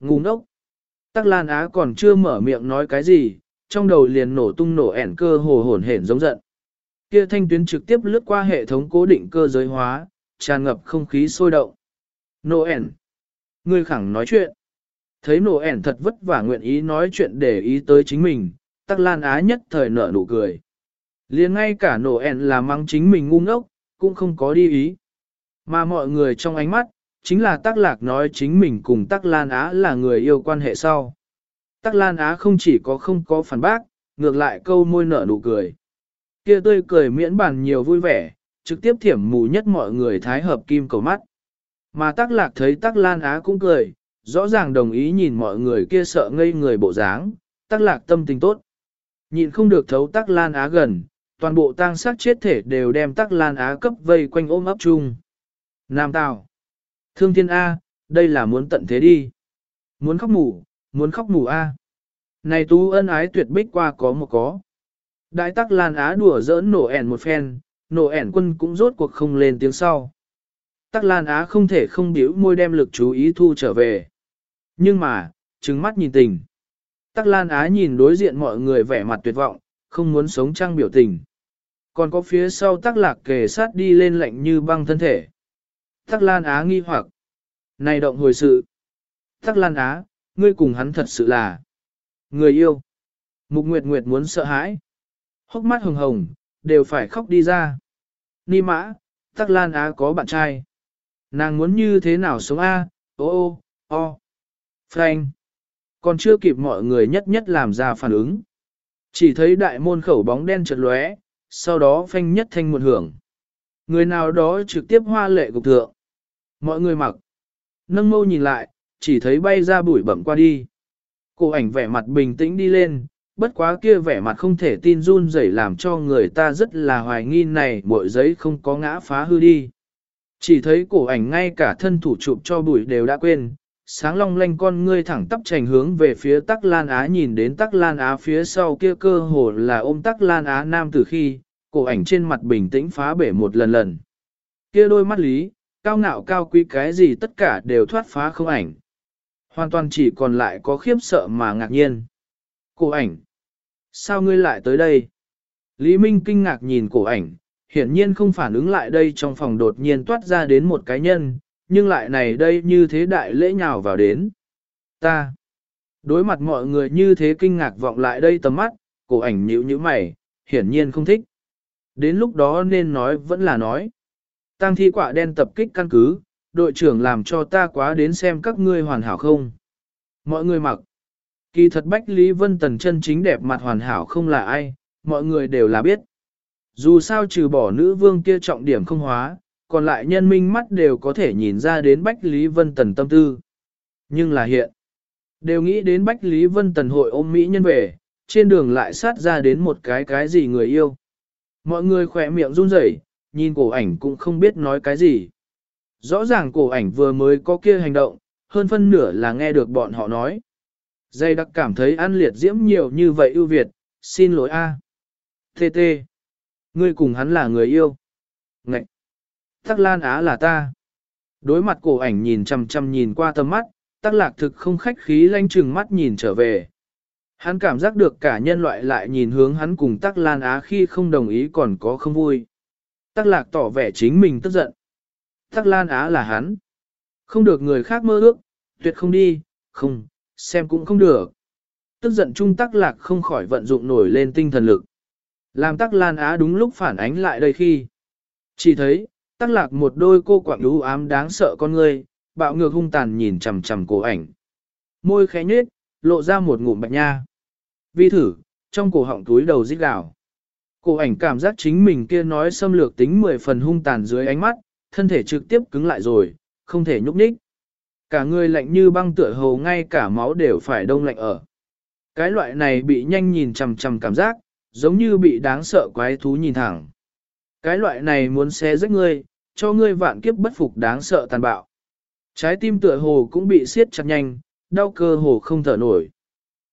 ngu ngốc. Tắc Lan Á còn chưa mở miệng nói cái gì, trong đầu liền nổ tung nổ ẻn cơ hồ hồn hển giống giận. Kia thanh tuyến trực tiếp lướt qua hệ thống cố định cơ giới hóa, tràn ngập không khí sôi động. Nổ ẻn. Ngươi khẳng nói chuyện. Thấy nổ ẻn thật vất vả nguyện ý nói chuyện để ý tới chính mình, Tắc Lan Á nhất thời nở nụ cười. liền ngay cả nổ ẻn là mang chính mình ngu ngốc, cũng không có đi ý. Mà mọi người trong ánh mắt, chính là Tắc Lạc nói chính mình cùng Tắc Lan Á là người yêu quan hệ sau. Tắc Lan Á không chỉ có không có phản bác, ngược lại câu môi nở nụ cười. Kia tươi cười miễn bàn nhiều vui vẻ, trực tiếp thiểm mù nhất mọi người thái hợp kim cầu mắt. Mà Tắc Lạc thấy Tắc Lan Á cũng cười, rõ ràng đồng ý nhìn mọi người kia sợ ngây người bộ dáng, Tắc Lạc tâm tình tốt. Nhìn không được thấu Tắc Lan Á gần, toàn bộ tang sát chết thể đều đem Tắc Lan Á cấp vây quanh ôm ấp chung. Nam Tào. Thương thiên A, đây là muốn tận thế đi. Muốn khóc mù, muốn khóc mù A. Này tú ân ái tuyệt bích qua có một có. Đại tắc Lan Á đùa giỡn nổ ẻn một phen, nổ ẻn quân cũng rốt cuộc không lên tiếng sau. Tắc Lan Á không thể không biểu môi đem lực chú ý thu trở về. Nhưng mà, trừng mắt nhìn tình. Tắc Lan Á nhìn đối diện mọi người vẻ mặt tuyệt vọng, không muốn sống trăng biểu tình. Còn có phía sau Tắc Lạc kề sát đi lên lạnh như băng thân thể. Tắc Lan Á nghi hoặc. Này động hồi sự. Tắc Lan Á, ngươi cùng hắn thật sự là người yêu. Mục Nguyệt Nguyệt muốn sợ hãi. Hốc mắt hồng hồng, đều phải khóc đi ra. Ni mã, Tắc Lan Á có bạn trai. Nàng muốn như thế nào sống A, ô ô, o. Frank. Còn chưa kịp mọi người nhất nhất làm ra phản ứng. Chỉ thấy đại môn khẩu bóng đen chợt lóe, sau đó phanh nhất thanh một hưởng. Người nào đó trực tiếp hoa lệ cục thượng. Mọi người mặc. Nâng mâu nhìn lại, chỉ thấy bay ra bụi bẩm qua đi. Cô ảnh vẻ mặt bình tĩnh đi lên, bất quá kia vẻ mặt không thể tin run rẩy làm cho người ta rất là hoài nghi này mỗi giấy không có ngã phá hư đi. Chỉ thấy cổ ảnh ngay cả thân thủ chụp cho bụi đều đã quên, sáng long lanh con ngươi thẳng tắp trành hướng về phía tắc lan á nhìn đến tắc lan á phía sau kia cơ hồ là ôm tắc lan á nam từ khi, cổ ảnh trên mặt bình tĩnh phá bể một lần lần. Kia đôi mắt lý, cao ngạo cao quý cái gì tất cả đều thoát phá không ảnh. Hoàn toàn chỉ còn lại có khiếp sợ mà ngạc nhiên. Cổ ảnh. Sao ngươi lại tới đây? Lý Minh kinh ngạc nhìn cổ ảnh, hiển nhiên không phản ứng lại đây trong phòng đột nhiên toát ra đến một cái nhân, nhưng lại này đây như thế đại lễ nhào vào đến. Ta. Đối mặt mọi người như thế kinh ngạc vọng lại đây tầm mắt, cổ ảnh nhíu nhíu mày, hiển nhiên không thích. Đến lúc đó nên nói vẫn là nói. Tang thi quả đen tập kích căn cứ, đội trưởng làm cho ta quá đến xem các ngươi hoàn hảo không. Mọi người mặc. Kỳ thật Bách Lý Vân Tần chân chính đẹp mặt hoàn hảo không là ai, mọi người đều là biết. Dù sao trừ bỏ nữ vương kia trọng điểm không hóa, còn lại nhân minh mắt đều có thể nhìn ra đến Bách Lý Vân Tần tâm tư. Nhưng là hiện, đều nghĩ đến Bách Lý Vân Tần hội ôm Mỹ nhân về, trên đường lại sát ra đến một cái cái gì người yêu. Mọi người khỏe miệng run rẩy, nhìn cổ ảnh cũng không biết nói cái gì. Rõ ràng cổ ảnh vừa mới có kia hành động, hơn phân nửa là nghe được bọn họ nói. Dây đặc cảm thấy ăn liệt diễm nhiều như vậy ưu việt, xin lỗi a. Tê tê. Ngươi cùng hắn là người yêu. Ngậy. Tắc Lan Á là ta. Đối mặt cổ ảnh nhìn chăm chăm nhìn qua tầm mắt, tắc lạc thực không khách khí lanh chừng mắt nhìn trở về. Hắn cảm giác được cả nhân loại lại nhìn hướng hắn cùng tắc Lan Á khi không đồng ý còn có không vui. Tắc lạc tỏ vẻ chính mình tức giận. Tắc Lan Á là hắn. Không được người khác mơ ước, tuyệt không đi, không, xem cũng không được. Tức giận chung tắc lạc không khỏi vận dụng nổi lên tinh thần lực. Làm tắc Lan Á đúng lúc phản ánh lại đây khi. Chỉ thấy, tắc lạc một đôi cô quạng đú ám đáng sợ con người, bạo ngược hung tàn nhìn chằm chằm cổ ảnh. Môi khẽ nhếch, lộ ra một ngụm bạch nha. Vi thử, trong cổ họng túi đầu rít gào. Cổ ảnh cảm giác chính mình kia nói xâm lược tính 10 phần hung tàn dưới ánh mắt, thân thể trực tiếp cứng lại rồi, không thể nhúc nhích. Cả người lạnh như băng tựa hồ ngay cả máu đều phải đông lạnh ở. Cái loại này bị nhanh nhìn chằm chằm cảm giác, giống như bị đáng sợ quái thú nhìn thẳng. Cái loại này muốn xé rách ngươi, cho ngươi vạn kiếp bất phục đáng sợ tàn bạo. Trái tim tựa hồ cũng bị siết chặt nhanh, đau cơ hồ không thở nổi.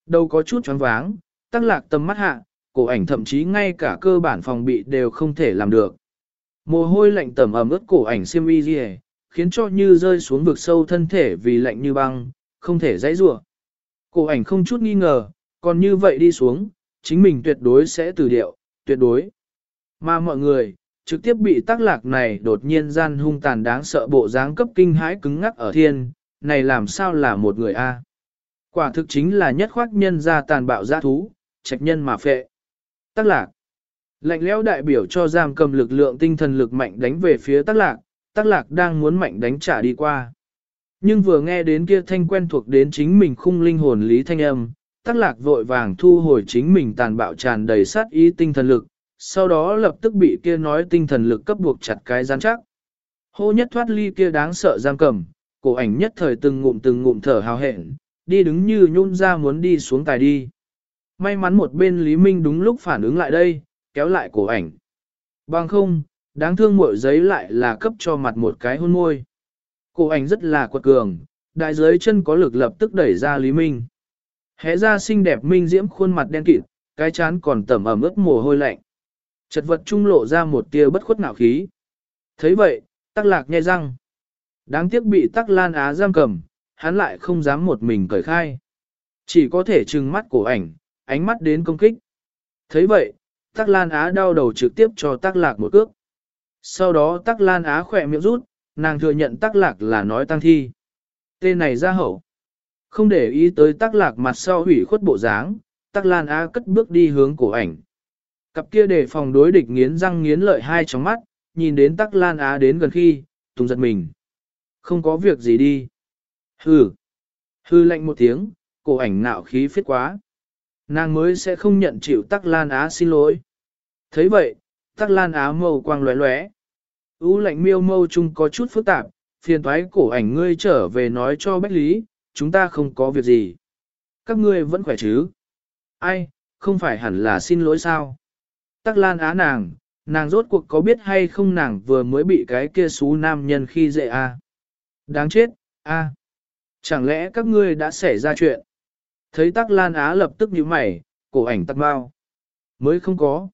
Đâu có chút choáng váng, tăng lạc tâm mắt hạ, cổ ảnh thậm chí ngay cả cơ bản phòng bị đều không thể làm được. Mồ hôi lạnh tẩm ẩm ướt cổ ảnh xiêm y gì khiến cho như rơi xuống vực sâu thân thể vì lạnh như băng, không thể dãy rủa. Cổ ảnh không chút nghi ngờ, còn như vậy đi xuống, chính mình tuyệt đối sẽ từ điệu, tuyệt đối. Mà mọi người, trực tiếp bị tác lạc này đột nhiên gian hung tàn đáng sợ bộ dáng cấp kinh hãi cứng ngắc ở thiên, này làm sao là một người a? Quả thực chính là nhất khoác nhân ra tàn bạo giã thú, trạch nhân mà phệ. Tác lạc. Lạnh lẽo đại biểu cho giam cầm lực lượng tinh thần lực mạnh đánh về phía tác lạc, tác lạc đang muốn mạnh đánh trả đi qua. Nhưng vừa nghe đến kia thanh quen thuộc đến chính mình khung linh hồn lý thanh âm, tác lạc vội vàng thu hồi chính mình tàn bạo tràn đầy sát ý tinh thần lực, sau đó lập tức bị kia nói tinh thần lực cấp buộc chặt cái gian chắc. Hô nhất thoát ly kia đáng sợ giam cầm, cổ ảnh nhất thời từng ngụm từng ngụm thở hào hẹn, đi đứng như nhún ra muốn đi xuống tài đi. May mắn một bên Lý Minh đúng lúc phản ứng lại đây, kéo lại cổ ảnh. Bằng không, đáng thương mội giấy lại là cấp cho mặt một cái hôn môi. Cổ ảnh rất là quật cường, đại giới chân có lực lập tức đẩy ra Lý Minh. Hé ra xinh đẹp minh diễm khuôn mặt đen kịt, cái chán còn tẩm ẩm ướt mồ hôi lạnh. Chật vật trung lộ ra một tia bất khuất ngạo khí. thấy vậy, tắc lạc nhai răng. Đáng tiếc bị tắc lan á giam cầm, hắn lại không dám một mình cởi khai. Chỉ có thể trừng mắt cổ ảnh, ánh mắt đến công kích. thấy vậy, tắc lan á đau đầu trực tiếp cho tắc lạc một cước. Sau đó tắc lan á khỏe miệng rút, nàng thừa nhận tắc lạc là nói tăng thi. Tên này ra hậu. Không để ý tới tắc lạc mặt sau hủy khuất bộ dáng, tắc lan á cất bước đi hướng cổ ảnh. Cặp kia để phòng đối địch nghiến răng nghiến lợi hai trong mắt, nhìn đến tắc lan á đến gần khi, tùng giật mình. Không có việc gì đi. Hừ. Hừ lạnh một tiếng, cổ ảnh nạo khí phiết quá. Nàng mới sẽ không nhận chịu tắc lan á xin lỗi. thấy vậy, tắc lan á màu quang lóe lóe. Ú lạnh miêu mâu chung có chút phức tạp, phiền thoái cổ ảnh ngươi trở về nói cho Bách Lý, chúng ta không có việc gì. Các ngươi vẫn khỏe chứ? Ai, không phải hẳn là xin lỗi sao? Tắc lan á nàng, nàng rốt cuộc có biết hay không nàng vừa mới bị cái kia xú nam nhân khi dễ a à? Đáng chết, a à. Chẳng lẽ các ngươi đã xảy ra chuyện? Thấy tắc lan á lập tức nhíu mày, cổ ảnh tắc bao. Mới không có.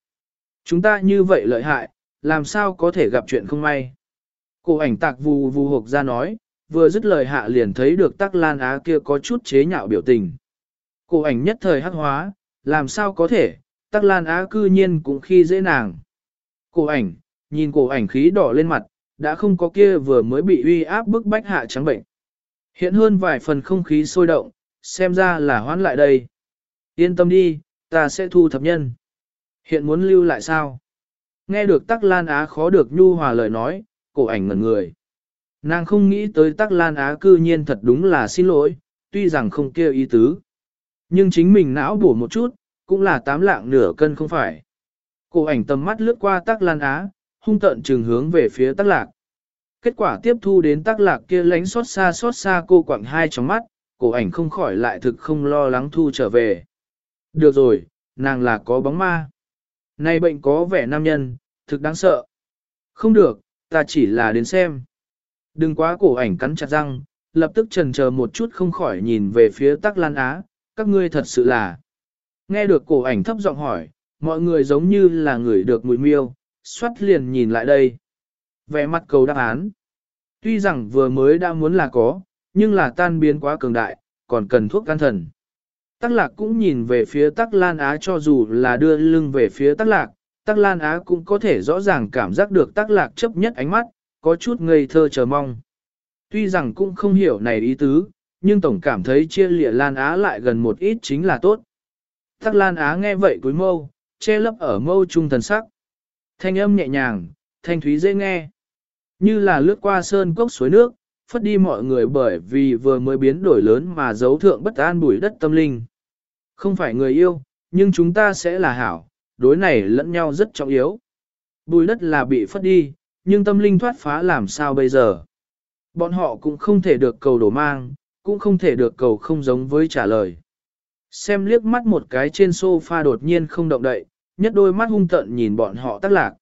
Chúng ta như vậy lợi hại, làm sao có thể gặp chuyện không may? Cổ ảnh tạc vù vù hộp ra nói, vừa dứt lời hạ liền thấy được tắc lan á kia có chút chế nhạo biểu tình. Cổ ảnh nhất thời hắc hóa, làm sao có thể, tắc lan á cư nhiên cũng khi dễ nàng. Cổ ảnh, nhìn cổ ảnh khí đỏ lên mặt, đã không có kia vừa mới bị uy áp bức bách hạ trắng bệnh. Hiện hơn vài phần không khí sôi động, xem ra là hoán lại đây. Yên tâm đi, ta sẽ thu thập nhân. Hiện muốn lưu lại sao? Nghe được tắc lan á khó được nhu hòa lời nói, cổ ảnh ngẩn người. Nàng không nghĩ tới tắc lan á cư nhiên thật đúng là xin lỗi, tuy rằng không kêu ý tứ. Nhưng chính mình não bổ một chút, cũng là tám lạng nửa cân không phải. Cổ ảnh tầm mắt lướt qua tắc lan á, hung tận trường hướng về phía tắc lạc. Kết quả tiếp thu đến tắc lạc kia lánh xót xa xót xa cô quặng hai trong mắt, cổ ảnh không khỏi lại thực không lo lắng thu trở về. Được rồi, nàng là có bóng ma. Này bệnh có vẻ nam nhân, thực đáng sợ. Không được, ta chỉ là đến xem. Đừng quá cổ ảnh cắn chặt răng, lập tức trần chờ một chút không khỏi nhìn về phía tắc lan á, các ngươi thật sự là. Nghe được cổ ảnh thấp giọng hỏi, mọi người giống như là người được mùi miêu, xoát liền nhìn lại đây. Vẻ mặt cầu đáp án. Tuy rằng vừa mới đã muốn là có, nhưng là tan biến quá cường đại, còn cần thuốc can thần. Tắc lạc cũng nhìn về phía tắc lan á cho dù là đưa lưng về phía tắc lạc, tắc lan á cũng có thể rõ ràng cảm giác được tắc lạc chấp nhất ánh mắt, có chút ngây thơ chờ mong. Tuy rằng cũng không hiểu này ý tứ, nhưng tổng cảm thấy chia lịa lan á lại gần một ít chính là tốt. Tắc lan á nghe vậy cúi mâu, che lấp ở mâu trung thần sắc. Thanh âm nhẹ nhàng, thanh thúy dễ nghe. Như là lướt qua sơn cốc suối nước, phất đi mọi người bởi vì vừa mới biến đổi lớn mà giấu thượng bất an bùi đất tâm linh. Không phải người yêu, nhưng chúng ta sẽ là hảo, đối này lẫn nhau rất trọng yếu. Bùi đất là bị phất đi, nhưng tâm linh thoát phá làm sao bây giờ? Bọn họ cũng không thể được cầu đổ mang, cũng không thể được cầu không giống với trả lời. Xem liếc mắt một cái trên sofa đột nhiên không động đậy, nhất đôi mắt hung tận nhìn bọn họ tắc lạc.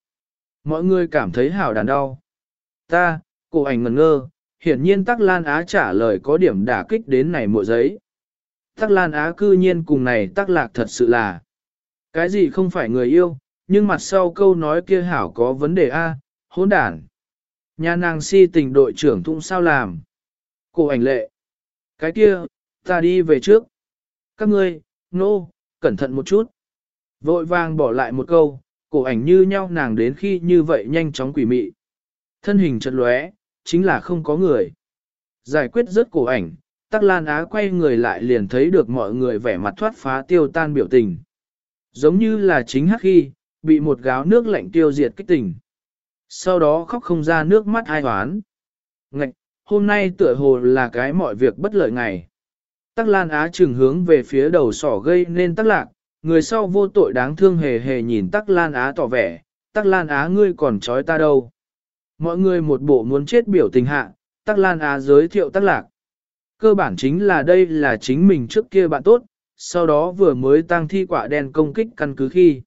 Mọi người cảm thấy hảo đàn đau. Ta, cổ ảnh ngẩn ngơ, hiển nhiên tắc lan á trả lời có điểm đả kích đến này mùa giấy. Tắc lan á cư nhiên cùng này tắc lạc thật sự là. Cái gì không phải người yêu, nhưng mặt sau câu nói kia hảo có vấn đề A, hỗn đản. Nhà nàng si tình đội trưởng thụng sao làm. Cổ ảnh lệ. Cái kia, Ta đi về trước. Các ngươi, nô, no, cẩn thận một chút. Vội vàng bỏ lại một câu, cổ ảnh như nhau nàng đến khi như vậy nhanh chóng quỷ mị. Thân hình chật lóe, chính là không có người. Giải quyết rất cổ ảnh, Tắc Lan Á quay người lại liền thấy được mọi người vẻ mặt thoát phá tiêu tan biểu tình. Giống như là chính hắc khi, bị một gáo nước lạnh tiêu diệt kích tình. Sau đó khóc không ra nước mắt ai hoán. Ngạch, hôm nay tựa hồ là cái mọi việc bất lợi ngày. Tắc Lan Á trừng hướng về phía đầu sỏ gây nên tắc lạc, người sau vô tội đáng thương hề hề nhìn Tắc Lan Á tỏ vẻ, Tắc Lan Á ngươi còn trói ta đâu. Mọi người một bộ muốn chết biểu tình hạ, Tắc Lan Á giới thiệu Tắc Lạc. Cơ bản chính là đây là chính mình trước kia bạn tốt, sau đó vừa mới tăng thi quả đen công kích căn cứ khi.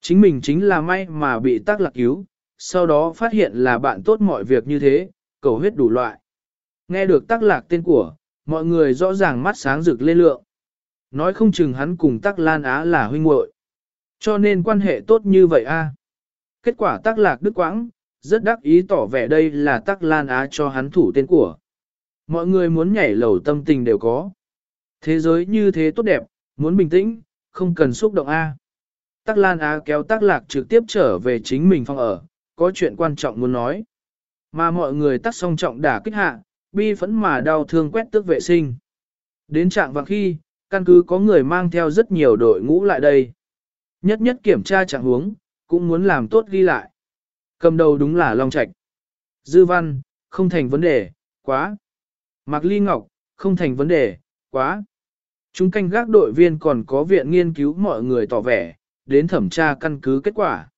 Chính mình chính là may mà bị Tắc Lạc cứu, sau đó phát hiện là bạn tốt mọi việc như thế, cầu huyết đủ loại. Nghe được Tắc Lạc tên của, mọi người rõ ràng mắt sáng rực lên lượng. Nói không chừng hắn cùng Tắc Lan Á là huynh muội, Cho nên quan hệ tốt như vậy a. Kết quả Tắc Lạc đức quãng, rất đắc ý tỏ vẻ đây là Tắc Lan Á cho hắn thủ tên của. Mọi người muốn nhảy lầu tâm tình đều có. Thế giới như thế tốt đẹp, muốn bình tĩnh, không cần xúc động A. Tắc Lan Á kéo Tắc Lạc trực tiếp trở về chính mình phòng ở, có chuyện quan trọng muốn nói. Mà mọi người tắc song trọng đả kích hạ, bi phẫn mà đau thương quét tước vệ sinh. Đến trạng vàng khi, căn cứ có người mang theo rất nhiều đội ngũ lại đây. Nhất nhất kiểm tra trạng huống, cũng muốn làm tốt ghi lại. Cầm đầu đúng là Long Trạch. Dư văn, không thành vấn đề, quá. Mạc Ly Ngọc, không thành vấn đề, quá. Chúng canh gác đội viên còn có viện nghiên cứu mọi người tỏ vẻ, đến thẩm tra căn cứ kết quả.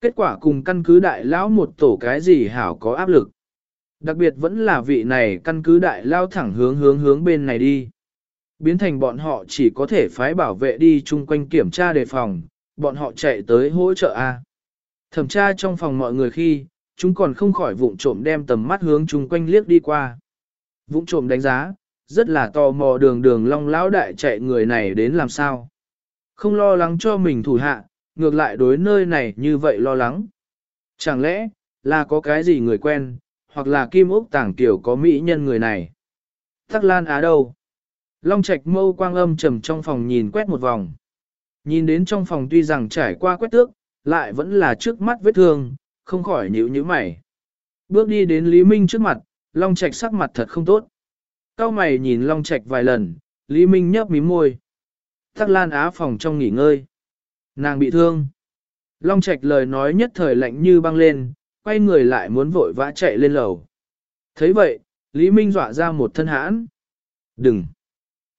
Kết quả cùng căn cứ đại lão một tổ cái gì hảo có áp lực. Đặc biệt vẫn là vị này căn cứ đại lao thẳng hướng hướng hướng bên này đi. Biến thành bọn họ chỉ có thể phái bảo vệ đi chung quanh kiểm tra đề phòng, bọn họ chạy tới hỗ trợ A. Thẩm tra trong phòng mọi người khi, chúng còn không khỏi vụng trộm đem tầm mắt hướng chung quanh liếc đi qua. Vụng trộm đánh giá, rất là tò mò đường đường long lão đại chạy người này đến làm sao. Không lo lắng cho mình thủ hạ, ngược lại đối nơi này như vậy lo lắng. Chẳng lẽ, là có cái gì người quen, hoặc là kim ốc tảng tiểu có mỹ nhân người này. Tắc Lan Á đâu? Long Trạch mâu quang âm trầm trong phòng nhìn quét một vòng. Nhìn đến trong phòng tuy rằng trải qua quét tước, lại vẫn là trước mắt vết thương, không khỏi nhíu nhíu mày. Bước đi đến Lý Minh trước mặt, Long Trạch sắc mặt thật không tốt. Cao mày nhìn Long Trạch vài lần, Lý Minh nhấp mím môi. Tắc Lan Á phòng trong nghỉ ngơi. Nàng bị thương. Long Trạch lời nói nhất thời lạnh như băng lên, quay người lại muốn vội vã chạy lên lầu. thấy vậy, Lý Minh dọa ra một thân hãn. Đừng!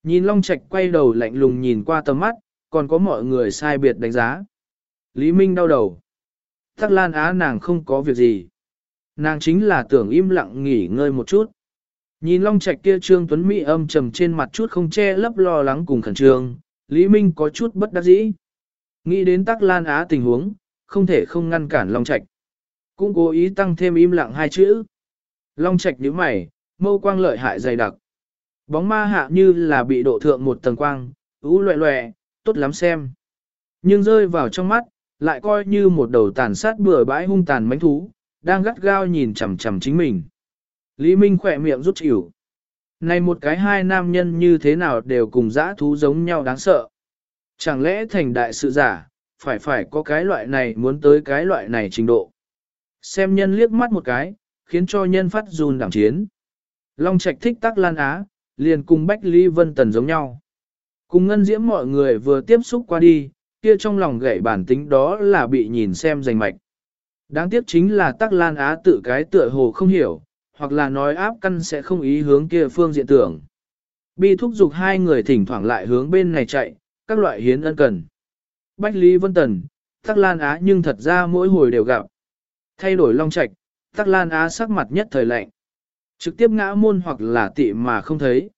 Nhìn Long Trạch quay đầu lạnh lùng nhìn qua tầm mắt, còn có mọi người sai biệt đánh giá. Lý Minh đau đầu. Tắc Lan Á nàng không có việc gì. Nàng chính là tưởng im lặng nghỉ ngơi một chút. Nhìn Long Trạch kia Trương Tuấn Mỹ âm trầm trên mặt chút không che lấp lo lắng cùng khẩn trương, Lý Minh có chút bất đắc dĩ. Nghĩ đến Tắc Lan Á tình huống, không thể không ngăn cản Long Trạch. Cũng cố ý tăng thêm im lặng hai chữ. Long Trạch nhíu mày, mâu quang lợi hại dày đặc. Bóng ma hạ như là bị độ thượng một tầng quang, ú loẹ loẹ, tốt lắm xem. Nhưng rơi vào trong mắt, lại coi như một đầu tàn sát bừa bãi hung tàn mánh thú, đang gắt gao nhìn chằm chằm chính mình. Lý Minh khỏe miệng rút chịu. Này một cái hai nam nhân như thế nào đều cùng dã thú giống nhau đáng sợ. Chẳng lẽ thành đại sự giả, phải phải có cái loại này muốn tới cái loại này trình độ. Xem nhân liếc mắt một cái, khiến cho nhân phát run đảm chiến. Long Trạch thích tắc lan á, liền cùng Bách Lý Vân Tần giống nhau. Cùng ngân diễm mọi người vừa tiếp xúc qua đi, kia trong lòng gậy bản tính đó là bị nhìn xem rành mạch. Đáng tiếc chính là tắc lan á tự cái tựa hồ không hiểu, hoặc là nói áp căn sẽ không ý hướng kia phương diện tưởng. Bi thúc giục hai người thỉnh thoảng lại hướng bên này chạy, các loại hiến ân cần. Bách Lý Vân Tần, tắc lan á nhưng thật ra mỗi hồi đều gặp. Thay đổi long trạch, tắc lan á sắc mặt nhất thời lạnh. Trực tiếp ngã môn hoặc là tị mà không thấy.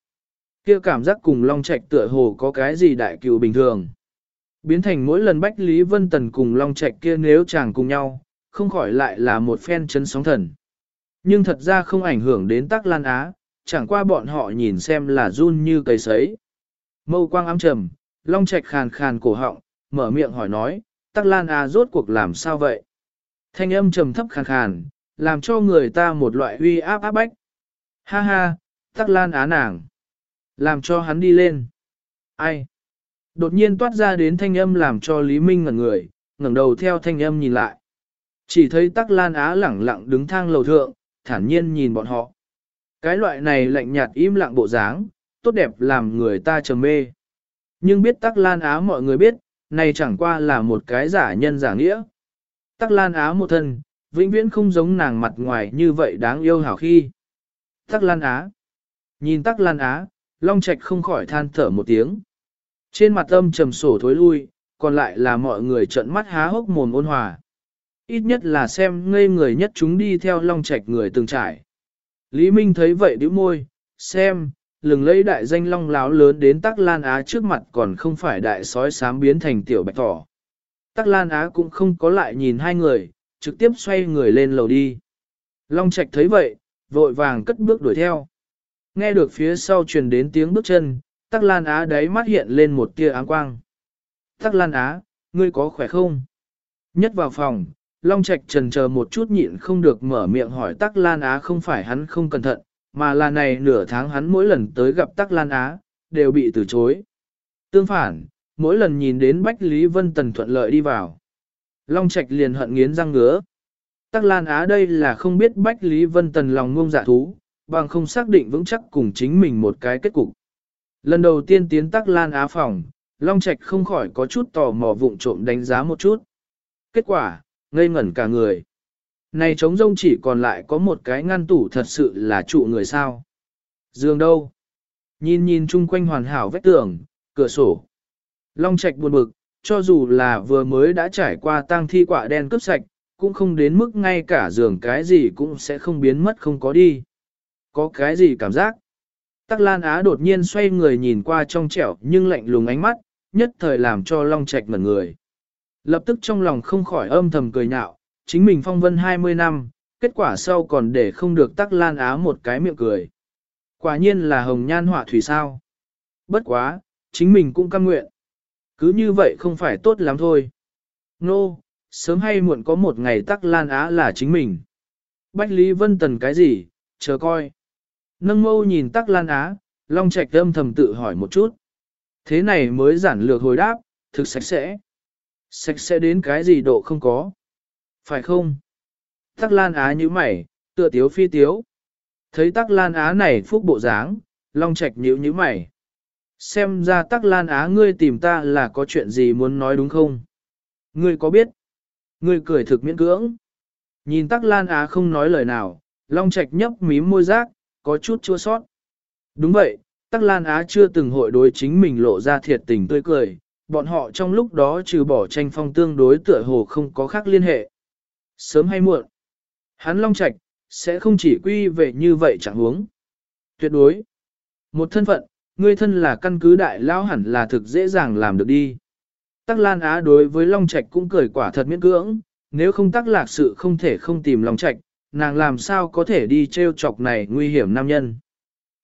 kia cảm giác cùng long trạch tựa hồ có cái gì đại cựu bình thường. Biến thành mỗi lần Bách Lý Vân Tần cùng long trạch kia nếu chàng cùng nhau, không khỏi lại là một phen chấn sóng thần. Nhưng thật ra không ảnh hưởng đến tắc lan á, chẳng qua bọn họ nhìn xem là run như cây sấy. Mâu quang ám trầm, long trạch khàn khàn cổ họng, mở miệng hỏi nói, tắc lan á rốt cuộc làm sao vậy? Thanh âm trầm thấp khàn khàn, làm cho người ta một loại uy áp áp bách. Ha ha, tắc lan á nàng. Làm cho hắn đi lên. Ai? Đột nhiên toát ra đến thanh âm làm cho Lý Minh ngẩn người, ngẩng đầu theo thanh âm nhìn lại. Chỉ thấy Tắc Lan Á lẳng lặng đứng thang lầu thượng, thản nhiên nhìn bọn họ. Cái loại này lạnh nhạt im lặng bộ dáng, tốt đẹp làm người ta trầm mê. Nhưng biết Tắc Lan Á mọi người biết, này chẳng qua là một cái giả nhân giả nghĩa. Tắc Lan Á một thân, vĩnh viễn không giống nàng mặt ngoài như vậy đáng yêu hảo khi. Tắc Lan Á. Nhìn Tắc Lan Á, Long Trạch không khỏi than thở một tiếng. Trên mặt âm trầm sổ thối lui, còn lại là mọi người trợn mắt há hốc mồm ôn hòa. Ít nhất là xem ngây người nhất chúng đi theo Long Trạch người từng trải. Lý Minh thấy vậy đứa môi, xem, lừng lấy đại danh long láo lớn đến Tắc Lan Á trước mặt còn không phải đại sói sám biến thành tiểu bạch thỏ. Tắc Lan Á cũng không có lại nhìn hai người, trực tiếp xoay người lên lầu đi. Long Trạch thấy vậy, vội vàng cất bước đuổi theo. Nghe được phía sau truyền đến tiếng bước chân, Tắc Lan Á đáy mắt hiện lên một tia áng quang. Tắc Lan Á, ngươi có khỏe không? Nhất vào phòng, Long Trạch trần chờ một chút nhịn không được mở miệng hỏi Tắc Lan Á không phải hắn không cẩn thận, mà là này nửa tháng hắn mỗi lần tới gặp Tắc Lan Á, đều bị từ chối. Tương phản, mỗi lần nhìn đến Bách Lý Vân Tần thuận lợi đi vào. Long Trạch liền hận nghiến răng ngứa. Tắc Lan Á đây là không biết Bách Lý Vân Tần lòng ngông dạ thú, bằng không xác định vững chắc cùng chính mình một cái kết cục. Lần đầu tiên tiến Tắc Lan Á phòng, Long Trạch không khỏi có chút tò mò vụng trộm đánh giá một chút. Kết quả, ngây ngẩn cả người. Này trống rông chỉ còn lại có một cái ngăn tủ thật sự là trụ người sao. Dương đâu? Nhìn nhìn chung quanh hoàn hảo vách tường, cửa sổ. Long Trạch buồn bực, cho dù là vừa mới đã trải qua tang thi quả đen cướp sạch, cũng không đến mức ngay cả giường cái gì cũng sẽ không biến mất không có đi. Có cái gì cảm giác? Tắc Lan Á đột nhiên xoay người nhìn qua trong trẻo nhưng lạnh lùng ánh mắt, nhất thời làm cho Long Trạch ngẩn người. Lập tức trong lòng không khỏi âm thầm cười nhạo, chính mình phong vân 20 năm, kết quả sau còn để không được Tắc Lan Á một cái miệng cười. Quả nhiên là hồng nhan họa thủy sao. Bất quá, chính mình cũng cam nguyện. Cứ như vậy không phải tốt lắm thôi. Nô, no, sớm hay muộn có một ngày Tắc Lan Á là chính mình. Bách Lý Vân Tần cái gì, chờ coi. Nâng mâu nhìn Tắc Lan Á, Long Trạch âm thầm tự hỏi một chút. Thế này mới giản lược hồi đáp, thực sạch sẽ. Sạch sẽ đến cái gì độ không có. Phải không? Tắc Lan Á như mày, tựa tiếu phi tiếu. Thấy Tắc Lan Á này phúc bộ dáng, Long Trạch nhíu như mày. Xem ra Tắc Lan Á ngươi tìm ta là có chuyện gì muốn nói đúng không? Ngươi có biết? Ngươi cười thực miễn cưỡng. Nhìn Tắc Lan Á không nói lời nào, Long Trạch nhấp mím môi rác, có chút chua sót. Đúng vậy, Tắc Lan Á chưa từng hội đối chính mình lộ ra thiệt tình tươi cười, bọn họ trong lúc đó trừ bỏ tranh phong tương đối tựa hồ không có khác liên hệ. Sớm hay muộn, hắn Long Trạch sẽ không chỉ quy về như vậy chẳng huống. Tuyệt đối, một thân phận, ngươi thân là căn cứ đại lão hẳn là thực dễ dàng làm được đi. Tắc Lan Á đối với Long Trạch cũng cười quả thật miễn cưỡng, nếu không tắc lạc sự không thể không tìm Long Trạch, nàng làm sao có thể đi treo chọc này nguy hiểm nam nhân.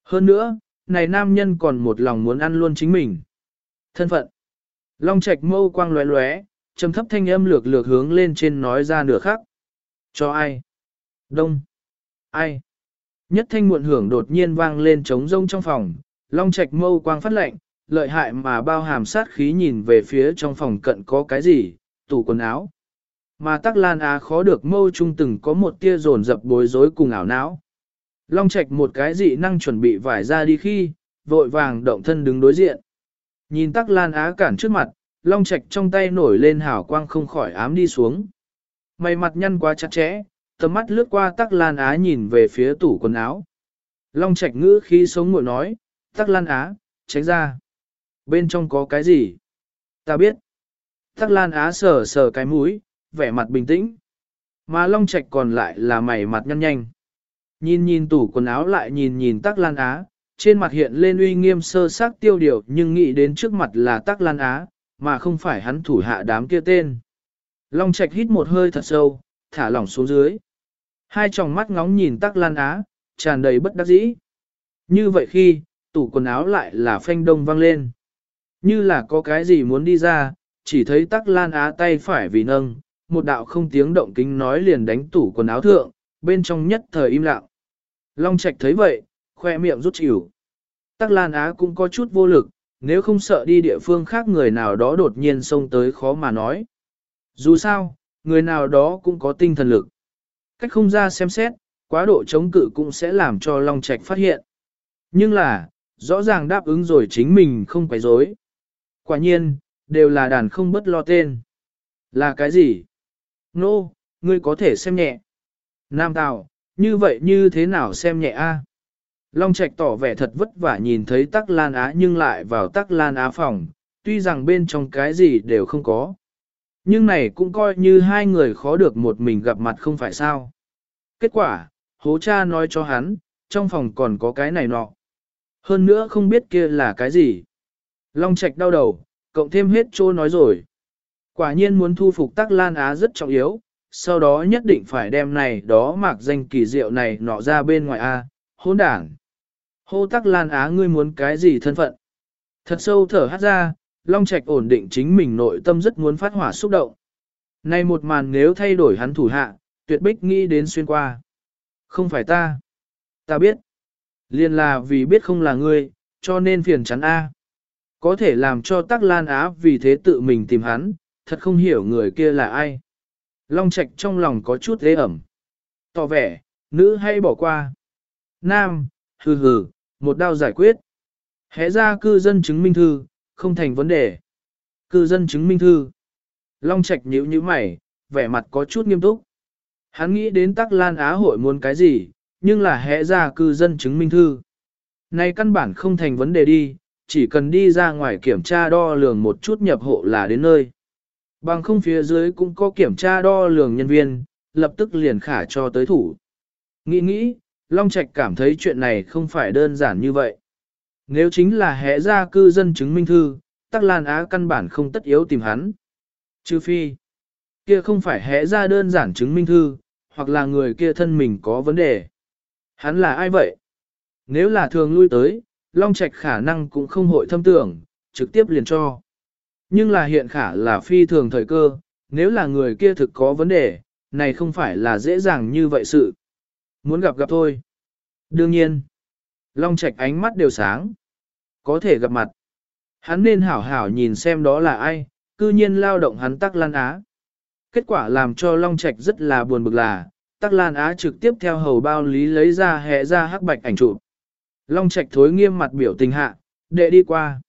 Hơn nữa, này nam nhân còn một lòng muốn ăn luôn chính mình. Thân phận. Long Trạch mâu quang lóe lóe, trầm thấp thanh âm lược lược hướng lên trên nói ra nửa khắc. Cho ai? Đông. Ai? Nhất thanh muộn hưởng đột nhiên vang lên trống rông trong phòng, Long Trạch mâu quang phát lệnh, lợi hại mà bao hàm sát khí nhìn về phía trong phòng cận có cái gì, tủ quần áo. Mà tắc lan á khó được mâu trung từng có một tia rồn dập bối rối cùng ảo não. Long Trạch một cái dị năng chuẩn bị vải ra đi khi, vội vàng động thân đứng đối diện. Nhìn tắc lan á cản trước mặt, Long Trạch trong tay nổi lên hào quang không khỏi ám đi xuống. Mày mặt nhăn quá chặt chẽ, tầm mắt lướt qua tắc lan á nhìn về phía tủ quần áo. Long Trạch ngữ khí sống ngồi nói, tắc lan á, tránh ra. Bên trong có cái gì? Ta biết. Tắc lan á sờ sờ cái mũi, vẻ mặt bình tĩnh. Mà Long Trạch còn lại là mày mặt nhăn nhanh. Nhìn nhìn tủ quần áo lại nhìn nhìn tắc lan á, trên mặt hiện lên uy nghiêm sơ xác tiêu điều nhưng nghĩ đến trước mặt là tắc lan á, mà không phải hắn thủ hạ đám kia tên. Long Trạch hít một hơi thật sâu, thả lỏng xuống dưới. Hai tròng mắt ngóng nhìn tắc lan á, tràn đầy bất đắc dĩ. Như vậy khi, tủ quần áo lại là phanh đông vang lên. Như là có cái gì muốn đi ra, chỉ thấy tắc lan á tay phải vì nâng, một đạo không tiếng động kính nói liền đánh tủ quần áo thượng, bên trong nhất thời im lặng. Long Trạch thấy vậy, khoe miệng rút chịu. Tắc Lan Á cũng có chút vô lực, nếu không sợ đi địa phương khác người nào đó đột nhiên xông tới khó mà nói. Dù sao, người nào đó cũng có tinh thần lực. Cách không ra xem xét, quá độ chống cự cũng sẽ làm cho Long Trạch phát hiện. Nhưng là, rõ ràng đáp ứng rồi chính mình không quấy rối. Quả nhiên, đều là đàn không bất lo tên. Là cái gì? Nô, no, ngươi có thể xem nhẹ. Nam Tào, như vậy như thế nào xem nhẹ a? Long Trạch tỏ vẻ thật vất vả nhìn thấy Tắc Lan Á nhưng lại vào Tắc Lan Á phòng, tuy rằng bên trong cái gì đều không có. Nhưng này cũng coi như hai người khó được một mình gặp mặt không phải sao. Kết quả, hố cha nói cho hắn, trong phòng còn có cái này nọ. Hơn nữa không biết kia là cái gì. Long Trạch đau đầu, cộng thêm hết trô nói rồi. Quả nhiên muốn thu phục Tắc Lan Á rất trọng yếu, sau đó nhất định phải đem này đó mạc danh kỳ diệu này nọ ra bên ngoài A, hôn đảng. Hô Tắc Lan Á ngươi muốn cái gì thân phận? Thật sâu thở hát ra, Long Trạch ổn định chính mình nội tâm rất muốn phát hỏa xúc động. Này một màn nếu thay đổi hắn thủ hạ, tuyệt bích nghĩ đến xuyên qua. Không phải ta. Ta biết. Liên là vì biết không là ngươi, cho nên phiền chắn A. Có thể làm cho Tắc Lan Á vì thế tự mình tìm hắn, thật không hiểu người kia là ai. Long Trạch trong lòng có chút ghê ẩm. Tỏ vẻ, nữ hay bỏ qua. Nam, hừ hừ, một đao giải quyết. Hẽ ra cư dân chứng minh thư, không thành vấn đề. Cư dân chứng minh thư. Long Trạch nhíu nhíu mày, vẻ mặt có chút nghiêm túc. Hắn nghĩ đến Tắc Lan Á hội muốn cái gì, nhưng là hẽ ra cư dân chứng minh thư. Này căn bản không thành vấn đề đi, chỉ cần đi ra ngoài kiểm tra đo lường một chút nhập hộ là đến nơi. Bằng không phía dưới cũng có kiểm tra đo lường nhân viên, lập tức liền khả cho tới thủ. Nghĩ nghĩ, Long Trạch cảm thấy chuyện này không phải đơn giản như vậy. Nếu chính là hẽ ra cư dân chứng minh thư, Tắc Lan Á căn bản không tất yếu tìm hắn. Trừ phi, kia không phải hẽ ra đơn giản chứng minh thư, hoặc là người kia thân mình có vấn đề. Hắn là ai vậy? Nếu là thường lui tới, Long Trạch khả năng cũng không hội thâm tưởng, trực tiếp liền cho. Nhưng là hiện khả là phi thường thời cơ, nếu là người kia thực có vấn đề, này không phải là dễ dàng như vậy sự. Muốn gặp gặp thôi. Đương nhiên, Long Trạch ánh mắt đều sáng. Có thể gặp mặt. Hắn nên hảo hảo nhìn xem đó là ai, cư nhiên lao động hắn Tắc Lan Á. Kết quả làm cho Long Trạch rất là buồn bực là, Tắc Lan Á trực tiếp theo hầu bao lý lấy ra hẹ ra hắc bạch ảnh chụp. Long Trạch thối nghiêm mặt biểu tình hạ, đệ đi qua.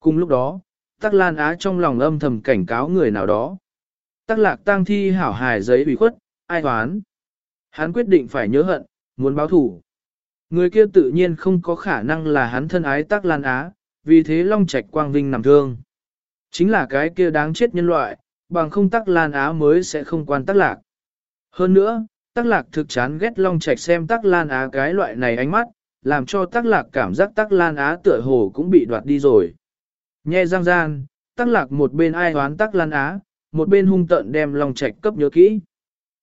Cùng lúc đó, Tắc Lan Á trong lòng âm thầm cảnh cáo người nào đó. Tắc lạc tang thi hảo hài giấy ủy khuất, ai hoán. Hắn quyết định phải nhớ hận, muốn báo thủ. Người kia tự nhiên không có khả năng là hắn thân ái Tắc Lan Á, vì thế Long Trạch Quang Vinh nằm thương. Chính là cái kia đáng chết nhân loại, bằng không Tắc Lan Á mới sẽ không quan Tắc Lạc. Hơn nữa, Tắc Lạc thực chán ghét Long Trạch xem Tắc Lan Á cái loại này ánh mắt, làm cho Tắc Lạc cảm giác Tắc Lan Á tựa hồ cũng bị đoạt đi rồi. Nhe răng gian, Tắc Lạc một bên ai hoán Tắc Lan Á, một bên hung tận đem lòng Trạch cấp nhớ kỹ.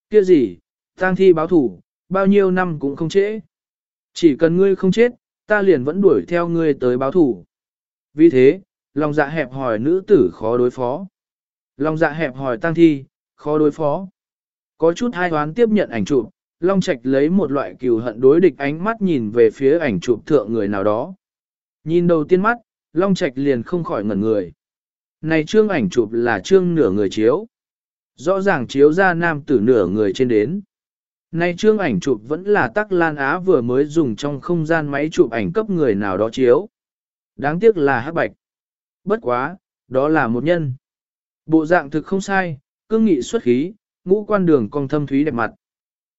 Kia gì, tang thi báo thủ, bao nhiêu năm cũng không trễ. Chỉ cần ngươi không chết, ta liền vẫn đuổi theo ngươi tới báo thủ. Vì thế, lòng dạ hẹp hỏi nữ tử khó đối phó. Lòng dạ hẹp hỏi tăng thi, khó đối phó. Có chút hai hoán tiếp nhận ảnh chụp, Long Trạch lấy một loại cừu hận đối địch ánh mắt nhìn về phía ảnh chụp thượng người nào đó. Nhìn đầu tiên mắt, Long Trạch liền không khỏi ngẩn người. Này trương ảnh chụp là trương nửa người chiếu. Rõ ràng chiếu ra nam tử nửa người trên đến. Này trương ảnh chụp vẫn là tắc lan á vừa mới dùng trong không gian máy chụp ảnh cấp người nào đó chiếu. Đáng tiếc là hắc bạch. Bất quá, đó là một nhân. Bộ dạng thực không sai, cương nghị xuất khí, ngũ quan đường cong thâm thúy đẹp mặt.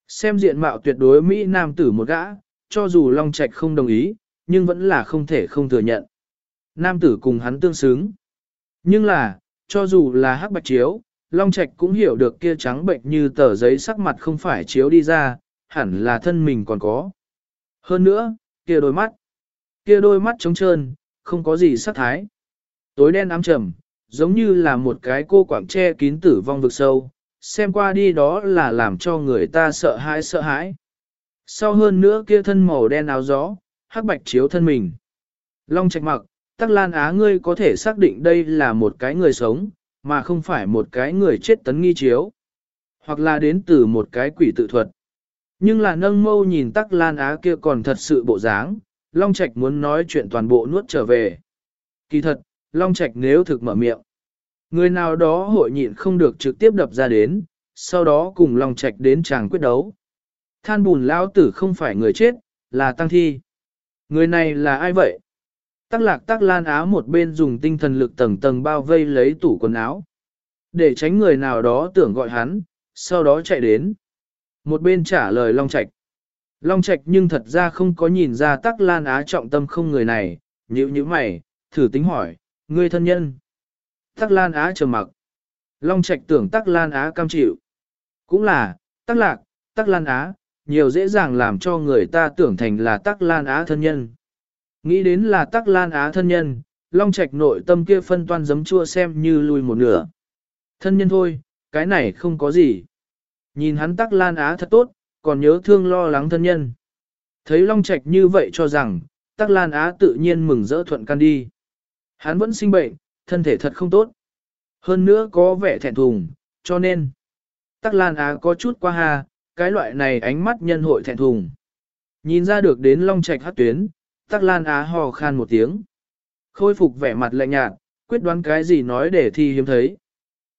Xem diện mạo tuyệt đối Mỹ nam tử một gã, cho dù Long Trạch không đồng ý, nhưng vẫn là không thể không thừa nhận. Nam tử cùng hắn tương xứng. Nhưng là, cho dù là hắc bạch chiếu, Long Trạch cũng hiểu được kia trắng bệnh như tờ giấy sắc mặt không phải chiếu đi ra, hẳn là thân mình còn có. Hơn nữa, kia đôi mắt, kia đôi mắt trống trơn, không có gì sắc thái. Tối đen ám trầm, giống như là một cái cô quảng che kín tử vong vực sâu, xem qua đi đó là làm cho người ta sợ hãi sợ hãi. Sau hơn nữa kia thân màu đen áo gió, hắc bạch chiếu thân mình. Long Trạch mặc, Tắc Lan Á ngươi có thể xác định đây là một cái người sống, mà không phải một cái người chết tấn nghi chiếu. Hoặc là đến từ một cái quỷ tự thuật. Nhưng là nâng mâu nhìn Tắc Lan Á kia còn thật sự bộ dáng, Long Trạch muốn nói chuyện toàn bộ nuốt trở về. Kỳ thật, Long Trạch nếu thực mở miệng, người nào đó hội nhịn không được trực tiếp đập ra đến, sau đó cùng Long Trạch đến chàng quyết đấu. Than bùn lao tử không phải người chết, là tăng thi. Người này là ai vậy? Tắc lạc tắc lan áo một bên dùng tinh thần lực tầng tầng bao vây lấy tủ quần áo. Để tránh người nào đó tưởng gọi hắn, sau đó chạy đến. Một bên trả lời Long Trạch. Long Trạch nhưng thật ra không có nhìn ra tắc lan á trọng tâm không người này, nhữ như mày, thử tính hỏi, ngươi thân nhân. Tắc lan á trầm mặc. Long Trạch tưởng tắc lan á cam chịu. Cũng là, tắc lạc, tắc lan á, nhiều dễ dàng làm cho người ta tưởng thành là tắc lan á thân nhân. Nghĩ đến là tắc lan á thân nhân, Long Trạch nội tâm kia phân toan giấm chua xem như lui một nửa. Thân nhân thôi, cái này không có gì. Nhìn hắn tắc lan á thật tốt, còn nhớ thương lo lắng thân nhân. Thấy Long Trạch như vậy cho rằng, tắc lan á tự nhiên mừng rỡ thuận can đi. Hắn vẫn sinh bệnh, thân thể thật không tốt. Hơn nữa có vẻ thẹn thùng, cho nên, tắc lan á có chút qua hà, cái loại này ánh mắt nhân hội thẹn thùng. Nhìn ra được đến Long Trạch hát tuyến, tắc lan á hò khan một tiếng. Khôi phục vẻ mặt lạnh nhạt, quyết đoán cái gì nói để thi hiếm thấy.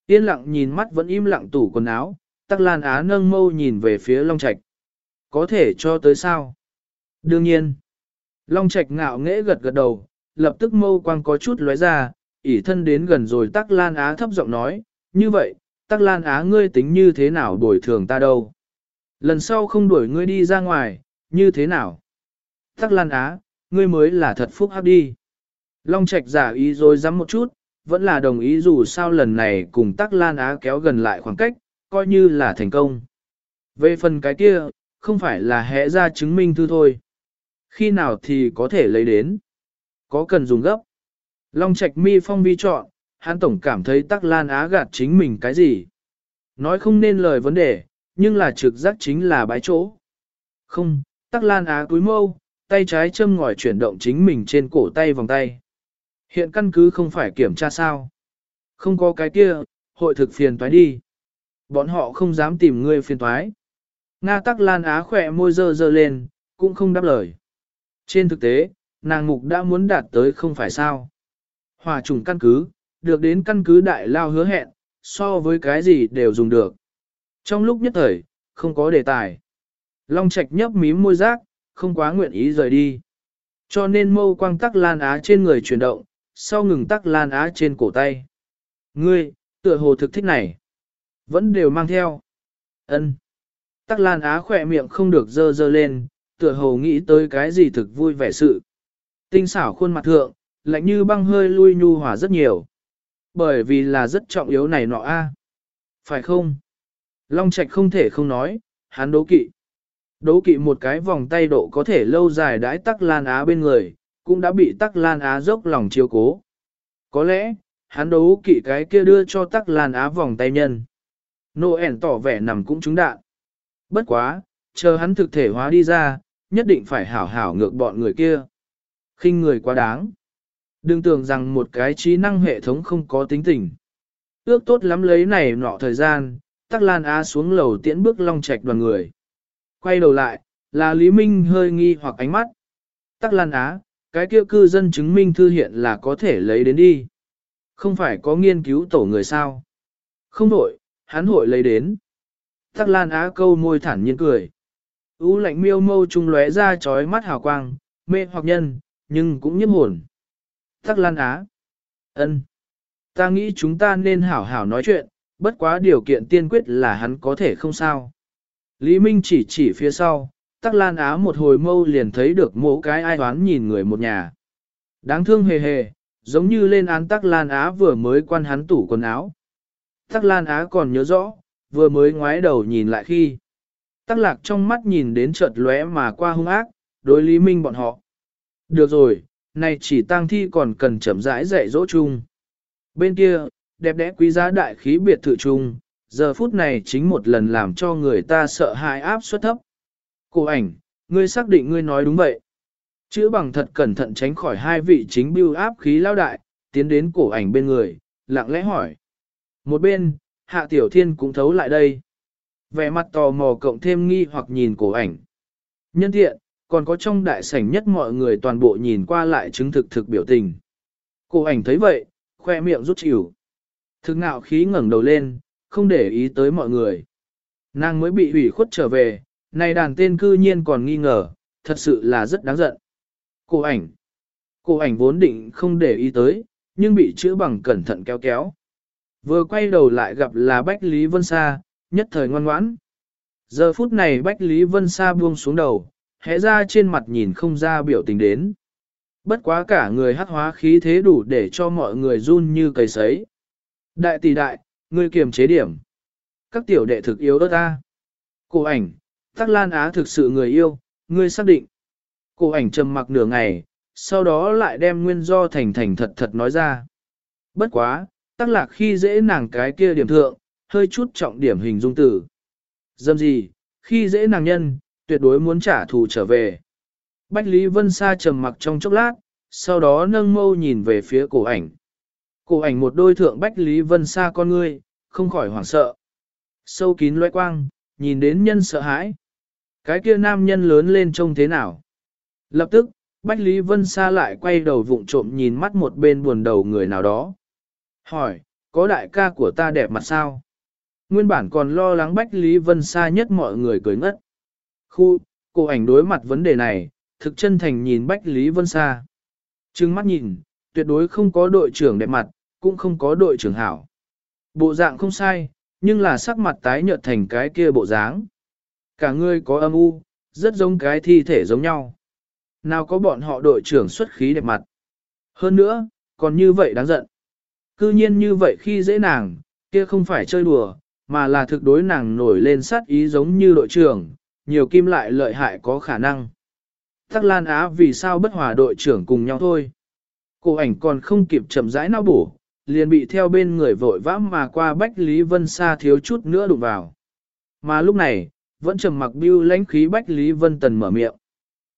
Yên lặng nhìn mắt vẫn im lặng tủ quần áo, tắc lan á nâng mâu nhìn về phía Long Trạch. Có thể cho tới sao? Đương nhiên. Long Trạch ngạo nghễ gật gật đầu, lập tức mâu quang có chút lóe ra, ỉ thân đến gần rồi tắc lan á thấp giọng nói, như vậy, tắc lan á ngươi tính như thế nào đổi thường ta đâu? Lần sau không đuổi ngươi đi ra ngoài, như thế nào? Tắc lan á, ngươi mới là thật phúc hấp đi. Long Trạch giả ý rồi dám một chút, vẫn là đồng ý dù sao lần này cùng Tắc Lan Á kéo gần lại khoảng cách, coi như là thành công. Về phần cái kia, không phải là hẽ ra chứng minh thư thôi. Khi nào thì có thể lấy đến? Có cần dùng gấp? Long Trạch mi phong vi chọn, hắn tổng cảm thấy Tắc Lan Á gạt chính mình cái gì? Nói không nên lời vấn đề, nhưng là trực giác chính là bái chỗ. Không, Tắc Lan Á cúi mâu, tay trái châm ngòi chuyển động chính mình trên cổ tay vòng tay. Hiện căn cứ không phải kiểm tra sao. Không có cái kia, hội thực phiền toái đi. Bọn họ không dám tìm ngươi phiền toái. Nga tắc lan á khỏe môi dơ dơ lên, cũng không đáp lời. Trên thực tế, nàng mục đã muốn đạt tới không phải sao. Hòa trùng căn cứ, được đến căn cứ đại lao hứa hẹn, so với cái gì đều dùng được. Trong lúc nhất thời, không có đề tài. Long Trạch nhấp mím môi rác, không quá nguyện ý rời đi. Cho nên mâu quang tắc lan á trên người chuyển động, sau ngừng tắc lan á trên cổ tay. Ngươi, tựa hồ thực thích này. Vẫn đều mang theo. ân Tắc lan á khỏe miệng không được dơ dơ lên, tựa hồ nghĩ tới cái gì thực vui vẻ sự. Tinh xảo khuôn mặt thượng, lạnh như băng hơi lui nhu hòa rất nhiều. Bởi vì là rất trọng yếu này nọ a Phải không? Long Trạch không thể không nói, hắn đố kỵ. Đố kỵ một cái vòng tay độ có thể lâu dài đãi tắc lan á bên người, cũng đã bị tắc lan á dốc lòng chiếu cố. Có lẽ, hắn đấu kỵ cái kia đưa cho tắc lan á vòng tay nhân. Noel tỏ vẻ nằm cũng trúng đạn. Bất quá, chờ hắn thực thể hóa đi ra, nhất định phải hảo hảo ngược bọn người kia. khinh người quá đáng. Đừng tưởng rằng một cái trí năng hệ thống không có tính tình. Ước tốt lắm lấy này nọ thời gian, tắc lan á xuống lầu tiễn bước long Trạch đoàn người. Quay đầu lại, là Lý Minh hơi nghi hoặc ánh mắt. Tắc lan á, cái kia cư dân chứng minh thư hiện là có thể lấy đến đi. Không phải có nghiên cứu tổ người sao. Không đổi, hắn hội lấy đến. Tắc Lan Á câu môi thản nhiên cười. U lạnh miêu mâu trung lóe ra chói mắt hào quang, mê hoặc nhân, nhưng cũng nhiếp hồn. Tắc Lan Á. ân, Ta nghĩ chúng ta nên hảo hảo nói chuyện, bất quá điều kiện tiên quyết là hắn có thể không sao. Lý Minh chỉ chỉ phía sau, Tắc Lan Á một hồi mâu liền thấy được mỗi cái ai toán nhìn người một nhà. Đáng thương hề hề, giống như lên án Tắc Lan Á vừa mới quan hắn tủ quần áo. Tắc Lan Á còn nhớ rõ, vừa mới ngoái đầu nhìn lại khi. Tắc lạc trong mắt nhìn đến chợt lóe mà qua hung ác, đối lý minh bọn họ. Được rồi, này chỉ tang thi còn cần chậm rãi dạy dỗ chung. Bên kia, đẹp đẽ quý giá đại khí biệt thự chung, giờ phút này chính một lần làm cho người ta sợ hãi áp suất thấp. Cô ảnh, ngươi xác định ngươi nói đúng vậy. Chữ bằng thật cẩn thận tránh khỏi hai vị chính bưu áp khí lao đại, tiến đến cổ ảnh bên người, lặng lẽ hỏi. Một bên, hạ tiểu thiên cũng thấu lại đây. Vẻ mặt tò mò cộng thêm nghi hoặc nhìn cổ ảnh. Nhân tiện, còn có trong đại sảnh nhất mọi người toàn bộ nhìn qua lại chứng thực thực biểu tình. cổ ảnh thấy vậy, khoe miệng rút chịu. Thực ngạo khí ngẩng đầu lên, không để ý tới mọi người. Nàng mới bị hủy khuất trở về, này đàn tên cư nhiên còn nghi ngờ, thật sự là rất đáng giận. Cô ảnh. Cô ảnh vốn định không để ý tới, nhưng bị chữa bằng cẩn thận kéo kéo. Vừa quay đầu lại gặp là Bách Lý Vân Sa, nhất thời ngoan ngoãn. Giờ phút này Bách Lý Vân Sa buông xuống đầu, hẽ ra trên mặt nhìn không ra biểu tình đến. Bất quá cả người hắc hóa khí thế đủ để cho mọi người run như cầy sấy. Đại tỷ đại, ngươi kiềm chế điểm. Các tiểu đệ thực yếu đó ta. Cô ảnh, Tắc Lan Á thực sự người yêu, ngươi xác định. Cô ảnh trầm mặc nửa ngày, sau đó lại đem nguyên do thành thành thật thật nói ra. Bất quá, Tắc Lạc khi dễ nàng cái kia điểm thượng, hơi chút trọng điểm hình dung tử. Dâm gì, khi dễ nàng nhân, tuyệt đối muốn trả thù trở về. Bách Lý Vân Sa trầm mặc trong chốc lát, sau đó nâng mâu nhìn về phía cổ ảnh. Cổ ảnh một đôi thượng Bách Lý Vân xa con ngươi, không khỏi hoảng sợ. Sâu kín loe quang, nhìn đến nhân sợ hãi. Cái kia nam nhân lớn lên trông thế nào? Lập tức, Bách Lý Vân Sa lại quay đầu vụng trộm nhìn mắt một bên buồn đầu người nào đó. Hỏi, có đại ca của ta đẹp mặt sao? Nguyên bản còn lo lắng Bách Lý Vân Sa nhất mọi người cười ngất. Khu, cô ảnh đối mặt vấn đề này, thực chân thành nhìn Bách Lý Vân Sa. Trưng mắt nhìn, tuyệt đối không có đội trưởng đẹp mặt, cũng không có đội trưởng hảo. Bộ dạng không sai, nhưng là sắc mặt tái nhợt thành cái kia bộ dáng. Cả người có âm u, rất giống cái thi thể giống nhau. Nào có bọn họ đội trưởng xuất khí đẹp mặt. Hơn nữa, còn như vậy đáng giận. Cư nhiên như vậy khi dễ nàng, kia không phải chơi đùa, mà là thực đối nàng nổi lên sát ý giống như đội trưởng, nhiều kim lại lợi hại có khả năng. Tắc Lan Á vì sao bất hòa đội trưởng cùng nhau thôi. Cô ảnh còn không kịp chậm rãi não bổ, liền bị theo bên người vội vã mà qua Bách Lý Vân Sa thiếu chút nữa đụng vào. Mà lúc này, vẫn trầm mặc bưu lãnh khí Bách Lý Vân Tần mở miệng.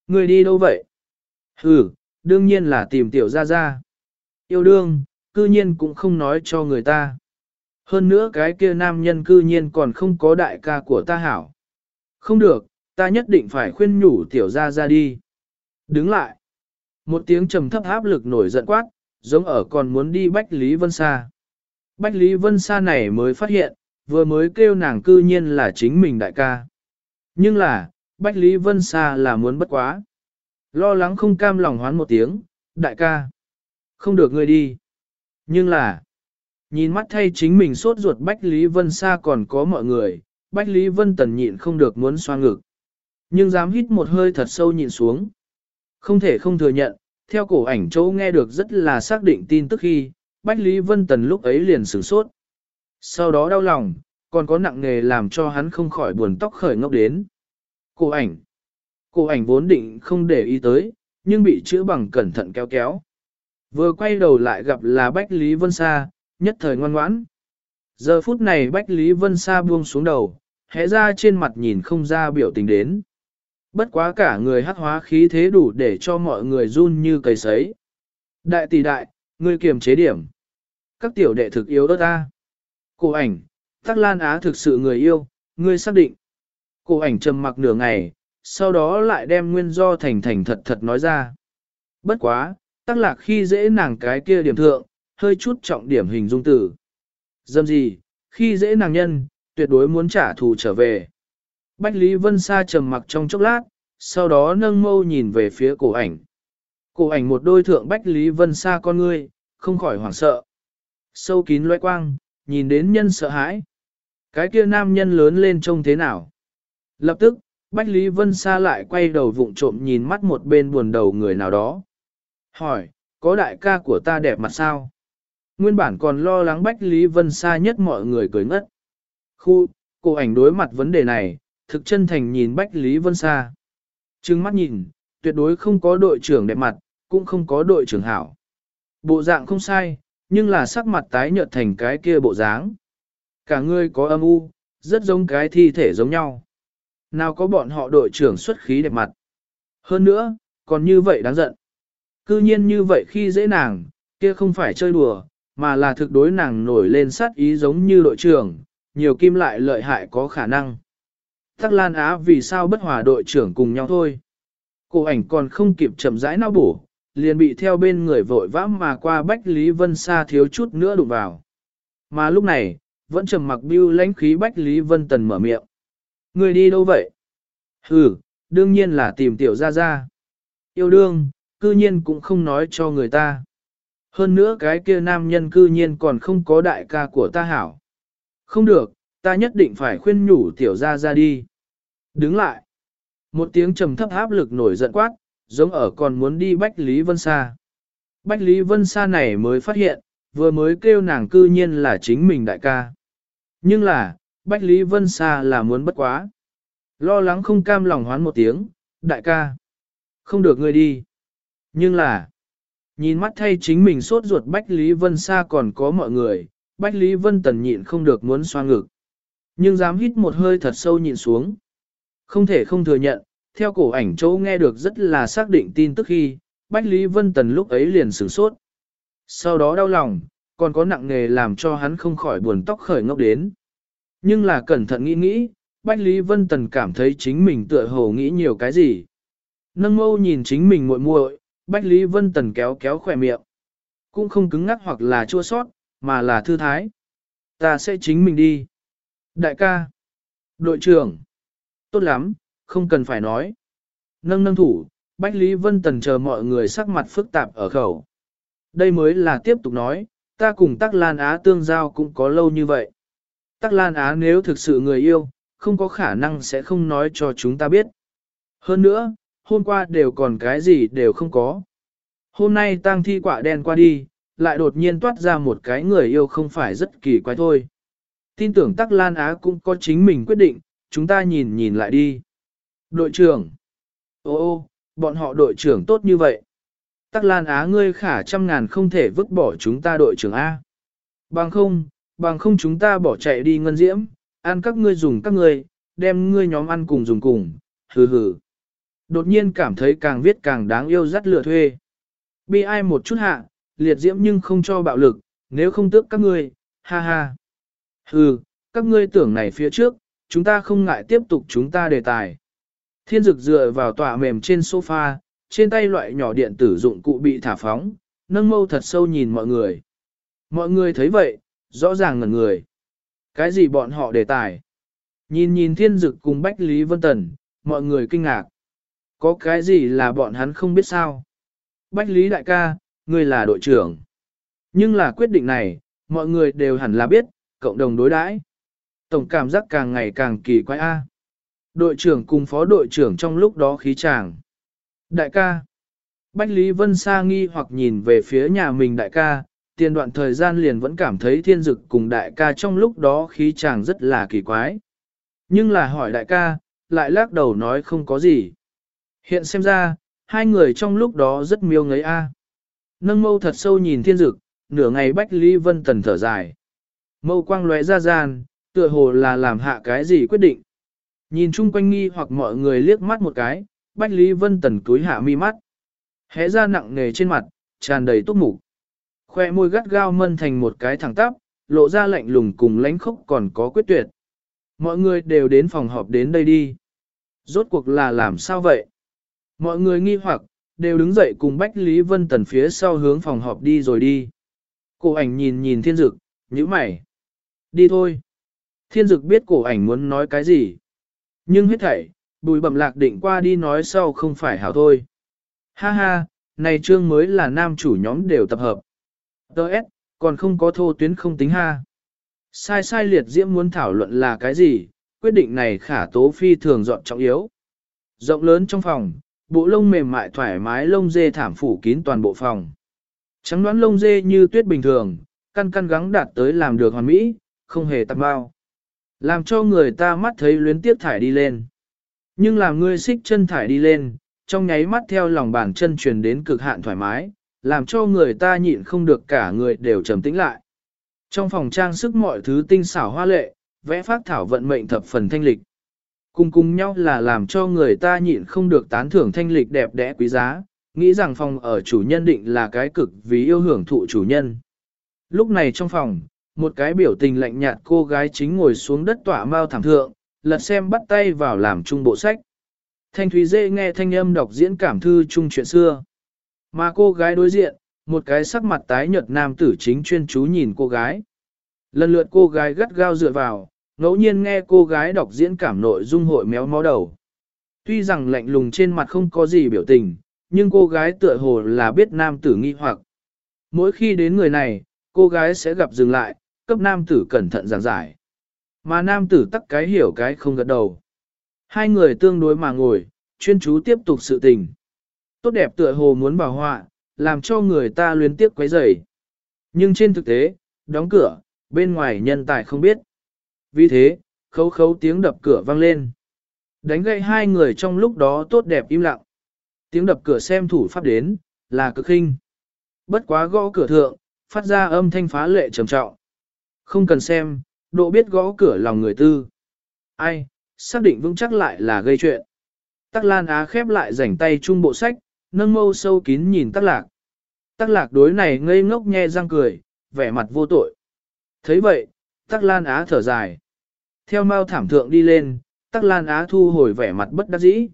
Người đi đâu vậy? Ừ, đương nhiên là tìm tiểu ra ra. Yêu đương, cư nhiên cũng không nói cho người ta. Hơn nữa cái kia nam nhân cư nhiên còn không có đại ca của ta hảo. Không được, ta nhất định phải khuyên nhủ tiểu ra ra đi. Đứng lại. Một tiếng trầm thấp áp lực nổi giận quát, giống ở còn muốn đi Bách Lý Vân Sa. Bách Lý Vân Sa này mới phát hiện, vừa mới kêu nàng cư nhiên là chính mình đại ca. Nhưng là, Bách Lý Vân Sa là muốn bất quá. Lo lắng không cam lòng hoán một tiếng, đại ca. Không được ngươi đi. Nhưng là, nhìn mắt thay chính mình sốt ruột Bách Lý Vân Sa còn có mọi người, Bách Lý Vân Tần nhịn không được muốn xoa ngực. Nhưng dám hít một hơi thật sâu nhịn xuống. Không thể không thừa nhận, theo cổ ảnh châu nghe được rất là xác định tin tức khi, Bách Lý Vân Tần lúc ấy liền sửng sốt. Sau đó đau lòng, còn có nặng nghề làm cho hắn không khỏi buồn tóc khởi ngốc đến. Cổ ảnh. Cổ ảnh vốn định không để ý tới, nhưng bị chữa bằng cẩn thận kéo kéo. Vừa quay đầu lại gặp là Bách Lý Vân Sa, nhất thời ngoan ngoãn. Giờ phút này Bách Lý Vân Sa buông xuống đầu, hẽ ra trên mặt nhìn không ra biểu tình đến. Bất quá cả người hắc hóa khí thế đủ để cho mọi người run như cầy sấy. Đại tỷ đại, ngươi kiềm chế điểm. Các tiểu đệ thực yếu đó ta. Cổ ảnh, Tắc Lan Á thực sự người yêu, ngươi xác định. Cổ ảnh trầm mặc nửa ngày, sau đó lại đem nguyên do thành thành thật thật nói ra. Bất quá, Tắc Lạc khi dễ nàng cái kia điểm thượng, hơi chút trọng điểm hình dung tử. Dâm gì, khi dễ nàng nhân, tuyệt đối muốn trả thù trở về. Bách Lý Vân Sa trầm mặc trong chốc lát, sau đó nâng mâu nhìn về phía cổ ảnh. Cổ ảnh một đôi thượng Bách Lý Vân Sa con ngươi, không khỏi hoảng sợ. Sâu kín loe quang, nhìn đến nhân sợ hãi. Cái kia nam nhân lớn lên trông thế nào? Lập tức, Bách Lý Vân Sa lại quay đầu vụng trộm nhìn mắt một bên buồn đầu người nào đó. Hỏi, có đại ca của ta đẹp mặt sao? Nguyên bản còn lo lắng Bách Lý Vân Sa nhất mọi người cười ngất. Khu, cô ảnh đối mặt vấn đề này, thực chân thành nhìn Bách Lý Vân Sa. Trừng mắt nhìn, tuyệt đối không có đội trưởng đẹp mặt, cũng không có đội trưởng hảo. Bộ dạng không sai, nhưng là sắc mặt tái nhợt thành cái kia bộ dáng. Cả người có âm u, rất giống cái thi thể giống nhau. Nào có bọn họ đội trưởng xuất khí đẹp mặt. Hơn nữa, còn như vậy đáng giận. Cư nhiên như vậy khi dễ nàng, kia không phải chơi đùa, mà là thực đối nàng nổi lên sát ý giống như đội trưởng, nhiều kim lại lợi hại có khả năng. Tắc Lan Á vì sao bất hòa đội trưởng cùng nhau thôi. Cổ ảnh còn không kịp chậm rãi nao bổ, liền bị theo bên người vội vã mà qua Bách Lý Vân Sa thiếu chút nữa đụng vào. Mà lúc này, vẫn trầm mặc bưu lãnh khí Bách Lý Vân Tần mở miệng. Người đi đâu vậy? Ừ, đương nhiên là tìm tiểu ra ra. Yêu đương, cư nhiên cũng không nói cho người ta. Hơn nữa cái kia nam nhân cư nhiên còn không có đại ca của ta hảo. Không được, ta nhất định phải khuyên nhủ tiểu ra ra đi. Đứng lại. Một tiếng trầm thấp áp lực nổi giận quát, giống ở còn muốn đi Bách Lý Vân Sa. Bách Lý Vân Sa này mới phát hiện, vừa mới kêu nàng cư nhiên là chính mình đại ca. Nhưng là, Bách Lý Vân Sa là muốn bất quá. Lo lắng không cam lòng hoán một tiếng, đại ca. Không được ngươi đi. Nhưng là, nhìn mắt thay chính mình sốt ruột Bách Lý Vân Sa còn có mọi người, Bách Lý Vân Tần nhịn không được muốn xoa ngực. Nhưng dám hít một hơi thật sâu nhìn xuống. Không thể không thừa nhận, theo cổ ảnh chỗ nghe được rất là xác định tin tức khi, Bách Lý Vân Tần lúc ấy liền sửng sốt. Sau đó đau lòng, còn có nặng nghề làm cho hắn không khỏi buồn tóc khởi ngốc đến. Nhưng là cẩn thận nghĩ nghĩ, Bách Lý Vân Tần cảm thấy chính mình tựa hồ nghĩ nhiều cái gì. Nâng mâu nhìn chính mình muội muội, Bách Lý Vân Tần kéo kéo khỏe miệng. Cũng không cứng ngắc hoặc là chua sót, mà là thư thái. Ta sẽ chính mình đi. Đại ca. Đội trưởng. Tốt lắm, không cần phải nói. Nâng nâng thủ, Bách Lý Vân Tần chờ mọi người sắc mặt phức tạp ở khẩu. Đây mới là tiếp tục nói, ta cùng Tắc Lan Á tương giao cũng có lâu như vậy. Tắc Lan Á nếu thực sự người yêu, không có khả năng sẽ không nói cho chúng ta biết. Hơn nữa, hôm qua đều còn cái gì đều không có. Hôm nay tang thi quả đen qua đi, lại đột nhiên toát ra một cái người yêu không phải rất kỳ quái thôi. Tin tưởng Tắc Lan Á cũng có chính mình quyết định, chúng ta nhìn nhìn lại đi. Đội trưởng. Ô ô, bọn họ đội trưởng tốt như vậy. Tắc Lan Á ngươi khả trăm ngàn không thể vứt bỏ chúng ta đội trưởng A. Bằng không, bằng không chúng ta bỏ chạy đi ngân diễm, ăn các ngươi dùng các ngươi, đem ngươi nhóm ăn cùng dùng cùng, hừ hừ. Đột nhiên cảm thấy càng viết càng đáng yêu dắt lửa thuê. Bi ai một chút hạ, liệt diễm nhưng không cho bạo lực, nếu không tước các ngươi, ha ha. Hừ, các ngươi tưởng này phía trước, chúng ta không ngại tiếp tục chúng ta đề tài. Thiên dực dựa vào tòa mềm trên sofa, trên tay loại nhỏ điện tử dụng cụ bị thả phóng, nâng mâu thật sâu nhìn mọi người. Mọi người thấy vậy, rõ ràng ngẩn người. Cái gì bọn họ đề tài? Nhìn nhìn thiên dực cùng Bách Lý Vân Tần, mọi người kinh ngạc. Có cái gì là bọn hắn không biết sao? Bách Lý đại ca, người là đội trưởng. Nhưng là quyết định này, mọi người đều hẳn là biết, cộng đồng đối đãi. Tổng cảm giác càng ngày càng kỳ quái a. Đội trưởng cùng phó đội trưởng trong lúc đó khí chàng. Đại ca. Bách Lý Vân Sa nghi hoặc nhìn về phía nhà mình đại ca, tiền đoạn thời gian liền vẫn cảm thấy thiên dực cùng đại ca trong lúc đó khí chàng rất là kỳ quái. Nhưng là hỏi đại ca, lại lắc đầu nói không có gì. Hiện xem ra, hai người trong lúc đó rất miêu ngấy a. Nâng mâu thật sâu nhìn thiên dực, nửa ngày Bách Lý Vân Tần thở dài. Mâu quang lóe ra gian, tựa hồ là làm hạ cái gì quyết định. Nhìn chung quanh nghi hoặc mọi người liếc mắt một cái, Bách Lý Vân Tần túi hạ mi mắt. Hé ra nặng nề trên mặt, tràn đầy túc mục. Khoe môi gắt gao mân thành một cái thẳng tắp, lộ ra lạnh lùng cùng lánh khốc còn có quyết tuyệt. Mọi người đều đến phòng họp đến đây đi. Rốt cuộc là làm sao vậy? Mọi người nghi hoặc, đều đứng dậy cùng Bách Lý Vân Tần phía sau hướng phòng họp đi rồi đi. Cô ảnh nhìn nhìn thiên dực, nhíu mày. Đi thôi. Thiên dực biết cổ ảnh muốn nói cái gì. Nhưng hết thảy, bùi bẩm lạc định qua đi nói sau không phải hảo thôi. Ha ha, này trương mới là nam chủ nhóm đều tập hợp. Đợt, còn không có thô tuyến không tính ha. Sai sai liệt diễm muốn thảo luận là cái gì, quyết định này khả tố phi thường dọn trọng yếu. Rộng lớn trong phòng, bộ lông mềm mại thoải mái lông dê thảm phủ kín toàn bộ phòng. Trắng đoán lông dê như tuyết bình thường, căn căn gắng đạt tới làm được hoàn mỹ, không hề tạp bao. Làm cho người ta mắt thấy luyến tiếp thải đi lên. Nhưng làm ngươi xích chân thải đi lên, trong nháy mắt theo lòng bàn chân truyền đến cực hạn thoải mái, làm cho người ta nhịn không được cả người đều trầm tĩnh lại. Trong phòng trang sức mọi thứ tinh xảo hoa lệ, vẽ phát thảo vận mệnh thập phần thanh lịch. Cùng cùng nhau là làm cho người ta nhịn không được tán thưởng thanh lịch đẹp đẽ quý giá, nghĩ rằng phòng ở chủ nhân định là cái cực vì yêu hưởng thụ chủ nhân. Lúc này trong phòng, một cái biểu tình lạnh nhạt cô gái chính ngồi xuống đất tỏa mau thảm thượng, lật xem bắt tay vào làm chung bộ sách. Thanh Thúy Dê nghe thanh âm đọc diễn cảm thư chung chuyện xưa. Mà cô gái đối diện, một cái sắc mặt tái nhợt nam tử chính chuyên chú nhìn cô gái. Lần lượt cô gái gắt gao dựa vào, ngẫu nhiên nghe cô gái đọc diễn cảm nội dung hội méo mó đầu. Tuy rằng lạnh lùng trên mặt không có gì biểu tình, nhưng cô gái tựa hồ là biết nam tử nghi hoặc. Mỗi khi đến người này, cô gái sẽ gặp dừng lại, cấp nam tử cẩn thận giảng giải. Mà nam tử tắc cái hiểu cái không gật đầu. Hai người tương đối mà ngồi, chuyên chú tiếp tục sự tình. Tốt đẹp tựa hồ muốn bảo họa, làm cho người ta luyến tiếc quấy rầy. Nhưng trên thực tế, đóng cửa, bên ngoài nhân tài không biết. Vì thế, khấu khấu tiếng đập cửa vang lên. Đánh gậy hai người trong lúc đó tốt đẹp im lặng. Tiếng đập cửa xem thủ pháp đến, là cực khinh. Bất quá gõ cửa thượng, phát ra âm thanh phá lệ trầm trọng. Không cần xem, độ biết gõ cửa lòng người tư. Ai, xác định vững chắc lại là gây chuyện. Tắc Lan Á khép lại rảnh tay chung bộ sách, nâng mâu sâu kín nhìn Tắc Lạc. Tắc Lạc đối này ngây ngốc nhe răng cười, vẻ mặt vô tội. thấy vậy, Tắc Lan Á thở dài. Theo mau thảm thượng đi lên, Tắc Lan Á thu hồi vẻ mặt bất đắc dĩ.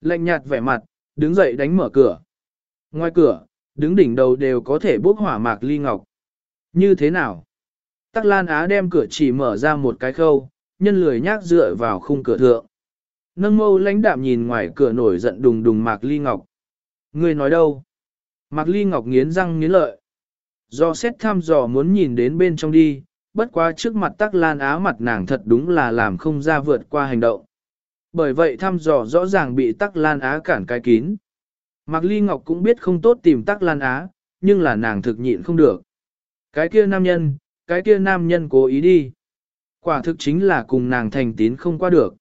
Lạnh nhạt vẻ mặt, đứng dậy đánh mở cửa. Ngoài cửa, đứng đỉnh đầu đều có thể bốc hỏa mạc ly ngọc. Như thế nào? Tắc Lan Á đem cửa chỉ mở ra một cái khâu, nhân lười nhác dựa vào khung cửa thượng. Nâng mâu lãnh đạm nhìn ngoài cửa nổi giận đùng đùng Mạc Ly Ngọc. Người nói đâu? Mạc Ly Ngọc nghiến răng nghiến lợi. Do xét thăm dò muốn nhìn đến bên trong đi, bất quá trước mặt tắc lan á mặt nàng thật đúng là làm không ra vượt qua hành động. Bởi vậy thăm dò rõ ràng bị tắc lan á cản cái kín. Mạc Ly Ngọc cũng biết không tốt tìm tắc lan á, nhưng là nàng thực nhịn không được. Cái kia nam nhân, cái kia nam nhân cố ý đi. Quả thực chính là cùng nàng thành tín không qua được.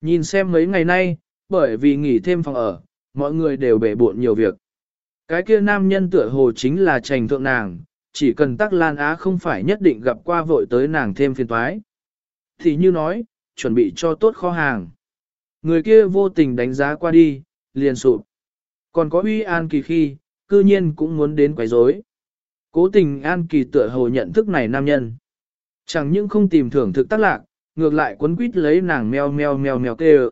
Nhìn xem mấy ngày nay, bởi vì nghỉ thêm phòng ở, mọi người đều bể bộn nhiều việc. Cái kia nam nhân tựa hồ chính là trành thượng nàng, chỉ cần tắc lan á không phải nhất định gặp qua vội tới nàng thêm phiền toái. Thì như nói, chuẩn bị cho tốt kho hàng. Người kia vô tình đánh giá qua đi, liền sụp. Còn có uy an kỳ khi, cư nhiên cũng muốn đến quấy rối. Cố tình an kỳ tựa hồ nhận thức này nam nhân. Chẳng những không tìm thưởng thực tác lạc, ngược lại quấn quýt lấy nàng meo meo meo meo kêu.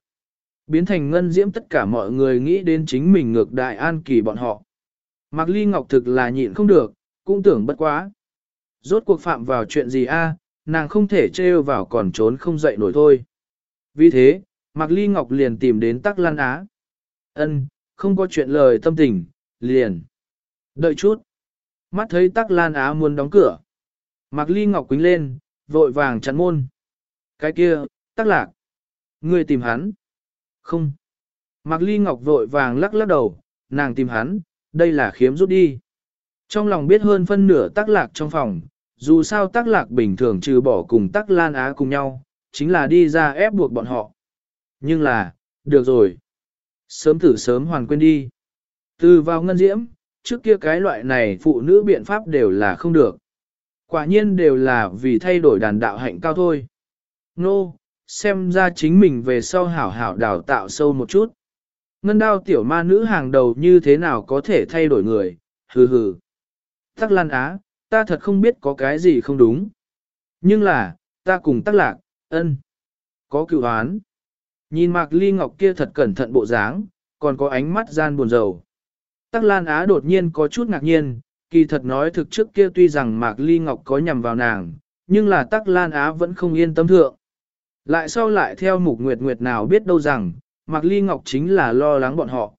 Biến thành ngân diễm tất cả mọi người nghĩ đến chính mình ngược đại an kỳ bọn họ. Mạc Ly Ngọc thực là nhịn không được, cũng tưởng bất quá. Rốt cuộc phạm vào chuyện gì a? nàng không thể trêu vào còn trốn không dậy nổi thôi. Vì thế, Mạc Ly Ngọc liền tìm đến Tắc Lan Á. Ân, không có chuyện lời tâm tình, liền. Đợi chút. Mắt thấy Tắc Lan Á muốn đóng cửa. Mạc Ly Ngọc quính lên, vội vàng chắn môn. Cái kia, Tắc Lạc. người tìm hắn. Không. Mạc Ly Ngọc vội vàng lắc lắc đầu, nàng tìm hắn, đây là khiếm rút đi. Trong lòng biết hơn phân nửa Tắc Lạc trong phòng, dù sao Tắc Lạc bình thường trừ bỏ cùng Tắc Lan Á cùng nhau, chính là đi ra ép buộc bọn họ. Nhưng là, được rồi. Sớm thử sớm hoàn quên đi. Từ vào ngân diễm, trước kia cái loại này phụ nữ biện pháp đều là không được. Quả nhiên đều là vì thay đổi đàn đạo hạnh cao thôi. Nô, no, xem ra chính mình về sau hảo hảo đào tạo sâu một chút. Ngân đao tiểu ma nữ hàng đầu như thế nào có thể thay đổi người, hừ hừ. Tắc lan á, ta thật không biết có cái gì không đúng. Nhưng là, ta cùng tắc lạc, ân. Có cựu án. Nhìn Mạc Ly Ngọc kia thật cẩn thận bộ dáng, còn có ánh mắt gian buồn rầu. Tắc Lan Á đột nhiên có chút ngạc nhiên, kỳ thật nói thực trước kia tuy rằng Mạc Ly Ngọc có nhằm vào nàng, nhưng là Tắc Lan Á vẫn không yên tâm thượng. Lại sau lại theo Mục Nguyệt Nguyệt nào biết đâu rằng, Mạc Ly Ngọc chính là lo lắng bọn họ.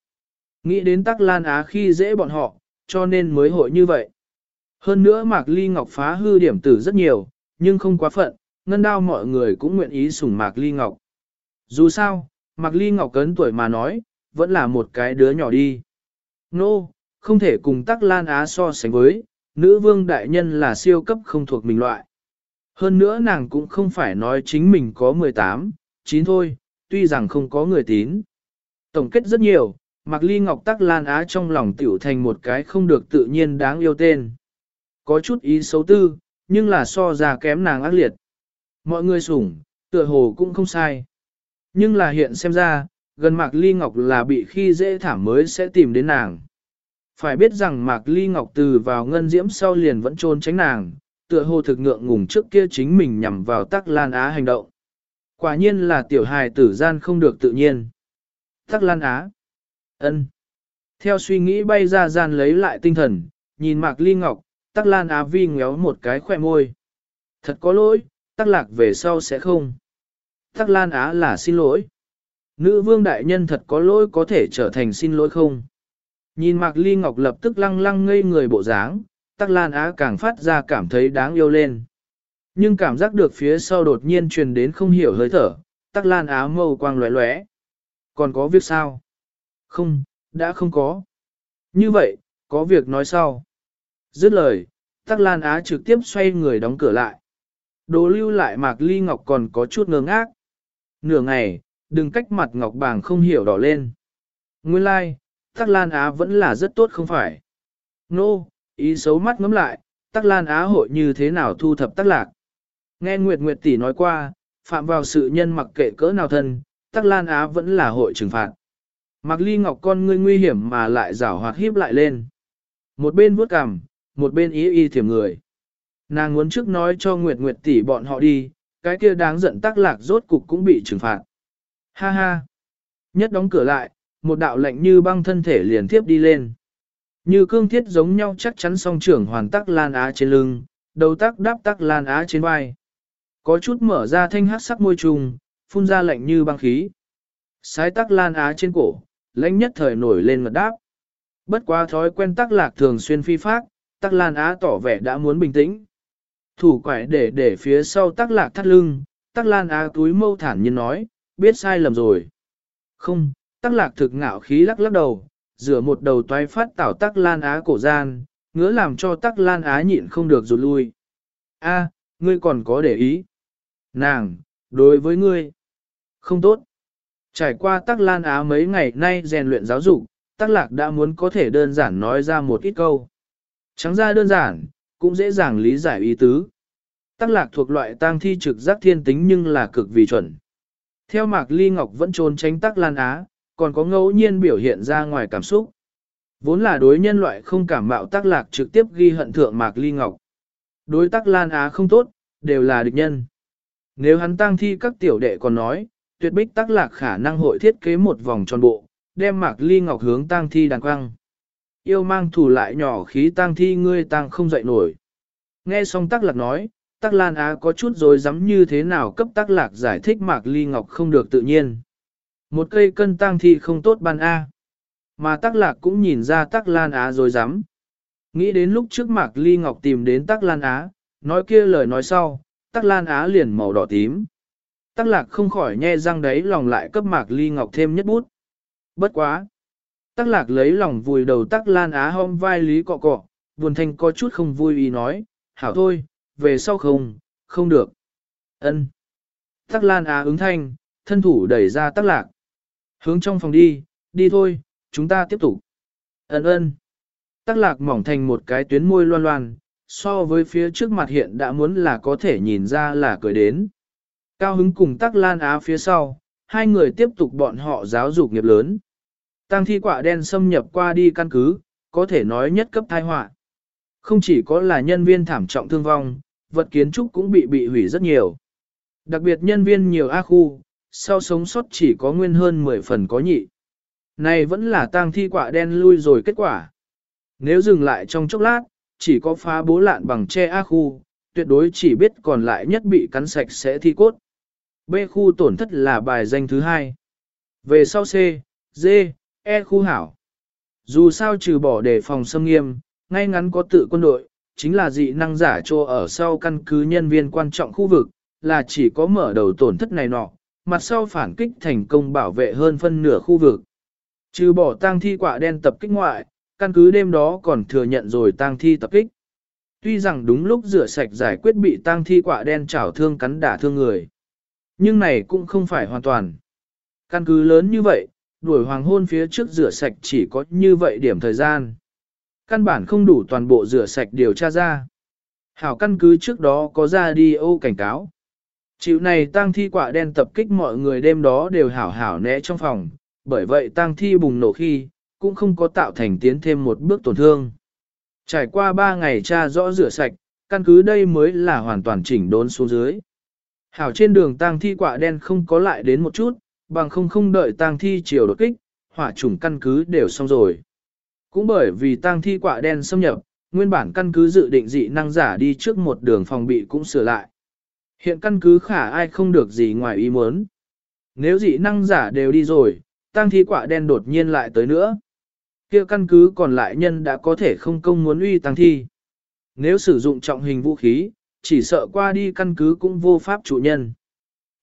Nghĩ đến Tắc Lan Á khi dễ bọn họ, cho nên mới hội như vậy. Hơn nữa Mạc Ly Ngọc phá hư điểm tử rất nhiều, nhưng không quá phận, ngân đao mọi người cũng nguyện ý sủng Mạc Ly Ngọc. Dù sao, Mạc Ly Ngọc cấn tuổi mà nói, vẫn là một cái đứa nhỏ đi. Nô, no, không thể cùng Tắc Lan Á so sánh với, nữ vương đại nhân là siêu cấp không thuộc mình loại. Hơn nữa nàng cũng không phải nói chính mình có 18, 9 thôi, tuy rằng không có người tín. Tổng kết rất nhiều, Mạc Ly Ngọc Tắc Lan Á trong lòng tiểu thành một cái không được tự nhiên đáng yêu tên. Có chút ý xấu tư, nhưng là so ra kém nàng ác liệt. Mọi người sủng, tựa hồ cũng không sai. Nhưng là hiện xem ra, gần Mạc Ly Ngọc là bị khi dễ thảm mới sẽ tìm đến nàng. Phải biết rằng Mạc Ly Ngọc từ vào ngân diễm sau liền vẫn trốn tránh nàng, tựa hồ thực ngượng ngùng trước kia chính mình nhằm vào tắc lan á hành động. Quả nhiên là tiểu hài tử gian không được tự nhiên. Tắc Lan Á. ân. Theo suy nghĩ bay ra gian lấy lại tinh thần, nhìn Mạc Ly Ngọc, Tắc Lan Á vi ngéo một cái khỏe môi. Thật có lỗi, Tắc Lạc về sau sẽ không. Tắc Lan Á là xin lỗi. Nữ vương đại nhân thật có lỗi có thể trở thành xin lỗi không? Nhìn Mạc Ly Ngọc lập tức lăng lăng ngây người bộ dáng, Tắc Lan Á càng phát ra cảm thấy đáng yêu lên. Nhưng cảm giác được phía sau đột nhiên truyền đến không hiểu hơi thở, Tắc Lan Á mâu quang lóe lóe. Còn có việc sao? Không, đã không có. Như vậy, có việc nói sau. Dứt lời, Tắc Lan Á trực tiếp xoay người đóng cửa lại. Đồ lưu lại Mạc Ly Ngọc còn có chút ngơ ngác. Nửa ngày, đừng cách mặt Ngọc Bàng không hiểu đỏ lên. Nguyên lai, like, Tắc Lan Á vẫn là rất tốt không phải. Nô, no, ý xấu mắt ngắm lại, Tắc Lan Á hội như thế nào thu thập Tắc Lạc. Nghe Nguyệt Nguyệt tỷ nói qua, phạm vào sự nhân mặc kệ cỡ nào thân, Tắc Lan Á vẫn là hội trừng phạt. Mặc Ly Ngọc con ngươi nguy hiểm mà lại rảo hoạt híp lại lên. Một bên vuốt cằm, một bên ý y thiểm người. Nàng muốn trước nói cho Nguyệt Nguyệt tỷ bọn họ đi, cái kia đáng giận Tắc Lạc rốt cục cũng bị trừng phạt. Ha ha! Nhất đóng cửa lại, một đạo lệnh như băng thân thể liền tiếp đi lên. Như cương thiết giống nhau chắc chắn song trưởng hoàn tắc lan á trên lưng, đầu tắc đáp tắc lan á trên vai. Có chút mở ra thanh hát sắc môi trùng, phun ra lạnh như băng khí. Sái tắc lan á trên cổ, lãnh nhất thời nổi lên ngật đáp. Bất quá thói quen tắc lạc thường xuyên phi phát, tắc lan á tỏ vẻ đã muốn bình tĩnh. Thủ quải để để phía sau tắc lạc thắt lưng, tắc lan á túi mâu thản nhiên nói, biết sai lầm rồi. Không, tắc lạc thực ngạo khí lắc lắc đầu, rửa một đầu toái phát tảo tắc lan á cổ gian, ngứa làm cho tắc lan á nhịn không được rụt lui. A, ngươi còn có để ý. Nàng, đối với ngươi, không tốt. Trải qua tắc lan á mấy ngày nay rèn luyện giáo dục, tắc lạc đã muốn có thể đơn giản nói ra một ít câu. Trắng ra đơn giản, cũng dễ dàng lý giải ý tứ. Tắc lạc thuộc loại tang thi trực giác thiên tính nhưng là cực vì chuẩn. Theo Mạc Ly Ngọc vẫn trốn tránh tắc lan á, còn có ngẫu nhiên biểu hiện ra ngoài cảm xúc. Vốn là đối nhân loại không cảm mạo tác lạc trực tiếp ghi hận thượng Mạc Ly Ngọc. Đối tác Lan Á không tốt, đều là địch nhân. Nếu hắn tăng thi các tiểu đệ còn nói, tuyệt bích tác lạc khả năng hội thiết kế một vòng tròn bộ, đem Mạc Ly Ngọc hướng tăng thi đàn quăng. Yêu mang thủ lại nhỏ khí tăng thi ngươi tăng không dậy nổi. Nghe xong tác lạc nói, Tắc Lan Á có chút rồi dám như thế nào cấp Tắc lạc giải thích Mạc Ly Ngọc không được tự nhiên. Một cây cân tăng thi không tốt ban A. Mà tắc lạc cũng nhìn ra tắc lan á rồi dám. Nghĩ đến lúc trước mạc ly ngọc tìm đến tắc lan á, nói kia lời nói sau, tắc lan á liền màu đỏ tím. Tắc lạc không khỏi nhe răng đấy lòng lại cấp mạc ly ngọc thêm nhất bút. Bất quá. Tắc lạc lấy lòng vùi đầu tắc lan á hôm vai lý cọ cọ, buồn thanh có chút không vui ý nói, hảo thôi, về sau không, không được. ân Tắc lan á ứng thanh, thân thủ đẩy ra tắc lạc. Hướng trong phòng đi, đi thôi, chúng ta tiếp tục. Ấn ơn. Tắc lạc mỏng thành một cái tuyến môi loan loan, so với phía trước mặt hiện đã muốn là có thể nhìn ra là cười đến. Cao hứng cùng tắc lan á phía sau, hai người tiếp tục bọn họ giáo dục nghiệp lớn. Tăng thi quả đen xâm nhập qua đi căn cứ, có thể nói nhất cấp thai họa. Không chỉ có là nhân viên thảm trọng thương vong, vật kiến trúc cũng bị bị hủy rất nhiều. Đặc biệt nhân viên nhiều A khu, sau sống sót chỉ có nguyên hơn 10 phần có nhị. Này vẫn là tang thi quả đen lui rồi kết quả. Nếu dừng lại trong chốc lát, chỉ có phá bố lạn bằng che A khu, tuyệt đối chỉ biết còn lại nhất bị cắn sạch sẽ thi cốt. B khu tổn thất là bài danh thứ hai. Về sau C, D, E khu hảo. Dù sao trừ bỏ đề phòng xâm nghiêm, ngay ngắn có tự quân đội, chính là dị năng giả trô ở sau căn cứ nhân viên quan trọng khu vực, là chỉ có mở đầu tổn thất này nọ, mặt sau phản kích thành công bảo vệ hơn phân nửa khu vực. Trừ bỏ tang thi quả đen tập kích ngoại, căn cứ đêm đó còn thừa nhận rồi tang thi tập kích. Tuy rằng đúng lúc rửa sạch giải quyết bị tang thi quả đen chảo thương cắn đả thương người. Nhưng này cũng không phải hoàn toàn. Căn cứ lớn như vậy, đuổi hoàng hôn phía trước rửa sạch chỉ có như vậy điểm thời gian. Căn bản không đủ toàn bộ rửa sạch điều tra ra. Hảo căn cứ trước đó có ra đi ô cảnh cáo. Chịu này tang thi quả đen tập kích mọi người đêm đó đều hảo hảo né trong phòng, bởi vậy tang thi bùng nổ khi, cũng không có tạo thành tiến thêm một bước tổn thương. Trải qua 3 ngày tra rõ rửa sạch, căn cứ đây mới là hoàn toàn chỉnh đốn xuống dưới. Hảo trên đường tang thi quả đen không có lại đến một chút, bằng không không đợi tang thi chiều đột kích, hỏa chủng căn cứ đều xong rồi. Cũng bởi vì tang thi quạ đen xâm nhập, nguyên bản căn cứ dự định dị năng giả đi trước một đường phòng bị cũng sửa lại. Hiện căn cứ khả ai không được gì ngoài ý muốn. Nếu dị năng giả đều đi rồi, tang thi quạ đen đột nhiên lại tới nữa. kia căn cứ còn lại nhân đã có thể không công muốn uy tăng thi. Nếu sử dụng trọng hình vũ khí, chỉ sợ qua đi căn cứ cũng vô pháp chủ nhân.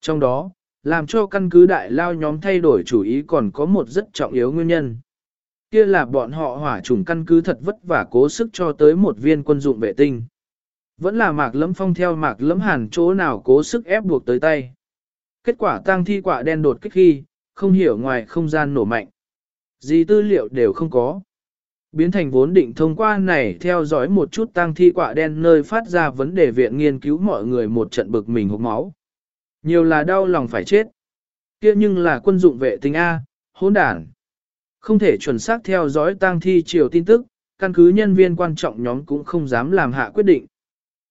Trong đó, làm cho căn cứ đại lao nhóm thay đổi chủ ý còn có một rất trọng yếu nguyên nhân. Kia là bọn họ hỏa chủng căn cứ thật vất vả cố sức cho tới một viên quân dụng vệ tinh. Vẫn là mạc lẫm phong theo mạc lẫm hàn chỗ nào cố sức ép buộc tới tay. Kết quả tang thi quả đen đột kích khi, không hiểu ngoài không gian nổ mạnh. Gì tư liệu đều không có. Biến thành vốn định thông qua này theo dõi một chút tang thi quả đen nơi phát ra vấn đề viện nghiên cứu mọi người một trận bực mình hốc máu. Nhiều là đau lòng phải chết. kia nhưng là quân dụng vệ tinh A, hỗn đản. Không thể chuẩn xác theo dõi tang thi chiều tin tức, căn cứ nhân viên quan trọng nhóm cũng không dám làm hạ quyết định.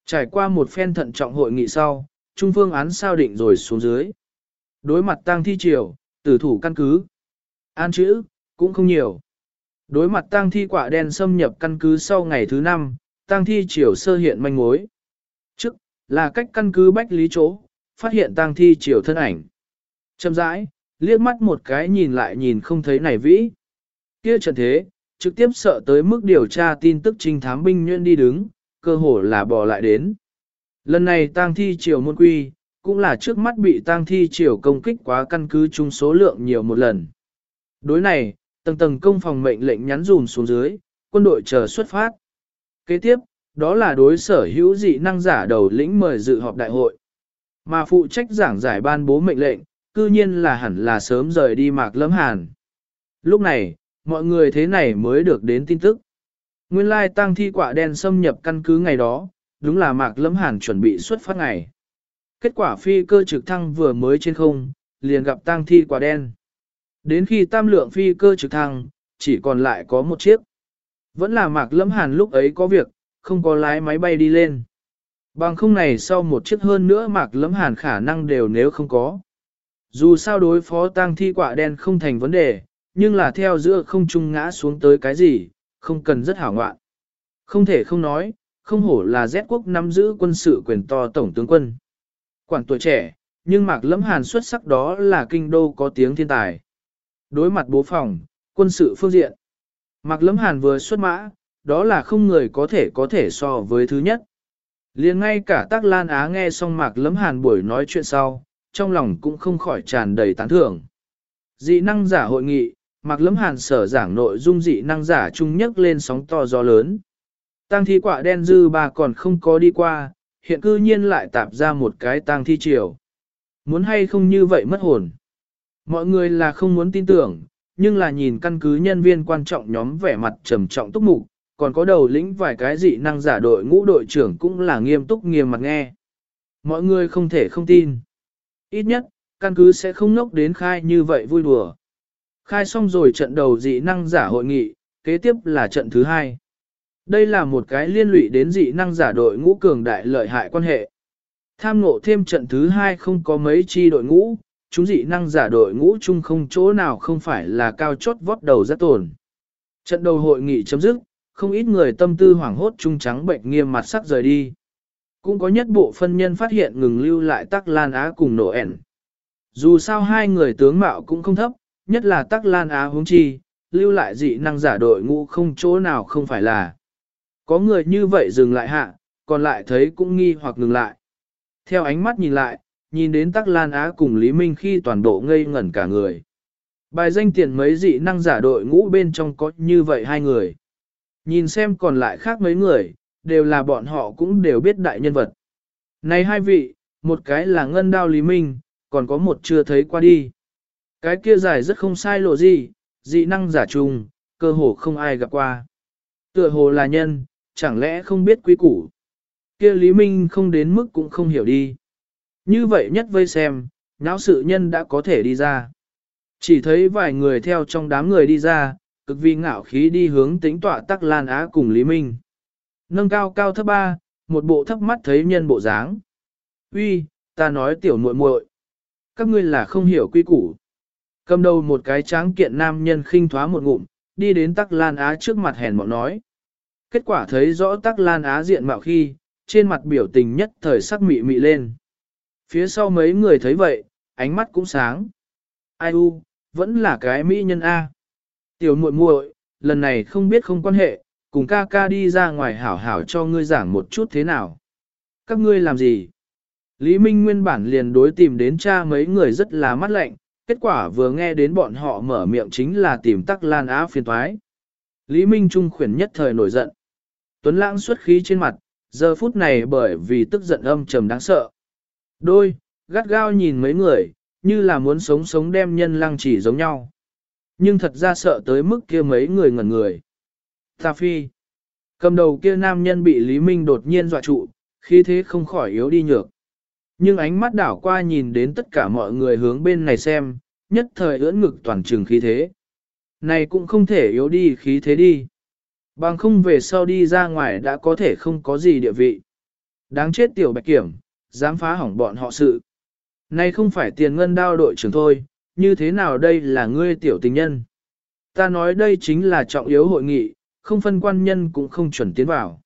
Trải qua một phen thận trọng hội nghị sau, trung phương án sao định rồi xuống dưới. Đối mặt tang thi triều, tử thủ căn cứ. An chữ, cũng không nhiều. Đối mặt tang thi quả đen xâm nhập căn cứ sau ngày thứ năm, tang thi triều sơ hiện manh mối. Trước, là cách căn cứ bách lý chỗ, phát hiện tang thi triều thân ảnh. Châm rãi, liếc mắt một cái nhìn lại nhìn không thấy này vĩ. Kia trận thế, trực tiếp sợ tới mức điều tra tin tức trinh thám binh nhuyễn đi đứng, cơ hồ là bỏ lại đến. Lần này tang thi triều môn quy, cũng là trước mắt bị tang thi triều công kích quá căn cứ chung số lượng nhiều một lần. Đối này, tầng tầng công phòng mệnh lệnh nhắn dùm xuống dưới, quân đội chờ xuất phát. Kế tiếp, đó là đối sở hữu dị năng giả đầu lĩnh mời dự họp đại hội. Mà phụ trách giảng giải ban bố mệnh lệnh, cư nhiên là hẳn là sớm rời đi mạc lâm hàn. Lúc này, mọi người thế này mới được đến tin tức. Nguyên lai tăng thi quả đen xâm nhập căn cứ ngày đó, đúng là mạc lâm hàn chuẩn bị xuất phát ngày. Kết quả phi cơ trực thăng vừa mới trên không, liền gặp tăng thi quả đen. Đến khi tam lượng phi cơ trực thăng, chỉ còn lại có một chiếc. Vẫn là mạc lâm hàn lúc ấy có việc, không có lái máy bay đi lên. Bằng không này sau một chiếc hơn nữa mạc lâm hàn khả năng đều nếu không có. Dù sao đối phó tăng thi quả đen không thành vấn đề, nhưng là theo giữa không trung ngã xuống tới cái gì, không cần rất hảo ngoạn. Không thể không nói, không hổ là Z quốc nắm giữ quân sự quyền to tổng tướng quân. Quản tuổi trẻ, nhưng mạc lẫm hàn xuất sắc đó là kinh đô có tiếng thiên tài. Đối mặt bố phòng, quân sự phương diện. Mạc lẫm hàn vừa xuất mã, đó là không người có thể có thể so với thứ nhất. liền ngay cả tắc lan á nghe xong mạc lẫm hàn buổi nói chuyện sau, trong lòng cũng không khỏi tràn đầy tán thưởng. Dị năng giả hội nghị, Mạc Lấm Hàn sở giảng nội dung dị năng giả chung nhất lên sóng to gió lớn. Tăng thi quả đen dư bà còn không có đi qua, hiện cư nhiên lại tạp ra một cái tăng thi triều. Muốn hay không như vậy mất hồn. Mọi người là không muốn tin tưởng, nhưng là nhìn căn cứ nhân viên quan trọng nhóm vẻ mặt trầm trọng túc mục, còn có đầu lĩnh vài cái dị năng giả đội ngũ đội trưởng cũng là nghiêm túc nghiêm mặt nghe. Mọi người không thể không tin. Ít nhất, căn cứ sẽ không nốc đến khai như vậy vui đùa. Khai xong rồi trận đầu dị năng giả hội nghị, kế tiếp là trận thứ hai. Đây là một cái liên lụy đến dị năng giả đội ngũ cường đại lợi hại quan hệ. Tham ngộ thêm trận thứ hai không có mấy chi đội ngũ, chúng dị năng giả đội ngũ chung không chỗ nào không phải là cao chót vót đầu rất tổn Trận đầu hội nghị chấm dứt, không ít người tâm tư hoảng hốt trung trắng bệnh nghiêm mặt sắc rời đi. Cũng có nhất bộ phân nhân phát hiện ngừng lưu lại tắc lan á cùng nổ ẻn. Dù sao hai người tướng mạo cũng không thấp, nhất là tắc lan á hướng chi, lưu lại dị năng giả đội ngũ không chỗ nào không phải là. Có người như vậy dừng lại hạ, còn lại thấy cũng nghi hoặc ngừng lại. Theo ánh mắt nhìn lại, nhìn đến tắc lan á cùng Lý Minh khi toàn bộ ngây ngẩn cả người. Bài danh tiền mấy dị năng giả đội ngũ bên trong có như vậy hai người. Nhìn xem còn lại khác mấy người, đều là bọn họ cũng đều biết đại nhân vật. Này hai vị, một cái là ngân đao Lý Minh, còn có một chưa thấy qua đi. Cái kia dài rất không sai lộ gì, dị năng giả trùng, cơ hồ không ai gặp qua. Tựa hồ là nhân, chẳng lẽ không biết quý củ. Kia Lý Minh không đến mức cũng không hiểu đi. Như vậy nhất vây xem, não sự nhân đã có thể đi ra. Chỉ thấy vài người theo trong đám người đi ra, cực vi ngạo khí đi hướng tính tọa tắc Lan Á cùng Lý Minh. Nâng cao cao thấp ba, một bộ thấp mắt thấy nhân bộ dáng. Uy, ta nói tiểu muội muội, các ngươi là không hiểu quy củ. Cầm đầu một cái tráng kiện nam nhân khinh thoá một ngụm, đi đến Tắc Lan Á trước mặt hèn mọn nói. Kết quả thấy rõ Tắc Lan Á diện mạo khi, trên mặt biểu tình nhất thời sắc mị mị lên. Phía sau mấy người thấy vậy, ánh mắt cũng sáng. Ai u, vẫn là cái mỹ nhân A. Tiểu muội muội, lần này không biết không quan hệ, cùng ca ca đi ra ngoài hảo hảo cho ngươi giảng một chút thế nào. Các ngươi làm gì? Lý Minh nguyên bản liền đối tìm đến cha mấy người rất là mắt lạnh, kết quả vừa nghe đến bọn họ mở miệng chính là tìm tắc lan á phiền thoái. Lý Minh Trung khuyển nhất thời nổi giận. Tuấn lãng xuất khí trên mặt, giờ phút này bởi vì tức giận âm trầm đáng sợ. Đôi, gắt gao nhìn mấy người, như là muốn sống sống đem nhân lăng chỉ giống nhau. Nhưng thật ra sợ tới mức kia mấy người ngẩn người. Ta phi. Cầm đầu kia nam nhân bị Lý Minh đột nhiên dọa trụ, khi thế không khỏi yếu đi nhược. Nhưng ánh mắt đảo qua nhìn đến tất cả mọi người hướng bên này xem, nhất thời ưỡn ngực toàn trường khí thế. Này cũng không thể yếu đi khí thế đi. Bằng không về sau đi ra ngoài đã có thể không có gì địa vị. Đáng chết tiểu bạch kiểm, dám phá hỏng bọn họ sự. Này không phải tiền ngân đao đội trưởng thôi, như thế nào đây là ngươi tiểu tình nhân. Ta nói đây chính là trọng yếu hội nghị, không phân quan nhân cũng không chuẩn tiến vào.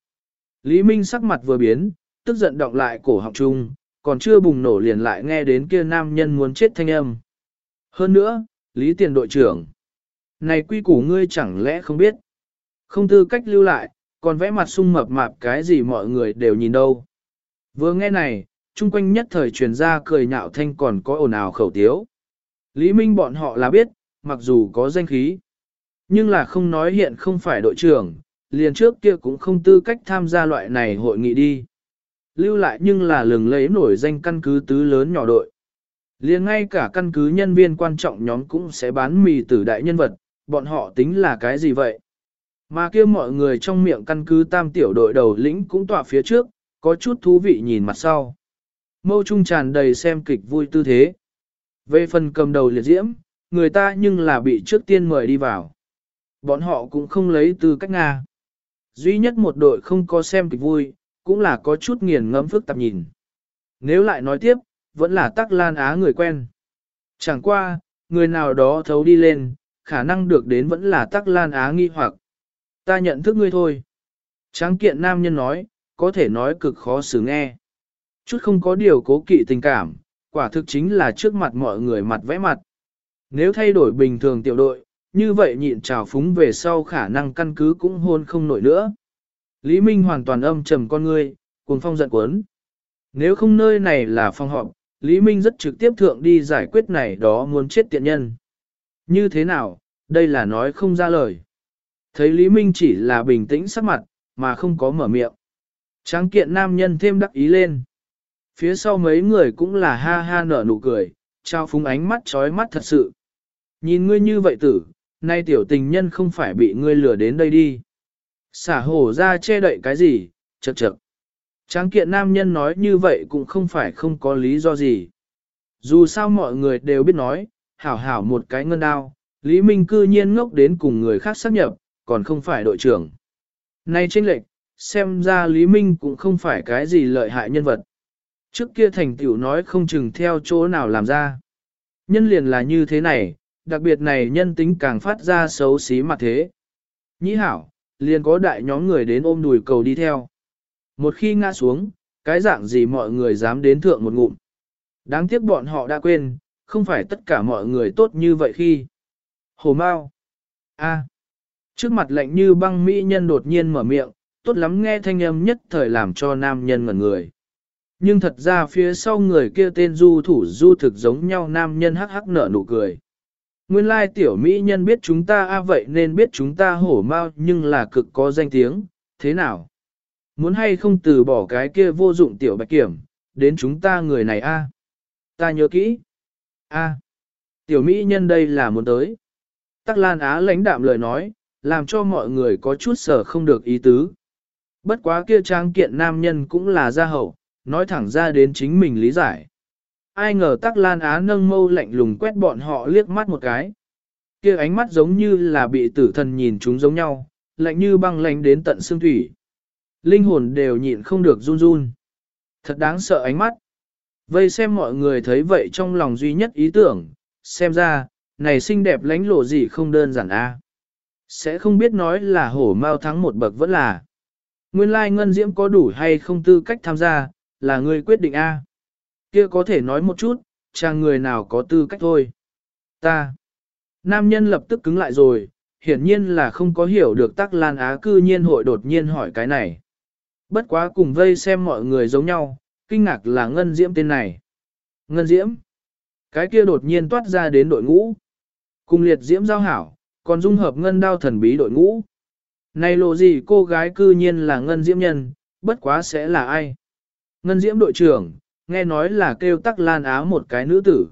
Lý Minh sắc mặt vừa biến, tức giận động lại cổ họng trung, còn chưa bùng nổ liền lại nghe đến kia nam nhân muốn chết thanh âm. Hơn nữa, Lý Tiền đội trưởng, này quy củ ngươi chẳng lẽ không biết. Không tư cách lưu lại, còn vẽ mặt sung mập mạp cái gì mọi người đều nhìn đâu. Vừa nghe này, chung quanh nhất thời truyền ra cười nhạo thanh còn có ồn ào khẩu tiếu. Lý Minh bọn họ là biết, mặc dù có danh khí, nhưng là không nói hiện không phải đội trưởng, liền trước kia cũng không tư cách tham gia loại này hội nghị đi. Lưu lại nhưng là lừng lấy nổi danh căn cứ tứ lớn nhỏ đội. Liền ngay cả căn cứ nhân viên quan trọng nhóm cũng sẽ bán mì tử đại nhân vật, bọn họ tính là cái gì vậy? Mà kia mọi người trong miệng căn cứ tam tiểu đội đầu lĩnh cũng tỏa phía trước, có chút thú vị nhìn mặt sau. Mâu trung tràn đầy xem kịch vui tư thế. Về phần cầm đầu liệt diễm, người ta nhưng là bị trước tiên mời đi vào. Bọn họ cũng không lấy từ cách Nga. Duy nhất một đội không có xem kịch vui, cũng là có chút nghiền ngẫm phức tạp nhìn. Nếu lại nói tiếp, vẫn là tắc lan á người quen. Chẳng qua, người nào đó thấu đi lên, khả năng được đến vẫn là tắc lan á nghi hoặc. Ta nhận thức ngươi thôi. Tráng kiện nam nhân nói, có thể nói cực khó xử nghe. Chút không có điều cố kỵ tình cảm, quả thực chính là trước mặt mọi người mặt vẽ mặt. Nếu thay đổi bình thường tiểu đội, như vậy nhịn trào phúng về sau khả năng căn cứ cũng hôn không nổi nữa. Lý Minh hoàn toàn âm trầm con ngươi, cuồng phong giận cuốn. Nếu không nơi này là phong họp, Lý Minh rất trực tiếp thượng đi giải quyết này đó muốn chết tiện nhân. Như thế nào, đây là nói không ra lời. Thấy Lý Minh chỉ là bình tĩnh sắc mặt, mà không có mở miệng. Tráng kiện nam nhân thêm đắc ý lên. Phía sau mấy người cũng là ha ha nở nụ cười, trao phúng ánh mắt trói mắt thật sự. Nhìn ngươi như vậy tử, nay tiểu tình nhân không phải bị ngươi lừa đến đây đi. Xả hổ ra che đậy cái gì, chật chật. Tráng kiện nam nhân nói như vậy cũng không phải không có lý do gì. Dù sao mọi người đều biết nói, hảo hảo một cái ngân đao, Lý Minh cư nhiên ngốc đến cùng người khác xác nhập, còn không phải đội trưởng. Nay tranh lệch, xem ra Lý Minh cũng không phải cái gì lợi hại nhân vật. Trước kia thành tiểu nói không chừng theo chỗ nào làm ra. Nhân liền là như thế này, đặc biệt này nhân tính càng phát ra xấu xí mặt thế. Nhĩ hảo, liền có đại nhóm người đến ôm đùi cầu đi theo. Một khi ngã xuống, cái dạng gì mọi người dám đến thượng một ngụm. Đáng tiếc bọn họ đã quên, không phải tất cả mọi người tốt như vậy khi. Hồ Mao. A. Trước mặt lạnh như băng mỹ nhân đột nhiên mở miệng, tốt lắm nghe thanh âm nhất thời làm cho nam nhân ngẩn người. Nhưng thật ra phía sau người kia tên du thủ du thực giống nhau nam nhân hắc hắc nở nụ cười. Nguyên lai tiểu mỹ nhân biết chúng ta a vậy nên biết chúng ta hổ mau nhưng là cực có danh tiếng, thế nào? Muốn hay không từ bỏ cái kia vô dụng tiểu bạch kiểm, đến chúng ta người này a Ta nhớ kỹ. a tiểu mỹ nhân đây là muốn tới. Tắc Lan Á lãnh đạm lời nói, làm cho mọi người có chút sở không được ý tứ. Bất quá kia trang kiện nam nhân cũng là gia hậu, nói thẳng ra đến chính mình lý giải. Ai ngờ tắc lan á nâng mâu lạnh lùng quét bọn họ liếc mắt một cái. kia ánh mắt giống như là bị tử thần nhìn chúng giống nhau, lạnh như băng lạnh đến tận xương thủy. Linh hồn đều nhịn không được run run. Thật đáng sợ ánh mắt. Vây xem mọi người thấy vậy trong lòng duy nhất ý tưởng, xem ra, này xinh đẹp lánh lộ gì không đơn giản a Sẽ không biết nói là hổ mau thắng một bậc vẫn là. Nguyên lai ngân diễm có đủ hay không tư cách tham gia, là người quyết định a Kia có thể nói một chút, chàng người nào có tư cách thôi. Ta. Nam nhân lập tức cứng lại rồi, hiển nhiên là không có hiểu được tắc lan á cư nhiên hội đột nhiên hỏi cái này. Bất quá cùng vây xem mọi người giống nhau, kinh ngạc là ngân diễm tên này. Ngân diễm. Cái kia đột nhiên toát ra đến đội ngũ. Cùng liệt diễm giao hảo, còn dung hợp ngân đao thần bí đội ngũ. Này lộ gì cô gái cư nhiên là ngân diễm nhân, bất quá sẽ là ai? Ngân diễm đội trưởng, nghe nói là kêu tắc lan á một cái nữ tử.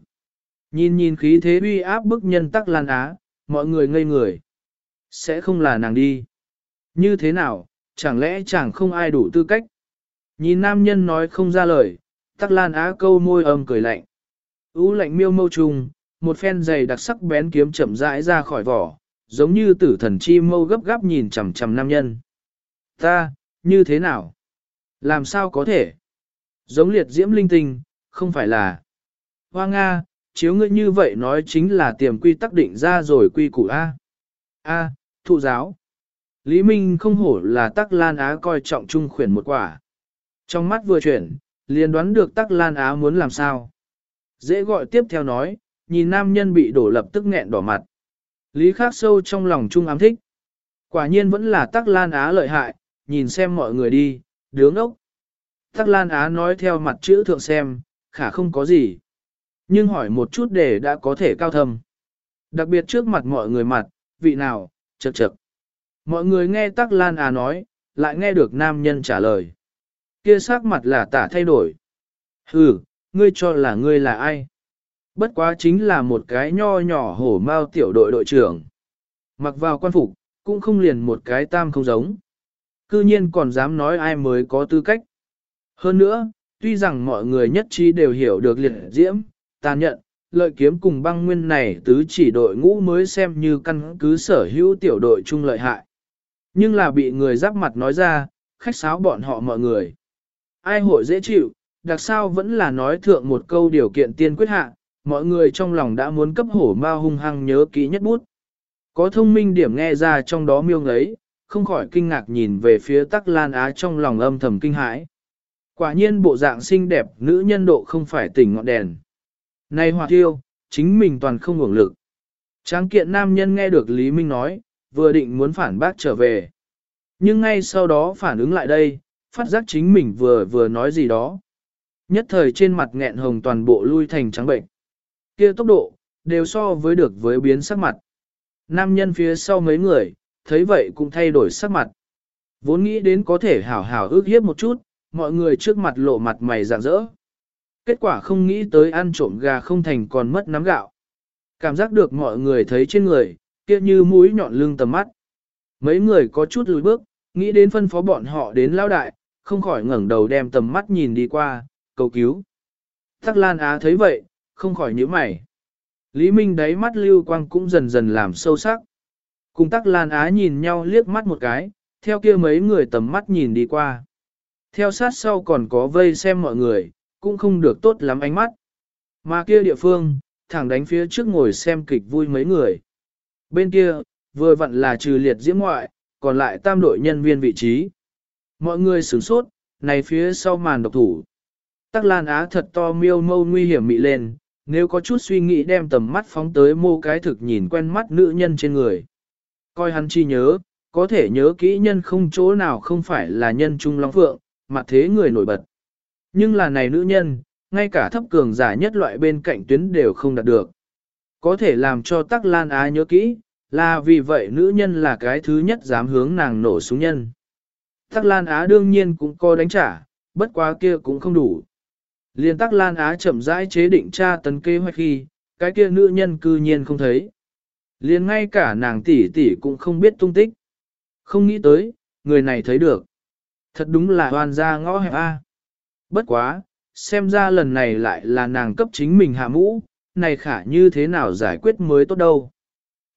Nhìn nhìn khí thế uy áp bức nhân tắc lan á, mọi người ngây người. Sẽ không là nàng đi. Như thế nào, chẳng lẽ chẳng không ai đủ tư cách? Nhìn nam nhân nói không ra lời, tắc lan á câu môi âm cười lạnh. Ú lạnh miêu mâu trùng, một phen dày đặc sắc bén kiếm chậm rãi ra khỏi vỏ, giống như tử thần chi mâu gấp gáp nhìn chằm chằm nam nhân. Ta, như thế nào? Làm sao có thể? Giống liệt diễm linh tinh, không phải là. Hoa Nga, chiếu ngươi như vậy nói chính là tiềm quy tắc định ra rồi quy củ A. A, thụ giáo. Lý Minh không hổ là tắc lan á coi trọng trung khuyển một quả. Trong mắt vừa chuyển, liền đoán được tắc lan á muốn làm sao. Dễ gọi tiếp theo nói, nhìn nam nhân bị đổ lập tức nghẹn đỏ mặt. Lý khắc sâu trong lòng trung ám thích. Quả nhiên vẫn là tắc lan á lợi hại, nhìn xem mọi người đi, đứng ốc. Tắc lan á nói theo mặt chữ thượng xem, khả không có gì. Nhưng hỏi một chút để đã có thể cao thâm. Đặc biệt trước mặt mọi người mặt, vị nào, chật chật. Mọi người nghe tắc lan á nói, lại nghe được nam nhân trả lời. Kia sắc mặt là tả thay đổi. Hừ, ngươi cho là ngươi là ai? Bất quá chính là một cái nho nhỏ hổ mao tiểu đội đội trưởng. Mặc vào quan phục, cũng không liền một cái tam không giống. Cư nhiên còn dám nói ai mới có tư cách. Hơn nữa, tuy rằng mọi người nhất trí đều hiểu được liệt diễm, tàn nhận, lợi kiếm cùng băng nguyên này tứ chỉ đội ngũ mới xem như căn cứ sở hữu tiểu đội chung lợi hại. Nhưng là bị người giáp mặt nói ra, khách sáo bọn họ mọi người. Ai hội dễ chịu, đặc sao vẫn là nói thượng một câu điều kiện tiên quyết hạ, mọi người trong lòng đã muốn cấp hổ ma hung hăng nhớ kỹ nhất bút. Có thông minh điểm nghe ra trong đó miêu ngấy, không khỏi kinh ngạc nhìn về phía tắc lan á trong lòng âm thầm kinh hãi. Quả nhiên bộ dạng xinh đẹp nữ nhân độ không phải tỉnh ngọn đèn. Này hòa tiêu, chính mình toàn không hưởng lực. Tráng kiện nam nhân nghe được Lý Minh nói, vừa định muốn phản bác trở về. Nhưng ngay sau đó phản ứng lại đây, phát giác chính mình vừa vừa nói gì đó. Nhất thời trên mặt nghẹn hồng toàn bộ lui thành trắng bệnh. kia tốc độ, đều so với được với biến sắc mặt. Nam nhân phía sau mấy người, thấy vậy cũng thay đổi sắc mặt. Vốn nghĩ đến có thể hảo hảo ước hiếp một chút, mọi người trước mặt lộ mặt mày rạng rỡ. Kết quả không nghĩ tới ăn trộm gà không thành còn mất nắm gạo. Cảm giác được mọi người thấy trên người, kia như mũi nhọn lưng tầm mắt. Mấy người có chút lùi bước, nghĩ đến phân phó bọn họ đến lao đại, không khỏi ngẩng đầu đem tầm mắt nhìn đi qua, cầu cứu. Tắc Lan Á thấy vậy, không khỏi nhíu mày. Lý Minh đáy mắt lưu quang cũng dần dần làm sâu sắc. Cùng Tắc Lan Á nhìn nhau liếc mắt một cái, theo kia mấy người tầm mắt nhìn đi qua. Theo sát sau còn có vây xem mọi người, cũng không được tốt lắm ánh mắt. Mà kia địa phương, thẳng đánh phía trước ngồi xem kịch vui mấy người. Bên kia, vừa vặn là trừ liệt diễm ngoại, còn lại tam đội nhân viên vị trí. Mọi người sửng sốt, này phía sau màn độc thủ. Tắc Lan Á thật to miêu mâu nguy hiểm mị lên, nếu có chút suy nghĩ đem tầm mắt phóng tới mô cái thực nhìn quen mắt nữ nhân trên người. Coi hắn chi nhớ, có thể nhớ kỹ nhân không chỗ nào không phải là nhân trung long phượng, mặt thế người nổi bật. Nhưng là này nữ nhân, ngay cả thấp cường giả nhất loại bên cạnh tuyến đều không đạt được. Có thể làm cho Tắc Lan Á nhớ kỹ, là vì vậy nữ nhân là cái thứ nhất dám hướng nàng nổ súng nhân. Tắc Lan Á đương nhiên cũng có đánh trả, bất quá kia cũng không đủ. Liên Tắc Lan Á chậm rãi chế định tra tấn kế hoạch khi, cái kia nữ nhân cư nhiên không thấy. Liên ngay cả nàng tỷ tỷ cũng không biết tung tích. Không nghĩ tới, người này thấy được. Thật đúng là hoàn ra ngõ hẹp A. Bất quá, xem ra lần này lại là nàng cấp chính mình hạ mũ, này khả như thế nào giải quyết mới tốt đâu.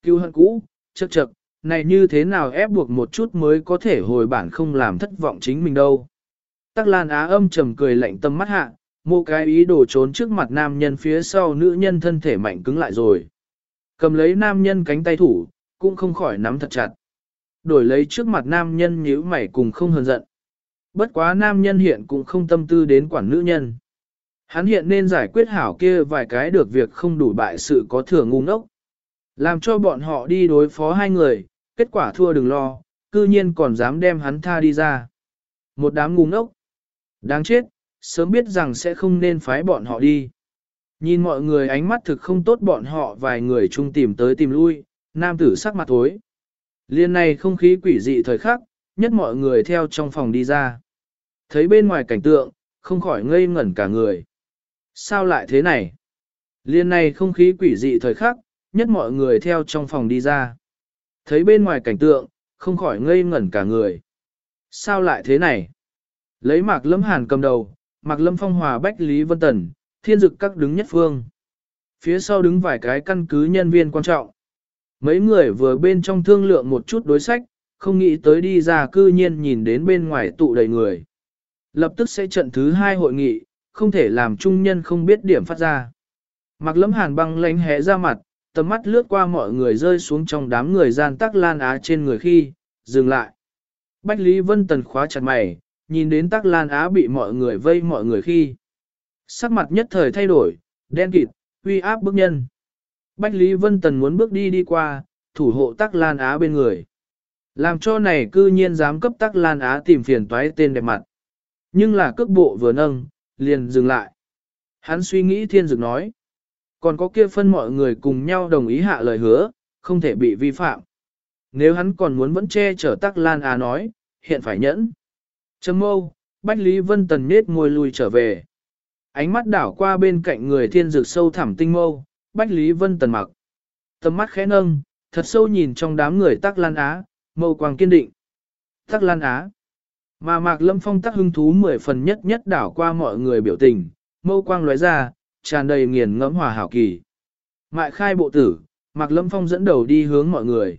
Cứu hận cũ, chật chật, này như thế nào ép buộc một chút mới có thể hồi bản không làm thất vọng chính mình đâu. Tắc Lan Á âm trầm cười lạnh tâm mắt hạ, một cái ý đồ trốn trước mặt nam nhân phía sau nữ nhân thân thể mạnh cứng lại rồi. Cầm lấy nam nhân cánh tay thủ, cũng không khỏi nắm thật chặt. Đổi lấy trước mặt nam nhân nhíu mày cùng không hờn giận. Bất quá nam nhân hiện cũng không tâm tư đến quản nữ nhân. Hắn hiện nên giải quyết hảo kia vài cái được việc không đủ bại sự có thừa ngu ngốc. Làm cho bọn họ đi đối phó hai người, kết quả thua đừng lo, cư nhiên còn dám đem hắn tha đi ra. Một đám ngu ngốc. Đáng chết, sớm biết rằng sẽ không nên phái bọn họ đi. Nhìn mọi người ánh mắt thực không tốt bọn họ vài người chung tìm tới tìm lui, nam tử sắc mặt tối. Liên này không khí quỷ dị thời khắc, nhất mọi người theo trong phòng đi ra. Thấy bên ngoài cảnh tượng, không khỏi ngây ngẩn cả người. Sao lại thế này? Liên này không khí quỷ dị thời khắc, nhất mọi người theo trong phòng đi ra. Thấy bên ngoài cảnh tượng, không khỏi ngây ngẩn cả người. Sao lại thế này? Lấy mạc lâm hàn cầm đầu, mạc lâm phong hòa bách Lý Vân Tần, thiên dực các đứng nhất phương. Phía sau đứng vài cái căn cứ nhân viên quan trọng. Mấy người vừa bên trong thương lượng một chút đối sách, không nghĩ tới đi ra cư nhiên nhìn đến bên ngoài tụ đầy người. Lập tức sẽ trận thứ hai hội nghị, không thể làm trung nhân không biết điểm phát ra. Mặc lấm hàn băng lánh hé ra mặt, tầm mắt lướt qua mọi người rơi xuống trong đám người gian tắc lan á trên người khi, dừng lại. Bách Lý Vân Tần khóa chặt mày, nhìn đến tắc lan á bị mọi người vây mọi người khi. Sắc mặt nhất thời thay đổi, đen kịt, uy áp bức nhân. Bách Lý Vân Tần muốn bước đi đi qua, thủ hộ tắc lan á bên người. Làm cho này cư nhiên dám cấp tắc lan á tìm phiền toái tên đẹp mặt. Nhưng là cước bộ vừa nâng, liền dừng lại. Hắn suy nghĩ thiên dực nói. Còn có kia phân mọi người cùng nhau đồng ý hạ lời hứa, không thể bị vi phạm. Nếu hắn còn muốn vẫn che chở tắc lan á nói, hiện phải nhẫn. Trầm mâu, Bách Lý Vân Tần nết môi lùi trở về. Ánh mắt đảo qua bên cạnh người thiên dực sâu thẳm tinh mâu, Bách Lý Vân Tần mặc. Tầm mắt khẽ nâng, thật sâu nhìn trong đám người tắc lan á, mâu quang kiên định. Tắc lan á. Mà Mạc Lâm Phong tắc hứng thú mười phần nhất nhất đảo qua mọi người biểu tình, mâu quang lóe ra, tràn đầy nghiền ngẫm hòa hảo kỳ. Mại khai bộ tử, Mạc Lâm Phong dẫn đầu đi hướng mọi người.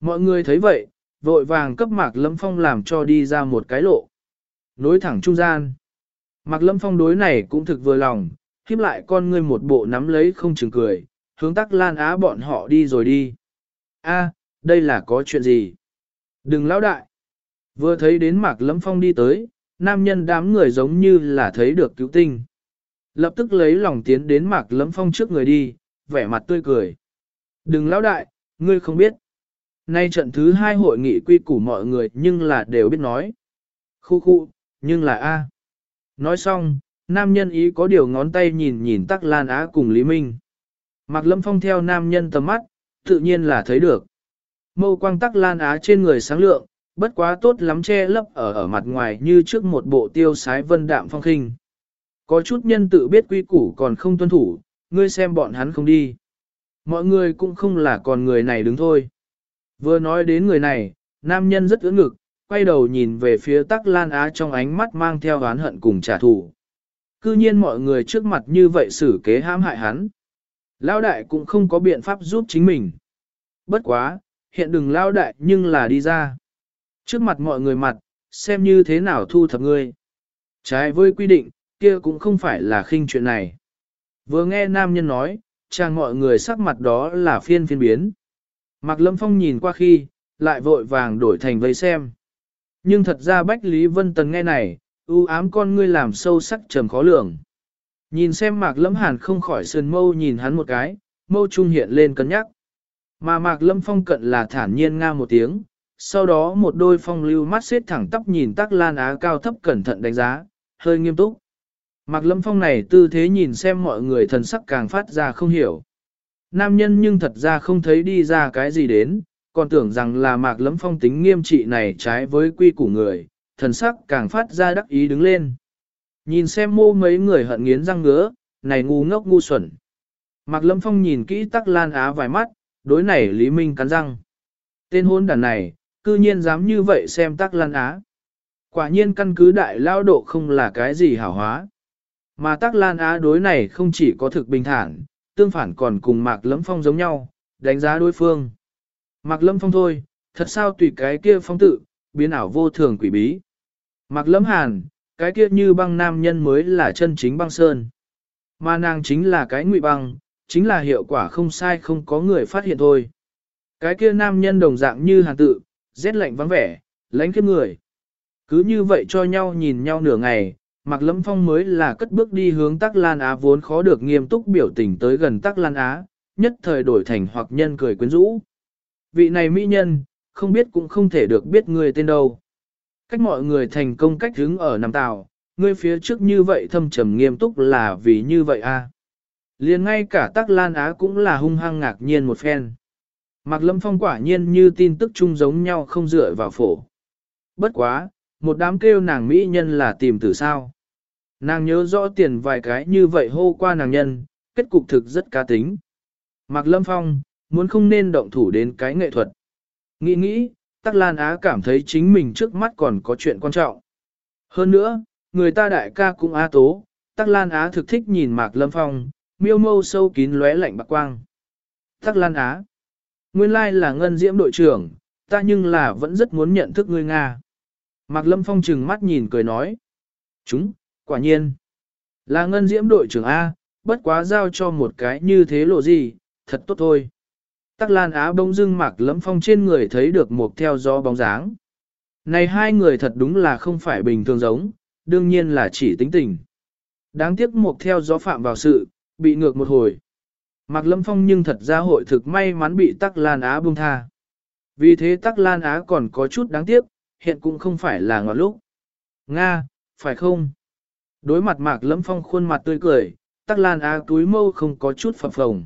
Mọi người thấy vậy, vội vàng cấp Mạc Lâm Phong làm cho đi ra một cái lộ. Nối thẳng trung gian. Mạc Lâm Phong đối này cũng thực vừa lòng, khiếp lại con ngươi một bộ nắm lấy không chừng cười, hướng tắc lan á bọn họ đi rồi đi. A, đây là có chuyện gì? Đừng lão đại. Vừa thấy đến Mạc Lâm Phong đi tới, nam nhân đám người giống như là thấy được cứu tinh. Lập tức lấy lòng tiến đến Mạc Lâm Phong trước người đi, vẻ mặt tươi cười. Đừng lão đại, ngươi không biết. Nay trận thứ hai hội nghị quy củ mọi người nhưng là đều biết nói. Khu khu, nhưng là A. Nói xong, nam nhân ý có điều ngón tay nhìn nhìn tắc lan á cùng Lý Minh. Mạc Lâm Phong theo nam nhân tầm mắt, tự nhiên là thấy được. Mâu quang tắc lan á trên người sáng lượng, bất quá tốt lắm che lấp ở ở mặt ngoài như trước một bộ tiêu sái vân đạm phong khinh. Có chút nhân tự biết quy củ còn không tuân thủ, ngươi xem bọn hắn không đi. Mọi người cũng không là còn người này đứng thôi. Vừa nói đến người này, nam nhân rất ưỡn ngực, quay đầu nhìn về phía tắc lan á trong ánh mắt mang theo oán hận cùng trả thù. Cư nhiên mọi người trước mặt như vậy xử kế hãm hại hắn. Lao đại cũng không có biện pháp giúp chính mình. Bất quá, hiện đừng lao đại nhưng là đi ra. Trước mặt mọi người mặt, xem như thế nào thu thập ngươi. Trái với quy định, kia cũng không phải là khinh chuyện này. Vừa nghe nam nhân nói, chàng mọi người sắc mặt đó là phiên phiên biến. Mạc Lâm Phong nhìn qua khi, lại vội vàng đổi thành vây xem. Nhưng thật ra Bách Lý Vân Tần nghe này, ưu ám con ngươi làm sâu sắc trầm khó lường. Nhìn xem Mạc Lâm Hàn không khỏi sườn mâu nhìn hắn một cái, mâu trung hiện lên cân nhắc. Mà Mạc Lâm Phong cận là thản nhiên nga một tiếng, sau đó một đôi phong lưu mắt xếp thẳng tóc nhìn tắc lan á cao thấp cẩn thận đánh giá, hơi nghiêm túc. Mạc Lâm Phong này tư thế nhìn xem mọi người thần sắc càng phát ra không hiểu. Nam nhân nhưng thật ra không thấy đi ra cái gì đến, còn tưởng rằng là Mạc Lâm Phong tính nghiêm trị này trái với quy củ người, thần sắc càng phát ra đắc ý đứng lên. Nhìn xem mô mấy người hận nghiến răng ngứa, này ngu ngốc ngu xuẩn. Mạc Lâm Phong nhìn kỹ tắc lan á vài mắt, đối này Lý Minh cắn răng. Tên hôn đàn này, cư nhiên dám như vậy xem tắc lan á. Quả nhiên căn cứ đại lao độ không là cái gì hảo hóa. Mà tắc lan á đối này không chỉ có thực bình thản, tương phản còn cùng Mạc Lâm Phong giống nhau, đánh giá đối phương. Mạc Lâm Phong thôi, thật sao tùy cái kia phong tự, biến ảo vô thường quỷ bí. Mạc Lâm Hàn, cái kia như băng nam nhân mới là chân chính băng sơn. Mà nàng chính là cái ngụy băng, chính là hiệu quả không sai không có người phát hiện thôi. Cái kia nam nhân đồng dạng như hàn tự, rét lạnh vắng vẻ, lánh kiếp người. Cứ như vậy cho nhau nhìn nhau nửa ngày, Mạc Lâm Phong mới là cất bước đi hướng Tắc Lan Á vốn khó được nghiêm túc biểu tình tới gần Tắc Lan Á, nhất thời đổi thành hoặc nhân cười quyến rũ. Vị này mỹ nhân, không biết cũng không thể được biết người tên đâu. Cách mọi người thành công cách hướng ở Nam Tào, ngươi phía trước như vậy thâm trầm nghiêm túc là vì như vậy a. À. Liền ngay cả Tắc Lan Á cũng là hung hăng ngạc nhiên một phen. Mạc Lâm Phong quả nhiên như tin tức chung giống nhau không dựa vào phổ. Bất quá, một đám kêu nàng mỹ nhân là tìm từ sao. Nàng nhớ rõ tiền vài cái như vậy hô qua nàng nhân, kết cục thực rất cá tính. Mạc Lâm Phong, muốn không nên động thủ đến cái nghệ thuật. Nghĩ nghĩ, Tắc Lan Á cảm thấy chính mình trước mắt còn có chuyện quan trọng. Hơn nữa, người ta đại ca cũng á tố, Tắc Lan Á thực thích nhìn Mạc Lâm Phong, miêu mâu sâu kín lóe lạnh bạc quang. Tắc Lan Á, nguyên lai là ngân diễm đội trưởng, ta nhưng là vẫn rất muốn nhận thức ngươi Nga. Mạc Lâm Phong trừng mắt nhìn cười nói. Chúng, quả nhiên. Là ngân diễm đội trưởng A, bất quá giao cho một cái như thế lộ gì, thật tốt thôi. Tắc Lan Á bông dưng Mạc Lâm Phong trên người thấy được một theo gió bóng dáng. Này hai người thật đúng là không phải bình thường giống, đương nhiên là chỉ tính tình. Đáng tiếc một theo gió phạm vào sự, bị ngược một hồi. Mạc Lâm Phong nhưng thật ra hội thực may mắn bị Tắc Lan Á buông tha. Vì thế Tắc Lan Á còn có chút đáng tiếc, hiện cũng không phải là ngọt lúc. Nga, phải không? Đối mặt Mạc Lâm Phong khuôn mặt tươi cười, Tắc Lan Á túi mâu không có chút phập phồng.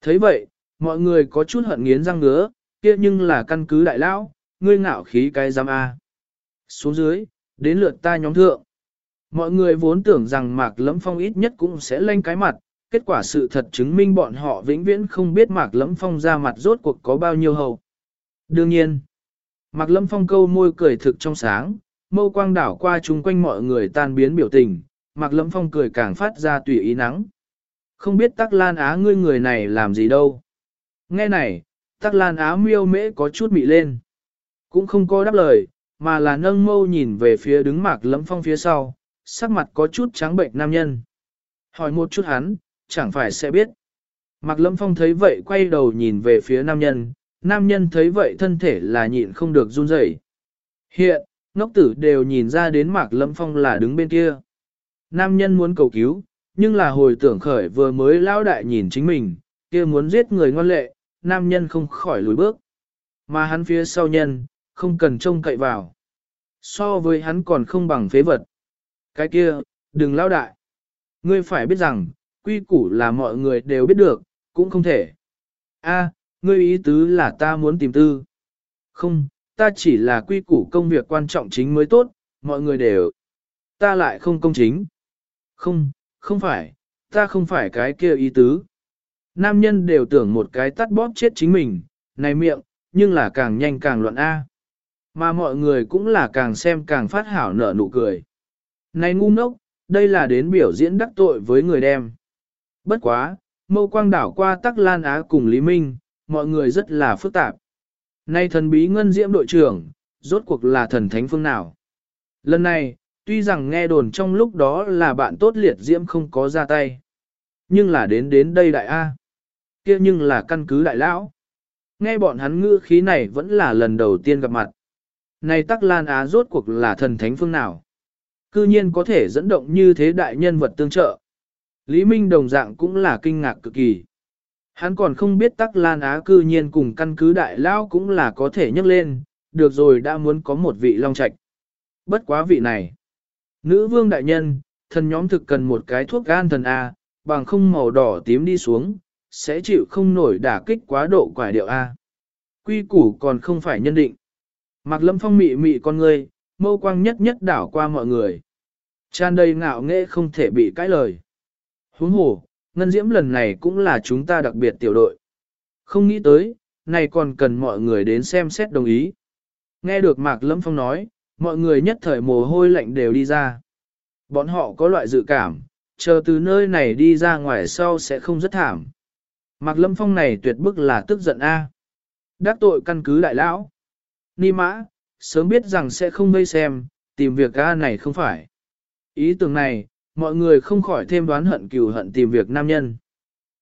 thấy vậy, mọi người có chút hận nghiến răng ngứa, kia nhưng là căn cứ đại lão, ngươi ngạo khí cái giam A. Xuống dưới, đến lượt ta nhóm thượng. Mọi người vốn tưởng rằng Mạc lâm Phong ít nhất cũng sẽ lên cái mặt, kết quả sự thật chứng minh bọn họ vĩnh viễn không biết Mạc Lẫm Phong ra mặt rốt cuộc có bao nhiêu hầu. Đương nhiên, Mạc Lâm Phong câu môi cười thực trong sáng, mâu quang đảo qua chung quanh mọi người tan biến biểu tình, Mạc Lâm Phong cười càng phát ra tùy ý nắng. Không biết Tắc Lan Á ngươi người này làm gì đâu. Nghe này, Tắc Lan Á miêu mễ có chút mị lên. Cũng không có đáp lời, mà là nâng mâu nhìn về phía đứng Mạc Lâm Phong phía sau, sắc mặt có chút trắng bệnh nam nhân. Hỏi một chút hắn, chẳng phải sẽ biết. Mạc Lâm Phong thấy vậy quay đầu nhìn về phía nam nhân, nam nhân thấy vậy thân thể là nhịn không được run rẩy. Hiện, ngốc tử đều nhìn ra đến Mạc Lâm Phong là đứng bên kia. Nam nhân muốn cầu cứu, nhưng là hồi tưởng khởi vừa mới lao đại nhìn chính mình, kia muốn giết người ngoan lệ, nam nhân không khỏi lùi bước. Mà hắn phía sau nhân, không cần trông cậy vào. So với hắn còn không bằng phế vật. Cái kia, đừng lao đại. Ngươi phải biết rằng, quy củ là mọi người đều biết được, cũng không thể. A, ngươi ý tứ là ta muốn tìm tư. Không, ta chỉ là quy củ công việc quan trọng chính mới tốt, mọi người đều. Ta lại không công chính. Không, không phải, ta không phải cái kia ý tứ. Nam nhân đều tưởng một cái tắt bóp chết chính mình, này miệng, nhưng là càng nhanh càng loạn A. Mà mọi người cũng là càng xem càng phát hảo nở nụ cười. Này ngu ngốc, đây là đến biểu diễn đắc tội với người đem. Bất quá, mâu quang đảo qua tắc lan á cùng Lý Minh, mọi người rất là phức tạp. Nay thần bí ngân diễm đội trưởng, rốt cuộc là thần thánh phương nào? Lần này, tuy rằng nghe đồn trong lúc đó là bạn tốt liệt diễm không có ra tay. Nhưng là đến đến đây đại A. kia nhưng là căn cứ đại lão. Nghe bọn hắn ngữ khí này vẫn là lần đầu tiên gặp mặt. Này tắc lan á rốt cuộc là thần thánh phương nào? Cư nhiên có thể dẫn động như thế đại nhân vật tương trợ. Lý Minh đồng dạng cũng là kinh ngạc cực kỳ. Hắn còn không biết tắc lan á cư nhiên cùng căn cứ đại lao cũng là có thể nhấc lên, được rồi đã muốn có một vị long trạch. Bất quá vị này. Nữ vương đại nhân, thần nhóm thực cần một cái thuốc gan thần A, bằng không màu đỏ tím đi xuống, sẽ chịu không nổi đả kích quá độ quả điệu A. Quy củ còn không phải nhân định. Mạc lâm phong mị mị con người, mâu quang nhất nhất đảo qua mọi người. Tràn đầy ngạo nghệ không thể bị cãi lời. Huống hồ, Ngân Diễm lần này cũng là chúng ta đặc biệt tiểu đội. Không nghĩ tới, này còn cần mọi người đến xem xét đồng ý. Nghe được Mạc Lâm Phong nói, mọi người nhất thời mồ hôi lạnh đều đi ra. Bọn họ có loại dự cảm, chờ từ nơi này đi ra ngoài sau sẽ không rất thảm. Mạc Lâm Phong này tuyệt bức là tức giận A. Đắc tội căn cứ đại lão. Ni mã, sớm biết rằng sẽ không vây xem, tìm việc A này không phải. Ý tưởng này, mọi người không khỏi thêm đoán hận cừu hận tìm việc nam nhân.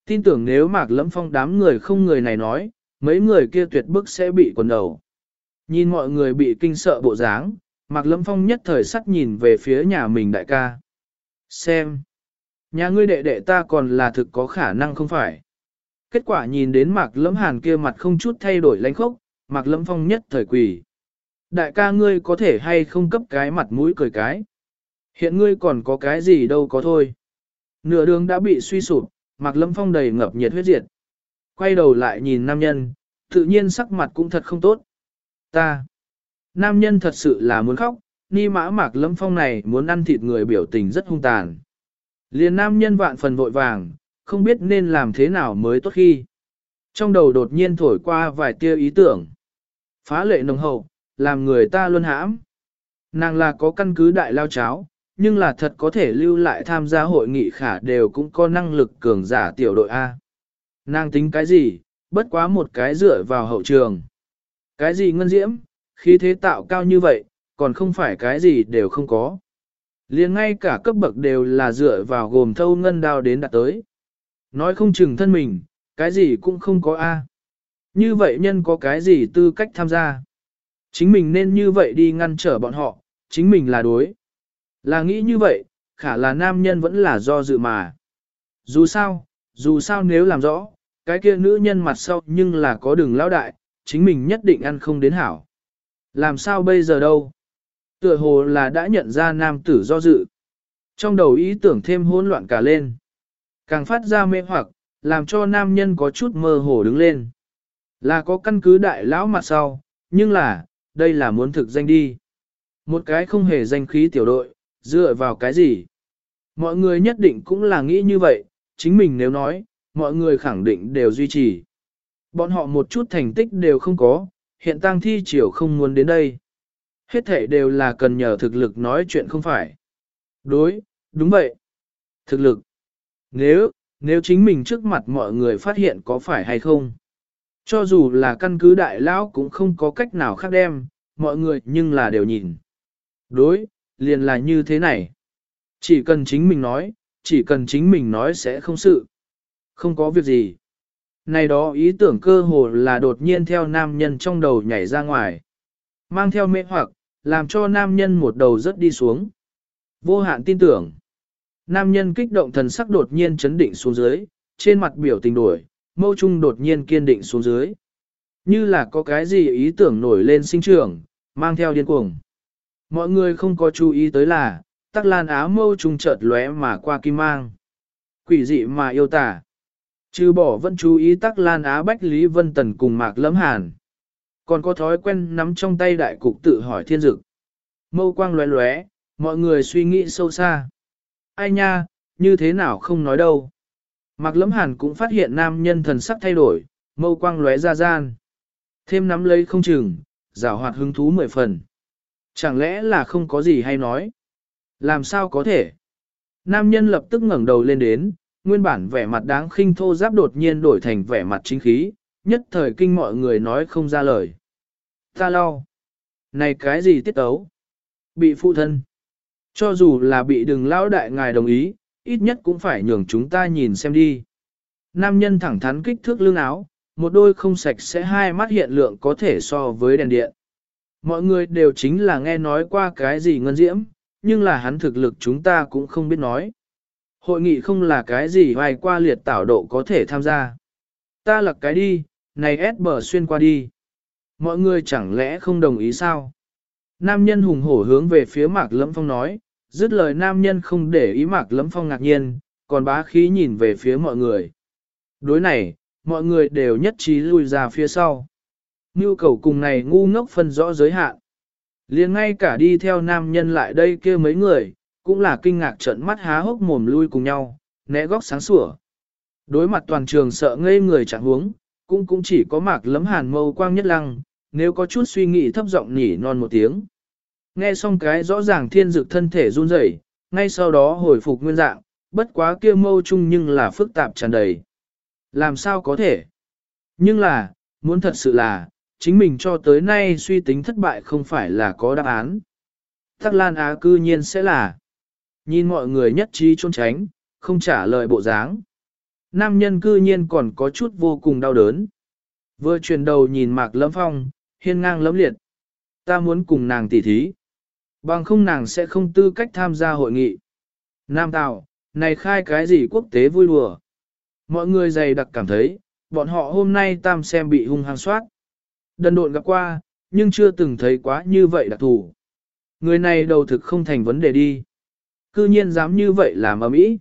tin tưởng nếu mạc lẫm phong đám người không người này nói, mấy người kia tuyệt bức sẽ bị quần đầu. Nhìn mọi người bị kinh sợ bộ dáng, mạc lẫm phong nhất thời sắt nhìn về phía nhà mình đại ca. Xem, nhà ngươi đệ đệ ta còn là thực có khả năng không phải. Kết quả nhìn đến mạc lẫm hàn kia mặt không chút thay đổi lãnh khốc, mạc lẫm phong nhất thời quỳ. Đại ca ngươi có thể hay không cấp cái mặt mũi cười cái. Hiện ngươi còn có cái gì đâu có thôi. Nửa đường đã bị suy sụp, Mạc Lâm Phong đầy ngập nhiệt huyết diệt. Quay đầu lại nhìn nam nhân, tự nhiên sắc mặt cũng thật không tốt. Ta, nam nhân thật sự là muốn khóc, ni mã Mạc Lâm Phong này muốn ăn thịt người biểu tình rất hung tàn. Liền nam nhân vạn phần vội vàng, không biết nên làm thế nào mới tốt khi. Trong đầu đột nhiên thổi qua vài tia ý tưởng. Phá lệ nồng hậu, làm người ta luôn hãm. Nàng là có căn cứ đại lao cháo, nhưng là thật có thể lưu lại tham gia hội nghị khả đều cũng có năng lực cường giả tiểu đội A. Nàng tính cái gì, bất quá một cái dựa vào hậu trường. Cái gì ngân diễm, khí thế tạo cao như vậy, còn không phải cái gì đều không có. liền ngay cả cấp bậc đều là dựa vào gồm thâu ngân đao đến đạt tới. Nói không chừng thân mình, cái gì cũng không có A. Như vậy nhân có cái gì tư cách tham gia. Chính mình nên như vậy đi ngăn trở bọn họ, chính mình là đối. Là nghĩ như vậy, khả là nam nhân vẫn là do dự mà. Dù sao, dù sao nếu làm rõ, cái kia nữ nhân mặt sau nhưng là có đường lão đại, chính mình nhất định ăn không đến hảo. Làm sao bây giờ đâu? Tựa hồ là đã nhận ra nam tử do dự. Trong đầu ý tưởng thêm hỗn loạn cả lên. Càng phát ra mê hoặc, làm cho nam nhân có chút mơ hồ đứng lên. Là có căn cứ đại lão mặt sau, nhưng là, đây là muốn thực danh đi. Một cái không hề danh khí tiểu đội, dựa vào cái gì? Mọi người nhất định cũng là nghĩ như vậy, chính mình nếu nói, mọi người khẳng định đều duy trì. Bọn họ một chút thành tích đều không có, hiện tang thi chiều không muốn đến đây. Hết thể đều là cần nhờ thực lực nói chuyện không phải. Đối, đúng vậy. Thực lực. Nếu, nếu chính mình trước mặt mọi người phát hiện có phải hay không. Cho dù là căn cứ đại lão cũng không có cách nào khác đem, mọi người nhưng là đều nhìn. Đối, liền là như thế này. Chỉ cần chính mình nói, chỉ cần chính mình nói sẽ không sự. Không có việc gì. Này đó ý tưởng cơ hồ là đột nhiên theo nam nhân trong đầu nhảy ra ngoài. Mang theo mê hoặc, làm cho nam nhân một đầu rất đi xuống. Vô hạn tin tưởng. Nam nhân kích động thần sắc đột nhiên chấn định xuống dưới, trên mặt biểu tình đổi, mâu trung đột nhiên kiên định xuống dưới. Như là có cái gì ý tưởng nổi lên sinh trưởng, mang theo điên cuồng. Mọi người không có chú ý tới là, tắc lan áo mâu trung chợt lóe mà qua kim mang. Quỷ dị mà yêu tả. Trừ bỏ vẫn chú ý tắc lan á bách Lý Vân Tần cùng mạc lẫm hàn. Còn có thói quen nắm trong tay đại cục tự hỏi thiên dực. Mâu quang lóe lóe, mọi người suy nghĩ sâu xa. Ai nha, như thế nào không nói đâu. Mạc lẫm hàn cũng phát hiện nam nhân thần sắc thay đổi, mâu quang lóe ra gian. Thêm nắm lấy không chừng, rào hoạt hứng thú mười phần. Chẳng lẽ là không có gì hay nói? Làm sao có thể? Nam nhân lập tức ngẩng đầu lên đến, nguyên bản vẻ mặt đáng khinh thô giáp đột nhiên đổi thành vẻ mặt chính khí, nhất thời kinh mọi người nói không ra lời. Ta lau. Này cái gì tiết tấu? Bị phụ thân. Cho dù là bị đừng lão đại ngài đồng ý, ít nhất cũng phải nhường chúng ta nhìn xem đi. Nam nhân thẳng thắn kích thước lưng áo, một đôi không sạch sẽ hai mắt hiện lượng có thể so với đèn điện. Mọi người đều chính là nghe nói qua cái gì ngân diễm, nhưng là hắn thực lực chúng ta cũng không biết nói. Hội nghị không là cái gì hoài qua liệt tảo độ có thể tham gia. Ta lật cái đi, này ép bờ xuyên qua đi. Mọi người chẳng lẽ không đồng ý sao? Nam nhân hùng hổ hướng về phía mạc lẫm phong nói, dứt lời nam nhân không để ý mạc lẫm phong ngạc nhiên, còn bá khí nhìn về phía mọi người. Đối này, mọi người đều nhất trí lui ra phía sau. Nhu cầu cùng này ngu ngốc phân rõ giới hạn. liền ngay cả đi theo nam nhân lại đây kia mấy người, cũng là kinh ngạc trận mắt há hốc mồm lui cùng nhau, né góc sáng sủa. Đối mặt toàn trường sợ ngây người chẳng huống, cũng cũng chỉ có mạc lấm hàn mâu quang nhất lăng, nếu có chút suy nghĩ thấp giọng nhỉ non một tiếng. Nghe xong cái rõ ràng thiên dực thân thể run rẩy, ngay sau đó hồi phục nguyên dạng, bất quá kia mâu chung nhưng là phức tạp tràn đầy. Làm sao có thể? Nhưng là, muốn thật sự là, chính mình cho tới nay suy tính thất bại không phải là có đáp án. Tắc Lan Á cư nhiên sẽ là nhìn mọi người nhất trí trốn tránh, không trả lời bộ dáng. Nam nhân cư nhiên còn có chút vô cùng đau đớn. Vừa chuyển đầu nhìn Mạc Lâm Phong, hiên ngang lẫm liệt. Ta muốn cùng nàng tỉ thí. Bằng không nàng sẽ không tư cách tham gia hội nghị. Nam Tào, này khai cái gì quốc tế vui đùa. Mọi người dày đặc cảm thấy, bọn họ hôm nay tam xem bị hung hăng soát. Đần độn gặp qua, nhưng chưa từng thấy quá như vậy đặc thủ. Người này đầu thực không thành vấn đề đi. Cư nhiên dám như vậy làm ầm ĩ.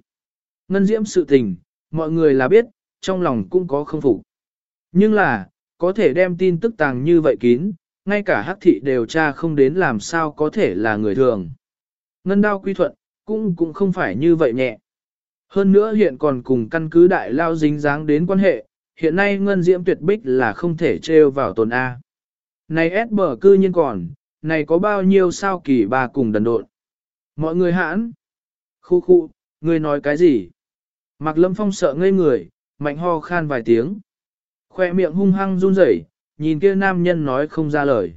Ngân diễm sự tình, mọi người là biết, trong lòng cũng có không phục. Nhưng là, có thể đem tin tức tàng như vậy kín, ngay cả hắc thị đều tra không đến làm sao có thể là người thường. Ngân đao quy thuận, cũng cũng không phải như vậy nhẹ. Hơn nữa hiện còn cùng căn cứ đại lao dính dáng đến quan hệ, hiện nay ngân diễm tuyệt bích là không thể trêu vào tồn A. Này ép bờ cư nhiên còn, này có bao nhiêu sao kỳ bà cùng đần độn. Mọi người hãn. Khu khu, người nói cái gì? Mạc Lâm Phong sợ ngây người, mạnh ho khan vài tiếng. Khoe miệng hung hăng run rẩy, nhìn kia nam nhân nói không ra lời.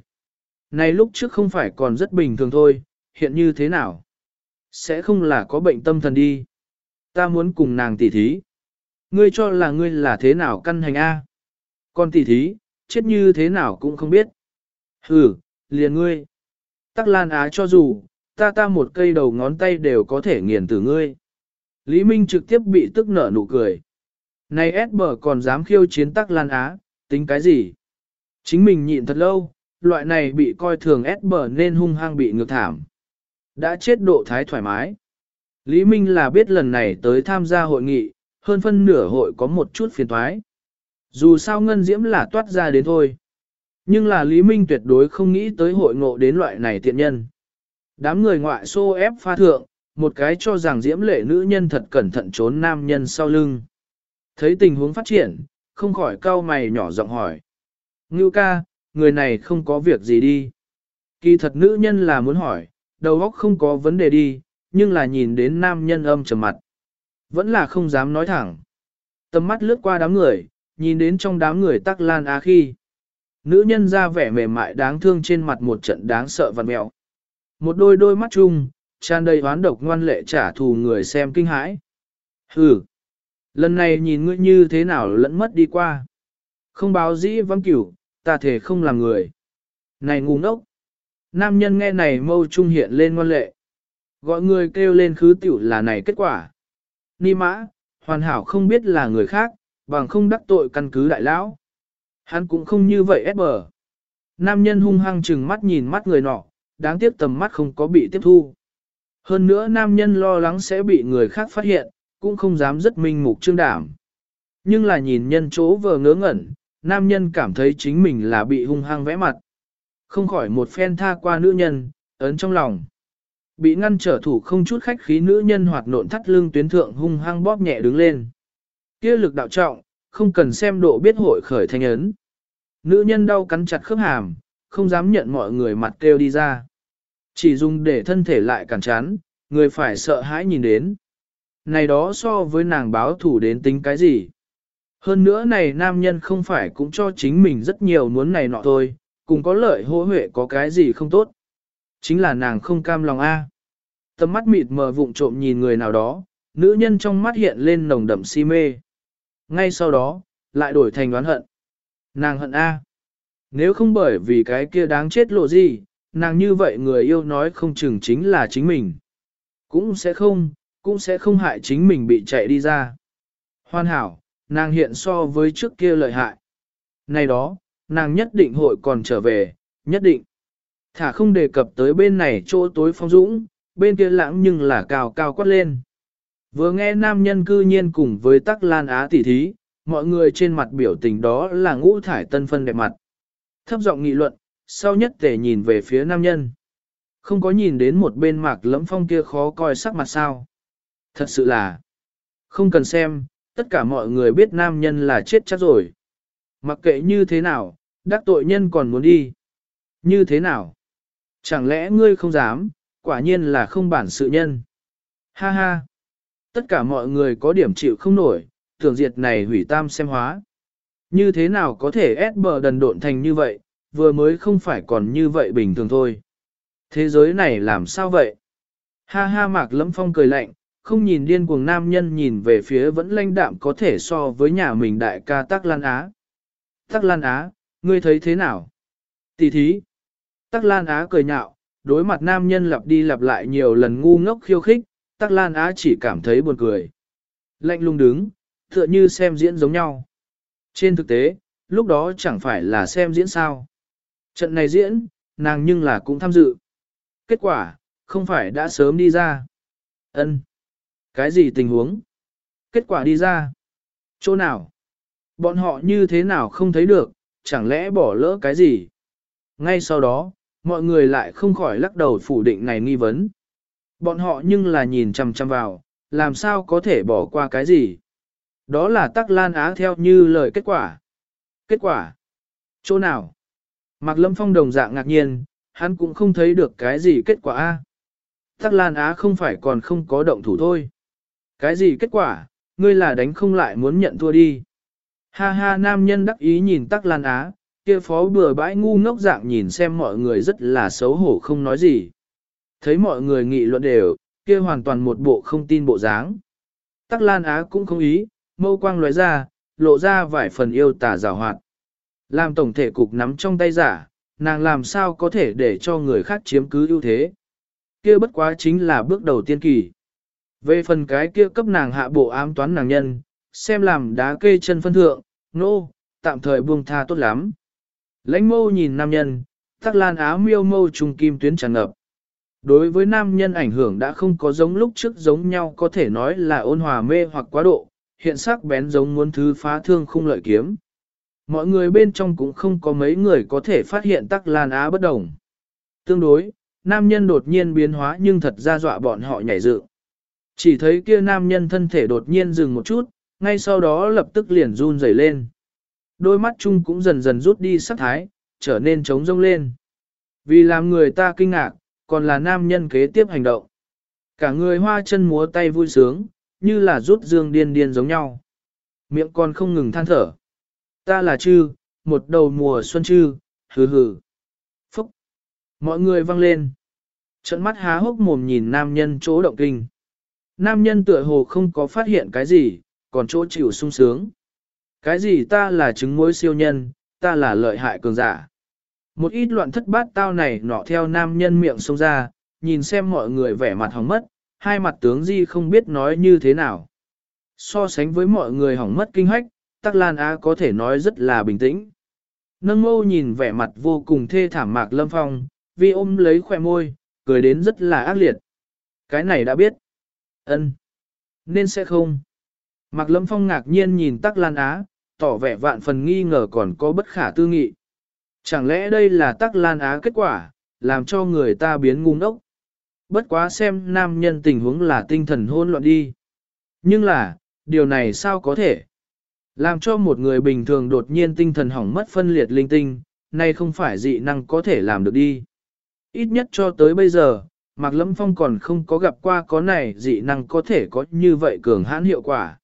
Này lúc trước không phải còn rất bình thường thôi, hiện như thế nào? Sẽ không là có bệnh tâm thần đi. Ta muốn cùng nàng tỉ thí. Ngươi cho là ngươi là thế nào căn hành A. Con tỷ thí, chết như thế nào cũng không biết. Hừ, liền ngươi. Tắc lan á cho dù, ta ta một cây đầu ngón tay đều có thể nghiền từ ngươi. Lý Minh trực tiếp bị tức nở nụ cười. Này S còn dám khiêu chiến tắc lan á, tính cái gì? Chính mình nhịn thật lâu, loại này bị coi thường S nên hung hăng bị ngược thảm. Đã chết độ thái thoải mái. Lý Minh là biết lần này tới tham gia hội nghị, hơn phân nửa hội có một chút phiền thoái. Dù sao ngân diễm là toát ra đến thôi. Nhưng là Lý Minh tuyệt đối không nghĩ tới hội ngộ đến loại này tiện nhân. Đám người ngoại xô ép pha thượng, một cái cho rằng diễm lệ nữ nhân thật cẩn thận trốn nam nhân sau lưng. Thấy tình huống phát triển, không khỏi cau mày nhỏ giọng hỏi. Ngưu ca, người này không có việc gì đi. Kỳ thật nữ nhân là muốn hỏi, đầu óc không có vấn đề đi, nhưng là nhìn đến nam nhân âm trầm mặt. Vẫn là không dám nói thẳng. Tầm mắt lướt qua đám người, nhìn đến trong đám người tắc lan á khi. Nữ nhân ra vẻ mềm mại đáng thương trên mặt một trận đáng sợ vằn mẹo. Một đôi đôi mắt chung, tràn đầy oán độc ngoan lệ trả thù người xem kinh hãi. Hừ, lần này nhìn ngươi như thế nào lẫn mất đi qua. Không báo dĩ vắng cửu, ta thể không làm người. Này ngu ngốc. Nam nhân nghe này mâu trung hiện lên ngoan lệ. Gọi người kêu lên khứ tiểu là này kết quả. Ni mã, hoàn hảo không biết là người khác, bằng không đắc tội căn cứ đại lão. Hắn cũng không như vậy ép bờ. Nam nhân hung hăng chừng mắt nhìn mắt người nọ, đáng tiếc tầm mắt không có bị tiếp thu. Hơn nữa nam nhân lo lắng sẽ bị người khác phát hiện, cũng không dám rất minh mục trương đảm. Nhưng là nhìn nhân chỗ vờ ngớ ngẩn, nam nhân cảm thấy chính mình là bị hung hăng vẽ mặt. Không khỏi một phen tha qua nữ nhân, ấn trong lòng. Bị ngăn trở thủ không chút khách khí nữ nhân hoạt nộn thắt lưng tuyến thượng hung hăng bóp nhẹ đứng lên. kia lực đạo trọng, không cần xem độ biết hội khởi thanh ấn. Nữ nhân đau cắn chặt khớp hàm, không dám nhận mọi người mặt kêu đi ra. Chỉ dùng để thân thể lại cản chán, người phải sợ hãi nhìn đến. Này đó so với nàng báo thủ đến tính cái gì? Hơn nữa này nam nhân không phải cũng cho chính mình rất nhiều muốn này nọ thôi, cùng có lợi hỗ huệ có cái gì không tốt. Chính là nàng không cam lòng a. Tầm mắt mịt mờ vụng trộm nhìn người nào đó, nữ nhân trong mắt hiện lên nồng đậm si mê. Ngay sau đó, lại đổi thành đoán hận. Nàng hận a. Nếu không bởi vì cái kia đáng chết lộ gì, nàng như vậy người yêu nói không chừng chính là chính mình. Cũng sẽ không, cũng sẽ không hại chính mình bị chạy đi ra. Hoàn hảo, nàng hiện so với trước kia lợi hại. Này đó, nàng nhất định hội còn trở về, nhất định. Thả không đề cập tới bên này chỗ tối phong dũng, bên kia lãng nhưng là cao cao quát lên. Vừa nghe nam nhân cư nhiên cùng với tắc lan á tỉ thí, mọi người trên mặt biểu tình đó là ngũ thải tân phân đẹp mặt. Thấp giọng nghị luận, sau nhất tể nhìn về phía nam nhân. Không có nhìn đến một bên mạc lẫm phong kia khó coi sắc mặt sao. Thật sự là, không cần xem, tất cả mọi người biết nam nhân là chết chắc rồi. Mặc kệ như thế nào, đắc tội nhân còn muốn đi. Như thế nào? Chẳng lẽ ngươi không dám, quả nhiên là không bản sự nhân. Ha ha! Tất cả mọi người có điểm chịu không nổi, tưởng diệt này hủy tam xem hóa. Như thế nào có thể ép bờ đần độn thành như vậy, vừa mới không phải còn như vậy bình thường thôi. Thế giới này làm sao vậy? Ha ha mạc lẫm phong cười lạnh, không nhìn điên cuồng nam nhân nhìn về phía vẫn lanh đạm có thể so với nhà mình đại ca Tắc Lan Á. Tắc Lan Á, ngươi thấy thế nào? Tỷ thí. Tắc Lan Á cười nhạo, đối mặt nam nhân lặp đi lặp lại nhiều lần ngu ngốc khiêu khích, Tắc Lan Á chỉ cảm thấy buồn cười. Lạnh lùng đứng, tựa như xem diễn giống nhau. Trên thực tế, lúc đó chẳng phải là xem diễn sao. Trận này diễn, nàng nhưng là cũng tham dự. Kết quả, không phải đã sớm đi ra. ân Cái gì tình huống? Kết quả đi ra. Chỗ nào? Bọn họ như thế nào không thấy được, chẳng lẽ bỏ lỡ cái gì? Ngay sau đó, mọi người lại không khỏi lắc đầu phủ định này nghi vấn. Bọn họ nhưng là nhìn chằm chằm vào, làm sao có thể bỏ qua cái gì? Đó là tắc lan á theo như lời kết quả. Kết quả? Chỗ nào? Mạc Lâm Phong đồng dạng ngạc nhiên, hắn cũng không thấy được cái gì kết quả a. Tắc Lan Á không phải còn không có động thủ thôi. Cái gì kết quả, ngươi là đánh không lại muốn nhận thua đi. Ha ha nam nhân đắc ý nhìn Tắc Lan Á, kia phó bừa bãi ngu ngốc dạng nhìn xem mọi người rất là xấu hổ không nói gì. Thấy mọi người nghị luận đều, kia hoàn toàn một bộ không tin bộ dáng. Tắc Lan Á cũng không ý, mâu quang lóe ra, lộ ra vài phần yêu tà rào hoạt. Làm tổng thể cục nắm trong tay giả, nàng làm sao có thể để cho người khác chiếm cứ ưu thế. Kia bất quá chính là bước đầu tiên kỳ. Về phần cái kia cấp nàng hạ bộ ám toán nàng nhân, xem làm đá kê chân phân thượng, nô, no, tạm thời buông tha tốt lắm. Lãnh mâu nhìn nam nhân, tắc lan áo miêu mâu trùng kim tuyến tràn ngập. Đối với nam nhân ảnh hưởng đã không có giống lúc trước giống nhau có thể nói là ôn hòa mê hoặc quá độ, hiện sắc bén giống muốn thứ phá thương không lợi kiếm. Mọi người bên trong cũng không có mấy người có thể phát hiện tắc lan á bất đồng. Tương đối, nam nhân đột nhiên biến hóa nhưng thật ra dọa bọn họ nhảy dựng. Chỉ thấy kia nam nhân thân thể đột nhiên dừng một chút, ngay sau đó lập tức liền run rẩy lên. Đôi mắt chung cũng dần dần rút đi sắc thái, trở nên trống rông lên. Vì làm người ta kinh ngạc, còn là nam nhân kế tiếp hành động. Cả người hoa chân múa tay vui sướng, như là rút dương điên điên giống nhau. Miệng còn không ngừng than thở. Ta là chư, một đầu mùa xuân chư, hừ hừ. Phúc. Mọi người văng lên. Trận mắt há hốc mồm nhìn nam nhân chỗ động kinh. Nam nhân tựa hồ không có phát hiện cái gì, còn chỗ chịu sung sướng. Cái gì ta là chứng mối siêu nhân, ta là lợi hại cường giả. Một ít loạn thất bát tao này nọ theo nam nhân miệng xông ra, nhìn xem mọi người vẻ mặt hỏng mất, hai mặt tướng di không biết nói như thế nào. So sánh với mọi người hỏng mất kinh hách, Tắc Lan Á có thể nói rất là bình tĩnh. Nâng mâu nhìn vẻ mặt vô cùng thê thảm mạc lâm phong, vi ôm lấy khỏe môi, cười đến rất là ác liệt. Cái này đã biết. ân Nên sẽ không. Mạc lâm phong ngạc nhiên nhìn Tắc Lan Á, tỏ vẻ vạn phần nghi ngờ còn có bất khả tư nghị. Chẳng lẽ đây là Tắc Lan Á kết quả, làm cho người ta biến ngu ngốc? Bất quá xem nam nhân tình huống là tinh thần hôn loạn đi. Nhưng là, điều này sao có thể? Làm cho một người bình thường đột nhiên tinh thần hỏng mất phân liệt linh tinh, nay không phải dị năng có thể làm được đi. Ít nhất cho tới bây giờ, Mạc Lâm Phong còn không có gặp qua có này dị năng có thể có như vậy cường hãn hiệu quả.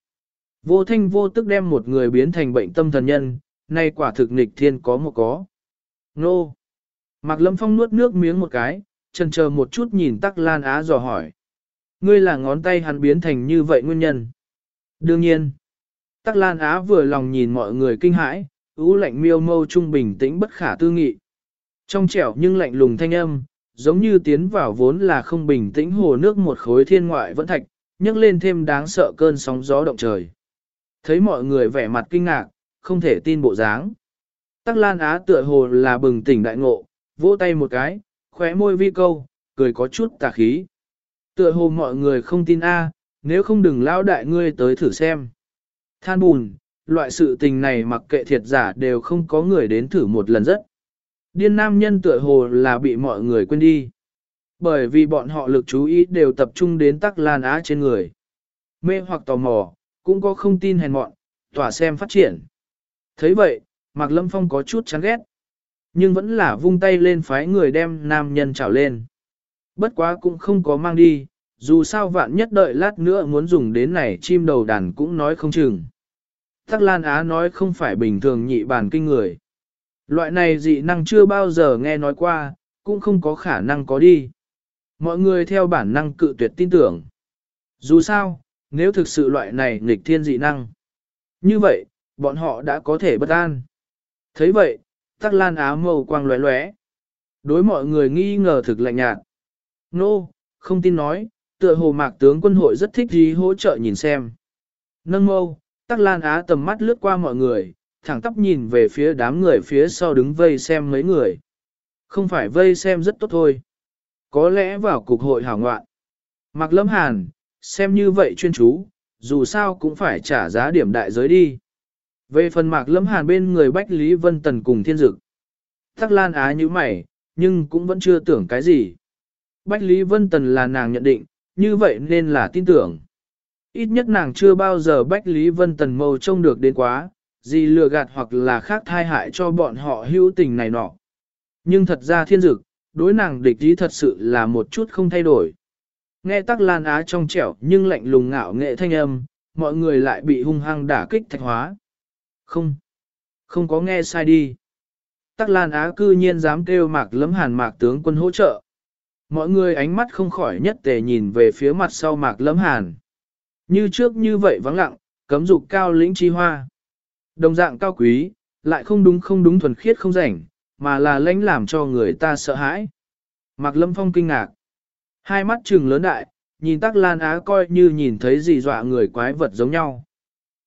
Vô thanh vô tức đem một người biến thành bệnh tâm thần nhân, nay quả thực nghịch thiên có một có. Nô! Mạc Lâm Phong nuốt nước miếng một cái, chần chờ một chút nhìn Tắc Lan Á dò hỏi. Ngươi là ngón tay hắn biến thành như vậy nguyên nhân. Đương nhiên. Tắc Lan Á vừa lòng nhìn mọi người kinh hãi, ú lạnh miêu mâu trung bình tĩnh bất khả tư nghị. Trong trẻo nhưng lạnh lùng thanh âm, giống như tiến vào vốn là không bình tĩnh hồ nước một khối thiên ngoại vẫn thạch, nhấc lên thêm đáng sợ cơn sóng gió động trời. Thấy mọi người vẻ mặt kinh ngạc, không thể tin bộ dáng. Tắc Lan Á tựa hồ là bừng tỉnh đại ngộ, vỗ tay một cái, khóe môi vi câu, cười có chút tà khí. Tựa hồ mọi người không tin a, nếu không đừng lao đại ngươi tới thử xem. Than bùn, loại sự tình này mặc kệ thiệt giả đều không có người đến thử một lần rất. Điên nam nhân tựa hồ là bị mọi người quên đi. Bởi vì bọn họ lực chú ý đều tập trung đến tắc lan á trên người. Mê hoặc tò mò, cũng có không tin hèn mọn, tỏa xem phát triển. thấy vậy, Mạc Lâm Phong có chút chán ghét. Nhưng vẫn là vung tay lên phái người đem nam nhân trào lên. Bất quá cũng không có mang đi, dù sao vạn nhất đợi lát nữa muốn dùng đến này chim đầu đàn cũng nói không chừng. Tắc Lan Á nói không phải bình thường nhị bản kinh người. Loại này dị năng chưa bao giờ nghe nói qua, cũng không có khả năng có đi. Mọi người theo bản năng cự tuyệt tin tưởng. Dù sao, nếu thực sự loại này nghịch thiên dị năng. Như vậy, bọn họ đã có thể bất an. thấy vậy, tắc lan áo màu quang lóe lóe. Đối mọi người nghi ngờ thực lạnh nhạt. Nô, no, không tin nói, tựa hồ mạc tướng quân hội rất thích gì hỗ trợ nhìn xem. Nâng mâu, tắc lan á tầm mắt lướt qua mọi người, thẳng tắp nhìn về phía đám người phía sau đứng vây xem mấy người. Không phải vây xem rất tốt thôi. Có lẽ vào cục hội hảo ngoạn. Mạc lâm hàn, xem như vậy chuyên chú, dù sao cũng phải trả giá điểm đại giới đi. Về phần mạc lâm hàn bên người Bách Lý Vân Tần cùng thiên dực. Tắc lan á như mày, nhưng cũng vẫn chưa tưởng cái gì. Bách Lý Vân Tần là nàng nhận định, như vậy nên là tin tưởng. Ít nhất nàng chưa bao giờ Bách Lý Vân Tần mâu trông được đến quá, gì lừa gạt hoặc là khác thai hại cho bọn họ hữu tình này nọ. Nhưng thật ra thiên dực, đối nàng địch ý thật sự là một chút không thay đổi. Nghe tắc lan á trong trẻo nhưng lạnh lùng ngạo nghệ thanh âm, mọi người lại bị hung hăng đả kích thạch hóa. Không, không có nghe sai đi. Tắc lan á cư nhiên dám kêu mạc lấm hàn mạc tướng quân hỗ trợ. Mọi người ánh mắt không khỏi nhất tề nhìn về phía mặt sau mạc lấm hàn. Như trước như vậy vắng lặng, cấm dục cao lĩnh chi hoa. Đồng dạng cao quý, lại không đúng không đúng thuần khiết không rảnh, mà là lãnh làm cho người ta sợ hãi. Mạc Lâm Phong kinh ngạc. Hai mắt trừng lớn đại, nhìn tắc lan á coi như nhìn thấy gì dọa người quái vật giống nhau.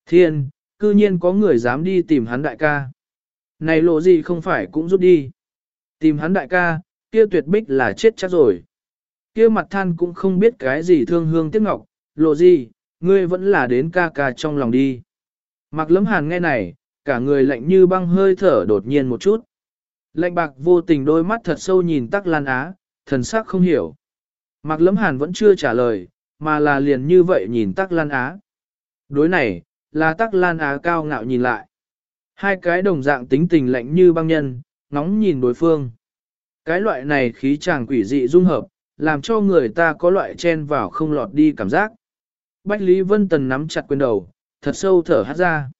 Thiên, cư nhiên có người dám đi tìm hắn đại ca. Này lộ gì không phải cũng rút đi. Tìm hắn đại ca, kia tuyệt bích là chết chắc rồi. Kia mặt than cũng không biết cái gì thương hương tiếc ngọc, lộ gì, ngươi vẫn là đến ca ca trong lòng đi. Mặc lấm hàn nghe này, cả người lạnh như băng hơi thở đột nhiên một chút. Lạnh bạc vô tình đôi mắt thật sâu nhìn tắc lan á, thần sắc không hiểu. Mạc Lâm Hàn vẫn chưa trả lời, mà là liền như vậy nhìn Tắc Lan Á. Đối này, là Tắc Lan Á cao ngạo nhìn lại. Hai cái đồng dạng tính tình lạnh như băng nhân, nóng nhìn đối phương. Cái loại này khí chàng quỷ dị dung hợp, làm cho người ta có loại chen vào không lọt đi cảm giác. Bách Lý Vân Tần nắm chặt quyền đầu, thật sâu thở hát ra.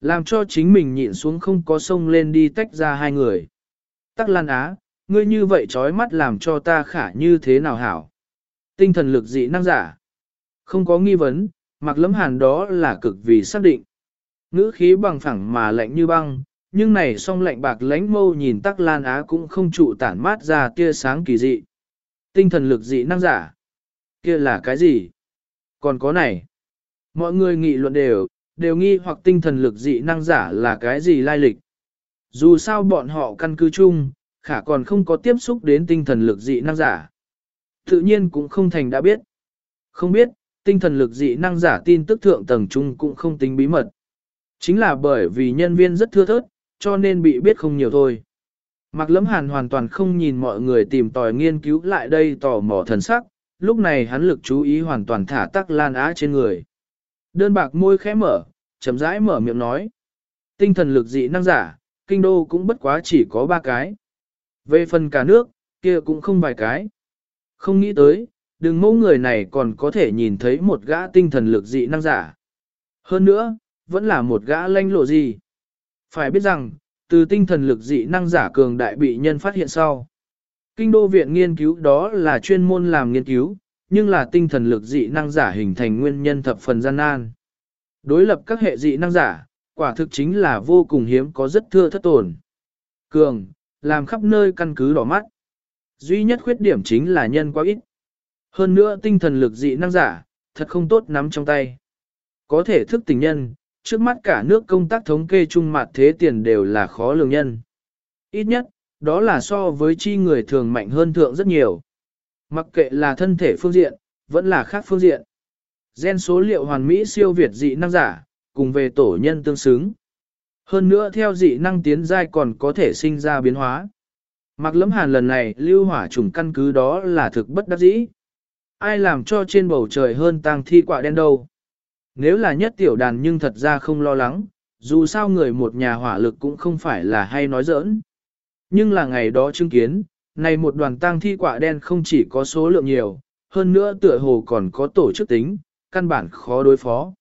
Làm cho chính mình nhịn xuống không có sông lên đi tách ra hai người. Tắc Lan Á, ngươi như vậy trói mắt làm cho ta khả như thế nào hảo. Tinh thần lực dị năng giả. Không có nghi vấn, mặc lấm hàn đó là cực vì xác định. Ngữ khí bằng phẳng mà lạnh như băng, nhưng này song lạnh bạc lánh mâu nhìn tắc lan á cũng không trụ tản mát ra tia sáng kỳ dị. Tinh thần lực dị năng giả. kia là cái gì? Còn có này. Mọi người nghị luận đều, đều nghi hoặc tinh thần lực dị năng giả là cái gì lai lịch. Dù sao bọn họ căn cứ chung, khả còn không có tiếp xúc đến tinh thần lực dị năng giả. Tự nhiên cũng không thành đã biết. Không biết, tinh thần lực dị năng giả tin tức thượng tầng trung cũng không tính bí mật. Chính là bởi vì nhân viên rất thưa thớt, cho nên bị biết không nhiều thôi. Mạc Lâm Hàn hoàn toàn không nhìn mọi người tìm tòi nghiên cứu lại đây tò mò thần sắc, lúc này hắn lực chú ý hoàn toàn thả tắc lan á trên người. Đơn bạc môi khẽ mở, chậm rãi mở miệng nói. Tinh thần lực dị năng giả, kinh đô cũng bất quá chỉ có ba cái. Về phần cả nước, kia cũng không vài cái. Không nghĩ tới, đừng mẫu người này còn có thể nhìn thấy một gã tinh thần lực dị năng giả. Hơn nữa, vẫn là một gã lanh lộ gì. Phải biết rằng, từ tinh thần lực dị năng giả cường đại bị nhân phát hiện sau. Kinh đô viện nghiên cứu đó là chuyên môn làm nghiên cứu, nhưng là tinh thần lực dị năng giả hình thành nguyên nhân thập phần gian nan. Đối lập các hệ dị năng giả, quả thực chính là vô cùng hiếm có rất thưa thất tổn. Cường, làm khắp nơi căn cứ đỏ mắt. Duy nhất khuyết điểm chính là nhân quá ít. Hơn nữa tinh thần lực dị năng giả, thật không tốt nắm trong tay. Có thể thức tình nhân, trước mắt cả nước công tác thống kê trung mặt thế tiền đều là khó lường nhân. Ít nhất, đó là so với chi người thường mạnh hơn thượng rất nhiều. Mặc kệ là thân thể phương diện, vẫn là khác phương diện. Gen số liệu hoàn mỹ siêu việt dị năng giả, cùng về tổ nhân tương xứng. Hơn nữa theo dị năng tiến giai còn có thể sinh ra biến hóa. Mặc lấm hàn lần này lưu hỏa trùng căn cứ đó là thực bất đắc dĩ. Ai làm cho trên bầu trời hơn tang thi quạ đen đâu. Nếu là nhất tiểu đàn nhưng thật ra không lo lắng, dù sao người một nhà hỏa lực cũng không phải là hay nói giỡn. Nhưng là ngày đó chứng kiến, này một đoàn tang thi quạ đen không chỉ có số lượng nhiều, hơn nữa tựa hồ còn có tổ chức tính, căn bản khó đối phó.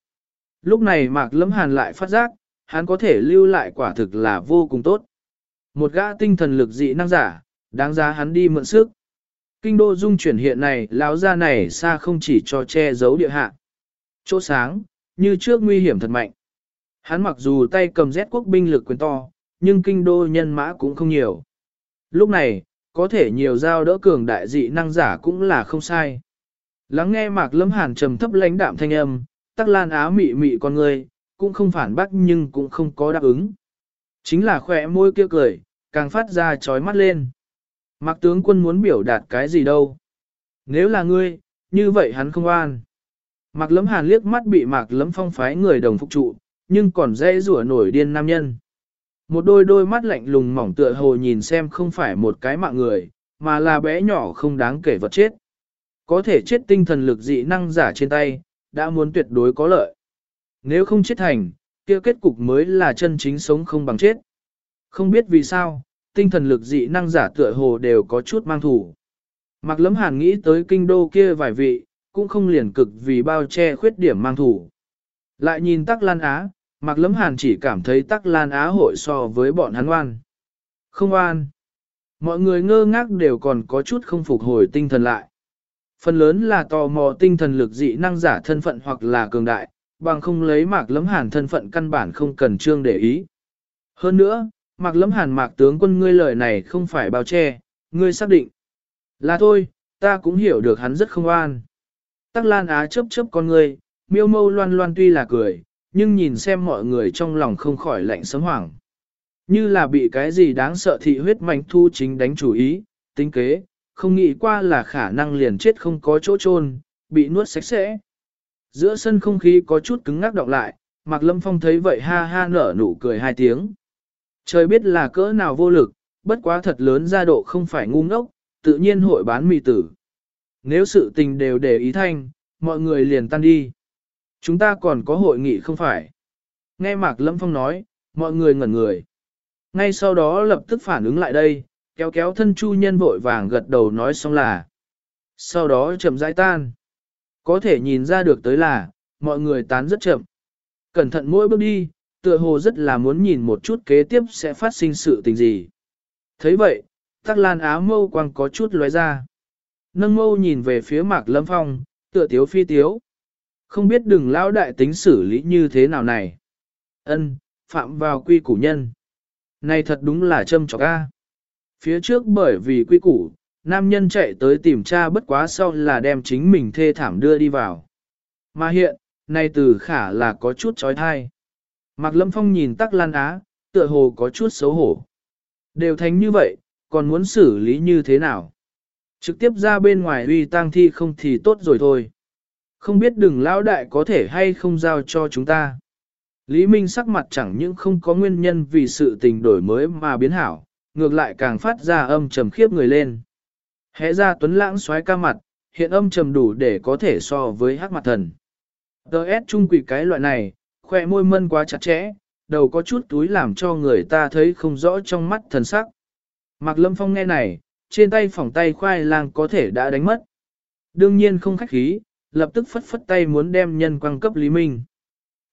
Lúc này Mạc Lâm Hàn lại phát giác, hắn có thể lưu lại quả thực là vô cùng tốt. Một gã tinh thần lực dị năng giả, đáng giá hắn đi mượn sức. Kinh đô dung chuyển hiện này, lão gia này xa không chỉ cho che giấu địa hạ. Chỗ sáng, như trước nguy hiểm thật mạnh. Hắn mặc dù tay cầm rét quốc binh lực quyền to, nhưng kinh đô nhân mã cũng không nhiều. Lúc này, có thể nhiều giao đỡ cường đại dị năng giả cũng là không sai. Lắng nghe mạc lâm hàn trầm thấp lãnh đạm thanh âm, tắc lan á mị mị con người, cũng không phản bác nhưng cũng không có đáp ứng. Chính là khỏe môi kia cười, càng phát ra trói mắt lên. Mạc tướng quân muốn biểu đạt cái gì đâu. Nếu là ngươi, như vậy hắn không an. Mạc lấm hàn liếc mắt bị mạc lấm phong phái người đồng phục trụ, nhưng còn dễ rủa nổi điên nam nhân. Một đôi đôi mắt lạnh lùng mỏng tựa hồ nhìn xem không phải một cái mạng người, mà là bé nhỏ không đáng kể vật chết. Có thể chết tinh thần lực dị năng giả trên tay, đã muốn tuyệt đối có lợi. Nếu không chết thành, kia kết cục mới là chân chính sống không bằng chết. Không biết vì sao, tinh thần lực dị năng giả tựa hồ đều có chút mang thủ. Mặc lấm hàn nghĩ tới kinh đô kia vài vị, cũng không liền cực vì bao che khuyết điểm mang thủ. Lại nhìn tắc lan á, mặc lấm hàn chỉ cảm thấy tắc lan á hội so với bọn hắn oan. Không oan. Mọi người ngơ ngác đều còn có chút không phục hồi tinh thần lại. Phần lớn là tò mò tinh thần lực dị năng giả thân phận hoặc là cường đại, bằng không lấy mạc lấm hàn thân phận căn bản không cần trương để ý. Hơn nữa, mạc lấm hàn mạc tướng quân ngươi lời này không phải bao che, ngươi xác định. Là thôi, ta cũng hiểu được hắn rất không an. Tắc Lan Á chớp chớp con ngươi, miêu mâu loan loan tuy là cười, nhưng nhìn xem mọi người trong lòng không khỏi lạnh sấm hoảng. Như là bị cái gì đáng sợ thị huyết mảnh thu chính đánh chủ ý, tính kế, không nghĩ qua là khả năng liền chết không có chỗ chôn, bị nuốt sạch sẽ. Giữa sân không khí có chút cứng ngắc đọng lại, Mạc Lâm Phong thấy vậy ha ha nở nụ cười hai tiếng. Trời biết là cỡ nào vô lực, bất quá thật lớn gia độ không phải ngu ngốc, tự nhiên hội bán mì tử. Nếu sự tình đều để ý thanh, mọi người liền tan đi. Chúng ta còn có hội nghị không phải. Nghe Mạc Lâm Phong nói, mọi người ngẩn người. Ngay sau đó lập tức phản ứng lại đây, kéo kéo thân chu nhân vội vàng gật đầu nói xong là. Sau đó chậm rãi tan. Có thể nhìn ra được tới là, mọi người tán rất chậm. Cẩn thận mỗi bước đi, tựa hồ rất là muốn nhìn một chút kế tiếp sẽ phát sinh sự tình gì. thấy vậy, tắc lan á mâu quang có chút lóe ra. Nâng mâu nhìn về phía mạc lâm phong, tựa tiếu phi tiếu. Không biết đừng lão đại tính xử lý như thế nào này. Ân, phạm vào quy củ nhân. Này thật đúng là châm trọc a. Phía trước bởi vì quy củ, nam nhân chạy tới tìm cha bất quá sau là đem chính mình thê thảm đưa đi vào. Mà hiện, nay từ khả là có chút trói thai. Mạc Lâm Phong nhìn Tắc Lan Á, tựa hồ có chút xấu hổ. Đều thành như vậy, còn muốn xử lý như thế nào? Trực tiếp ra bên ngoài uy tang thi không thì tốt rồi thôi. Không biết đừng lão đại có thể hay không giao cho chúng ta. Lý Minh sắc mặt chẳng những không có nguyên nhân vì sự tình đổi mới mà biến hảo, ngược lại càng phát ra âm trầm khiếp người lên. Hẽ ra tuấn lãng xoáy ca mặt, hiện âm trầm đủ để có thể so với hắc mặt thần. Đợt trung quỷ cái loại này, khoe môi mân quá chặt chẽ, đầu có chút túi làm cho người ta thấy không rõ trong mắt thần sắc. Mạc Lâm Phong nghe này, trên tay phỏng tay khoai lang có thể đã đánh mất. Đương nhiên không khách khí, lập tức phất phất tay muốn đem nhân quang cấp Lý Minh.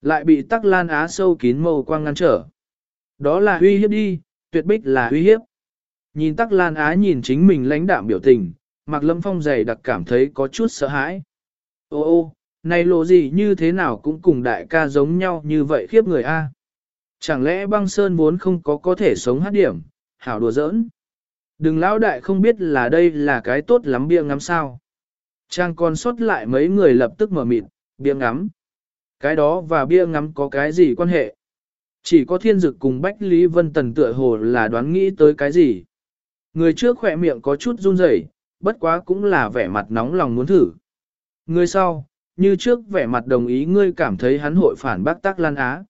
Lại bị tắc lan á sâu kín màu quang ngăn trở. Đó là uy hiếp đi, tuyệt bích là uy hiếp. Nhìn tắc lan á nhìn chính mình lãnh đạm biểu tình, Mạc Lâm Phong dày đặc cảm thấy có chút sợ hãi. Ô ô, này lộ gì như thế nào cũng cùng đại ca giống nhau như vậy khiếp người a. Chẳng lẽ băng sơn vốn không có có thể sống hát điểm, hảo đùa giỡn. Đừng lão đại không biết là đây là cái tốt lắm bia ngắm sao. Trang còn sót lại mấy người lập tức mở mịt, bia ngắm. Cái đó và bia ngắm có cái gì quan hệ? Chỉ có thiên dực cùng Bách Lý Vân Tần tựa hồ là đoán nghĩ tới cái gì. Người trước khỏe miệng có chút run rẩy, bất quá cũng là vẻ mặt nóng lòng muốn thử. Người sau, như trước vẻ mặt đồng ý ngươi cảm thấy hắn hội phản bác Tắc Lan Á.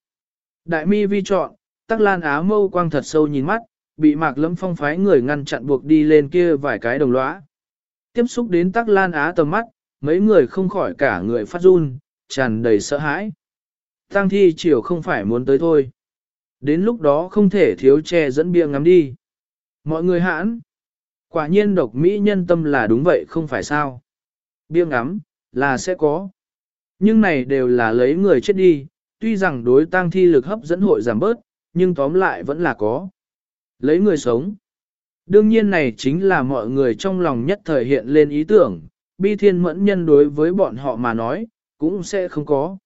Đại mi vi chọn, Tắc Lan Á mâu quang thật sâu nhìn mắt, bị mạc lâm phong phái người ngăn chặn buộc đi lên kia vài cái đồng lõa. Tiếp xúc đến Tắc Lan Á tầm mắt, mấy người không khỏi cả người phát run, tràn đầy sợ hãi. Tăng thi chiều không phải muốn tới thôi. Đến lúc đó không thể thiếu che dẫn bia ngắm đi. Mọi người hãn. Quả nhiên độc mỹ nhân tâm là đúng vậy không phải sao. Biêng ngắm, là sẽ có. Nhưng này đều là lấy người chết đi, tuy rằng đối tăng thi lực hấp dẫn hội giảm bớt, nhưng tóm lại vẫn là có. Lấy người sống. Đương nhiên này chính là mọi người trong lòng nhất thời hiện lên ý tưởng, bi thiên mẫn nhân đối với bọn họ mà nói, cũng sẽ không có.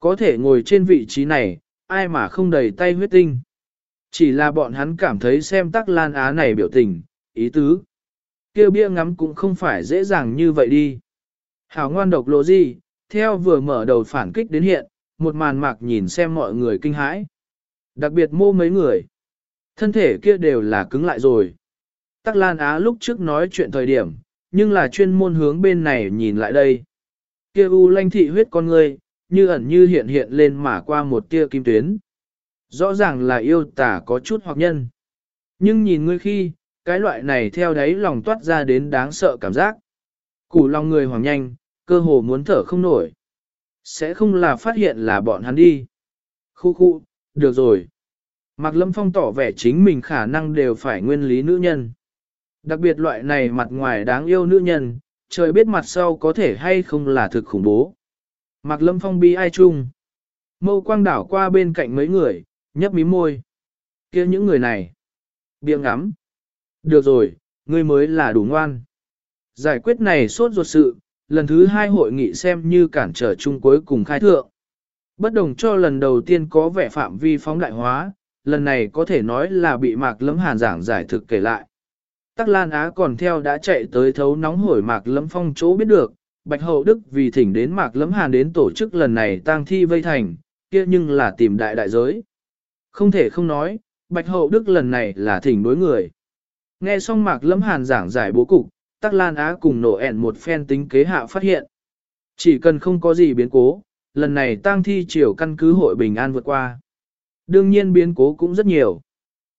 Có thể ngồi trên vị trí này, ai mà không đầy tay huyết tinh. Chỉ là bọn hắn cảm thấy xem tắc lan á này biểu tình, ý tứ. kêu bia ngắm cũng không phải dễ dàng như vậy đi. Hảo ngoan độc lộ gì, theo vừa mở đầu phản kích đến hiện, một màn mạc nhìn xem mọi người kinh hãi. Đặc biệt mô mấy người. Thân thể kia đều là cứng lại rồi. Tắc Lan Á lúc trước nói chuyện thời điểm, nhưng là chuyên môn hướng bên này nhìn lại đây. Kia u lanh thị huyết con người, như ẩn như hiện hiện lên mà qua một tia kim tuyến. Rõ ràng là yêu tả có chút hoặc nhân. Nhưng nhìn ngươi khi, cái loại này theo đáy lòng toát ra đến đáng sợ cảm giác. Củ lòng người hoàng nhanh, cơ hồ muốn thở không nổi. Sẽ không là phát hiện là bọn hắn đi. Khu khu, được rồi. Mạc Lâm Phong tỏ vẻ chính mình khả năng đều phải nguyên lý nữ nhân. Đặc biệt loại này mặt ngoài đáng yêu nữ nhân, trời biết mặt sau có thể hay không là thực khủng bố. Mạc Lâm Phong bi ai chung. Mâu quang đảo qua bên cạnh mấy người, nhấp mí môi. kia những người này. Biếng ngắm. Được rồi, ngươi mới là đủ ngoan. Giải quyết này suốt ruột sự, lần thứ hai hội nghị xem như cản trở chung cuối cùng khai thượng. Bất đồng cho lần đầu tiên có vẻ phạm vi phóng đại hóa, lần này có thể nói là bị mạc lấm hàn giảng giải thực kể lại. Tắc Lan Á còn theo đã chạy tới thấu nóng hổi mạc lấm phong chỗ biết được, Bạch Hậu Đức vì thỉnh đến mạc lấm hàn đến tổ chức lần này tang thi vây thành, kia nhưng là tìm đại đại giới. Không thể không nói, Bạch Hậu Đức lần này là thỉnh đối người. Nghe xong mạc lấm hàn giảng giải bố cục, Tắc Lan Á cùng nổ ẹn một phen tính kế hạ phát hiện. Chỉ cần không có gì biến cố, lần này tang thi triều căn cứ hội bình an vượt qua. Đương nhiên biến cố cũng rất nhiều.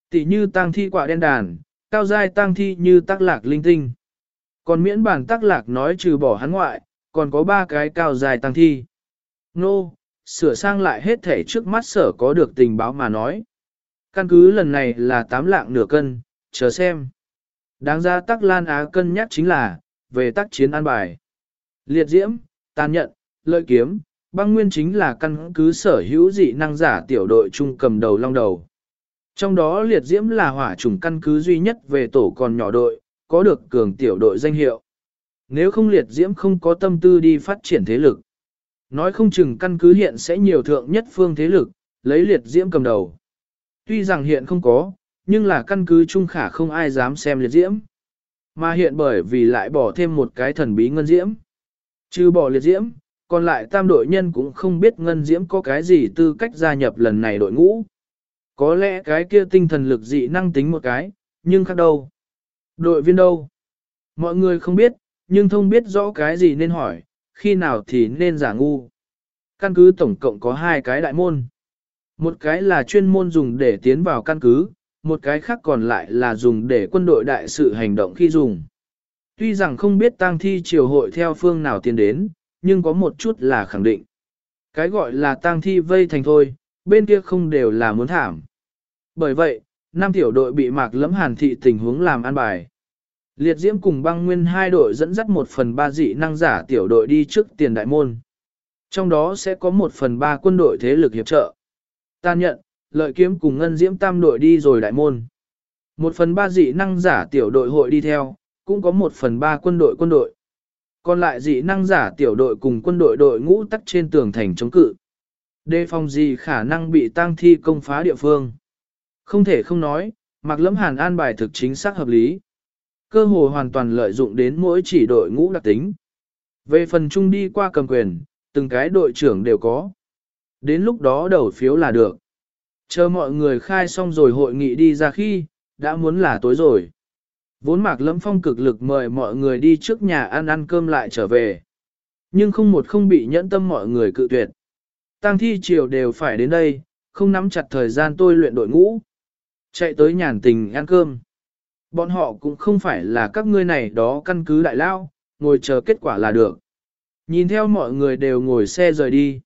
Tỷ như tang thi quả đen đàn, cao giai tang thi như tắc lạc linh tinh. Còn miễn bản tắc lạc nói trừ bỏ hắn ngoại, còn có ba cái cao dài tang thi. Nô, sửa sang lại hết thể trước mắt sở có được tình báo mà nói. Căn cứ lần này là tám lạng nửa cân, chờ xem. Đáng ra tắc lan á cân nhắc chính là, về tác chiến an bài. Liệt diễm, tàn nhận, lợi kiếm, băng nguyên chính là căn cứ sở hữu dị năng giả tiểu đội trung cầm đầu long đầu. Trong đó liệt diễm là hỏa chủng căn cứ duy nhất về tổ còn nhỏ đội, có được cường tiểu đội danh hiệu. Nếu không liệt diễm không có tâm tư đi phát triển thế lực. Nói không chừng căn cứ hiện sẽ nhiều thượng nhất phương thế lực, lấy liệt diễm cầm đầu. Tuy rằng hiện không có, nhưng là căn cứ trung khả không ai dám xem liệt diễm. Mà hiện bởi vì lại bỏ thêm một cái thần bí ngân diễm. Trừ bỏ liệt diễm, còn lại tam đội nhân cũng không biết ngân diễm có cái gì tư cách gia nhập lần này đội ngũ. Có lẽ cái kia tinh thần lực dị năng tính một cái, nhưng khác đâu. Đội viên đâu? Mọi người không biết, nhưng thông biết rõ cái gì nên hỏi, khi nào thì nên giả ngu. Căn cứ tổng cộng có hai cái đại môn. Một cái là chuyên môn dùng để tiến vào căn cứ, một cái khác còn lại là dùng để quân đội đại sự hành động khi dùng. Tuy rằng không biết tang thi triều hội theo phương nào tiến đến, nhưng có một chút là khẳng định. Cái gọi là tang thi vây thành thôi, bên kia không đều là muốn thảm. Bởi vậy, năm tiểu đội bị mạc lẫm hàn thị tình huống làm an bài. Liệt diễm cùng băng nguyên hai đội dẫn dắt một phần ba dị năng giả tiểu đội đi trước tiền đại môn. Trong đó sẽ có một phần ba quân đội thế lực hiệp trợ. Tan nhận, lợi kiếm cùng ngân diễm tam đội đi rồi đại môn. Một phần ba dị năng giả tiểu đội hội đi theo, cũng có một phần ba quân đội quân đội. Còn lại dị năng giả tiểu đội cùng quân đội đội ngũ tắt trên tường thành chống cự. Đề phòng gì khả năng bị tang thi công phá địa phương. Không thể không nói, mặc Lâm Hàn an bài thực chính xác hợp lý. Cơ hồ hoàn toàn lợi dụng đến mỗi chỉ đội ngũ đặc tính. Về phần chung đi qua cầm quyền, từng cái đội trưởng đều có. Đến lúc đó đầu phiếu là được. Chờ mọi người khai xong rồi hội nghị đi ra khi, đã muốn là tối rồi. Vốn Mạc Lâm Phong cực lực mời mọi người đi trước nhà ăn ăn cơm lại trở về. Nhưng không một không bị nhẫn tâm mọi người cự tuyệt. Tăng thi chiều đều phải đến đây, không nắm chặt thời gian tôi luyện đội ngũ. Chạy tới nhàn tình ăn cơm. Bọn họ cũng không phải là các ngươi này đó căn cứ đại lao, ngồi chờ kết quả là được. Nhìn theo mọi người đều ngồi xe rời đi.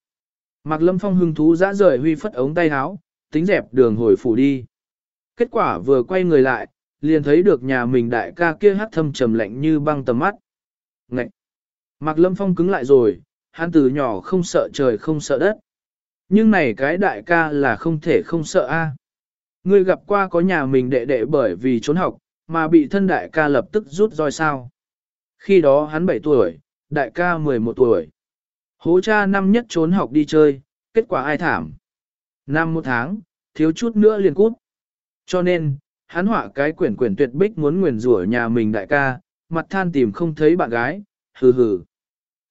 Mạc Lâm Phong hưng thú dã rời huy phất ống tay áo, tính dẹp đường hồi phủ đi. Kết quả vừa quay người lại, liền thấy được nhà mình đại ca kia hát thâm trầm lạnh như băng tầm mắt. Ngậy! Mạc Lâm Phong cứng lại rồi, hắn từ nhỏ không sợ trời không sợ đất. Nhưng này cái đại ca là không thể không sợ a. Ngươi gặp qua có nhà mình đệ đệ bởi vì trốn học, mà bị thân đại ca lập tức rút roi sao. Khi đó hắn 7 tuổi, đại ca 11 tuổi. Hố cha năm nhất trốn học đi chơi, kết quả ai thảm. Năm một tháng, thiếu chút nữa liền cút. Cho nên, hắn họa cái quyển quyển tuyệt bích muốn nguyền rủa nhà mình đại ca, mặt than tìm không thấy bạn gái, hừ hừ.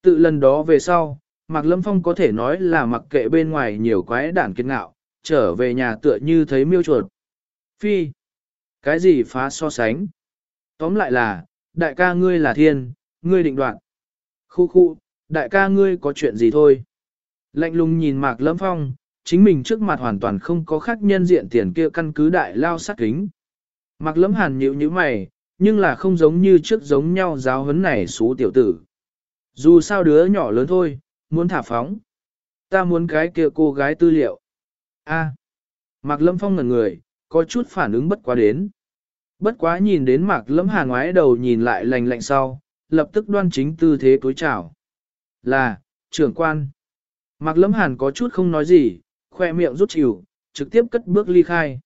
Tự lần đó về sau, Mạc Lâm Phong có thể nói là mặc kệ bên ngoài nhiều quái đản kiệt ngạo, trở về nhà tựa như thấy miêu chuột. Phi, cái gì phá so sánh? Tóm lại là, đại ca ngươi là thiên, ngươi định đoạn. Khu khu, đại ca ngươi có chuyện gì thôi? Lạnh lùng nhìn Mạc Lâm Phong, chính mình trước mặt hoàn toàn không có khác nhân diện tiền kia căn cứ đại lao sát kính. Mạc Lâm Hàn nhíu nhíu mày, nhưng là không giống như trước giống nhau giáo huấn này số tiểu tử. Dù sao đứa nhỏ lớn thôi, muốn thả phóng. Ta muốn cái kia cô gái tư liệu. A. Mạc Lâm Phong ngẩn người, có chút phản ứng bất quá đến. Bất quá nhìn đến Mạc Lâm Hàn ngoái đầu nhìn lại lành lạnh sau, lập tức đoan chính tư thế cúi chào. Là, trưởng quan. Mạc Lâm Hàn có chút không nói gì, khoe miệng rút chịu, trực tiếp cất bước ly khai.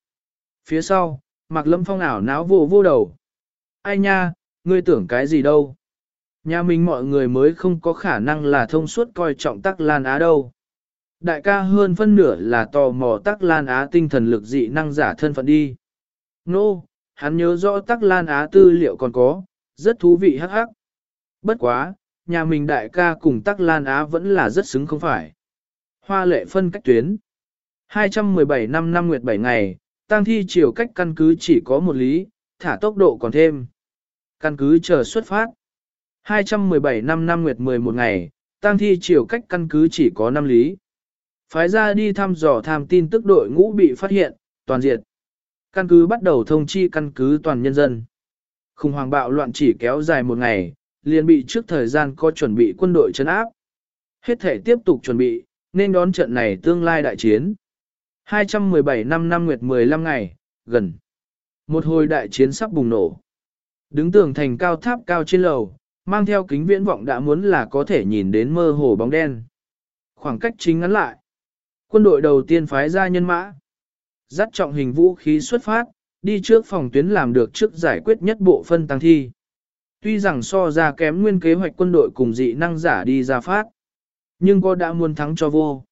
Phía sau, Mạc Lâm Phong ảo náo vô vô đầu. Ai nha, ngươi tưởng cái gì đâu? Nhà mình mọi người mới không có khả năng là thông suốt coi trọng Tắc Lan Á đâu. Đại ca hơn phân nửa là tò mò Tắc Lan Á tinh thần lực dị năng giả thân phận đi. Nô, no, hắn nhớ rõ Tắc Lan Á tư liệu còn có, rất thú vị hắc hắc. Bất quá, nhà mình đại ca cùng Tắc Lan Á vẫn là rất xứng không phải. Hoa lệ phân cách tuyến. 217 năm năm nguyệt 7 ngày, tăng thi chiều cách căn cứ chỉ có một lý, thả tốc độ còn thêm. Căn cứ chờ xuất phát. 217 năm năm nguyệt 11 ngày, tăng thi chiều cách căn cứ chỉ có 5 lý. Phái ra đi thăm dò tham tin tức đội ngũ bị phát hiện, toàn diệt. Căn cứ bắt đầu thông chi căn cứ toàn nhân dân. Khủng hoảng bạo loạn chỉ kéo dài một ngày, liền bị trước thời gian có chuẩn bị quân đội chấn áp. Hết thể tiếp tục chuẩn bị, nên đón trận này tương lai đại chiến. 217 năm năm nguyệt 15 ngày, gần. Một hồi đại chiến sắp bùng nổ. Đứng tường thành cao tháp cao trên lầu, mang theo kính viễn vọng đã muốn là có thể nhìn đến mơ hồ bóng đen. Khoảng cách chính ngắn lại. Quân đội đầu tiên phái ra nhân mã. Dắt trọng hình vũ khí xuất phát, đi trước phòng tuyến làm được trước giải quyết nhất bộ phân tăng thi. Tuy rằng so ra kém nguyên kế hoạch quân đội cùng dị năng giả đi ra phát, nhưng có đã muốn thắng cho vô.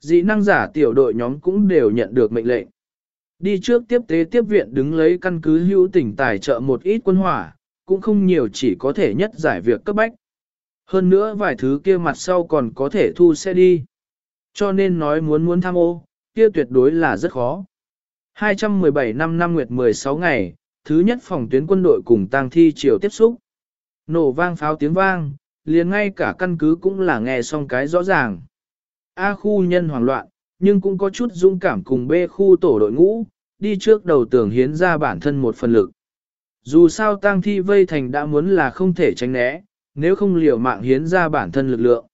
Dị năng giả tiểu đội nhóm cũng đều nhận được mệnh lệnh. Đi trước tiếp tế tiếp viện đứng lấy căn cứ hữu tỉnh tài trợ một ít quân hỏa, cũng không nhiều chỉ có thể nhất giải việc cấp bách. Hơn nữa vài thứ kia mặt sau còn có thể thu xe đi. Cho nên nói muốn muốn tham ô, kia tuyệt đối là rất khó. 217 năm năm nguyệt 16 ngày, thứ nhất phòng tuyến quân đội cùng tang thi chiều tiếp xúc. Nổ vang pháo tiếng vang, liền ngay cả căn cứ cũng là nghe xong cái rõ ràng. A khu nhân hoảng loạn, nhưng cũng có chút dũng cảm cùng B khu tổ đội ngũ, đi trước đầu tưởng hiến ra bản thân một phần lực. Dù sao tang thi vây thành đã muốn là không thể tránh né, nếu không liều mạng hiến ra bản thân lực lượng.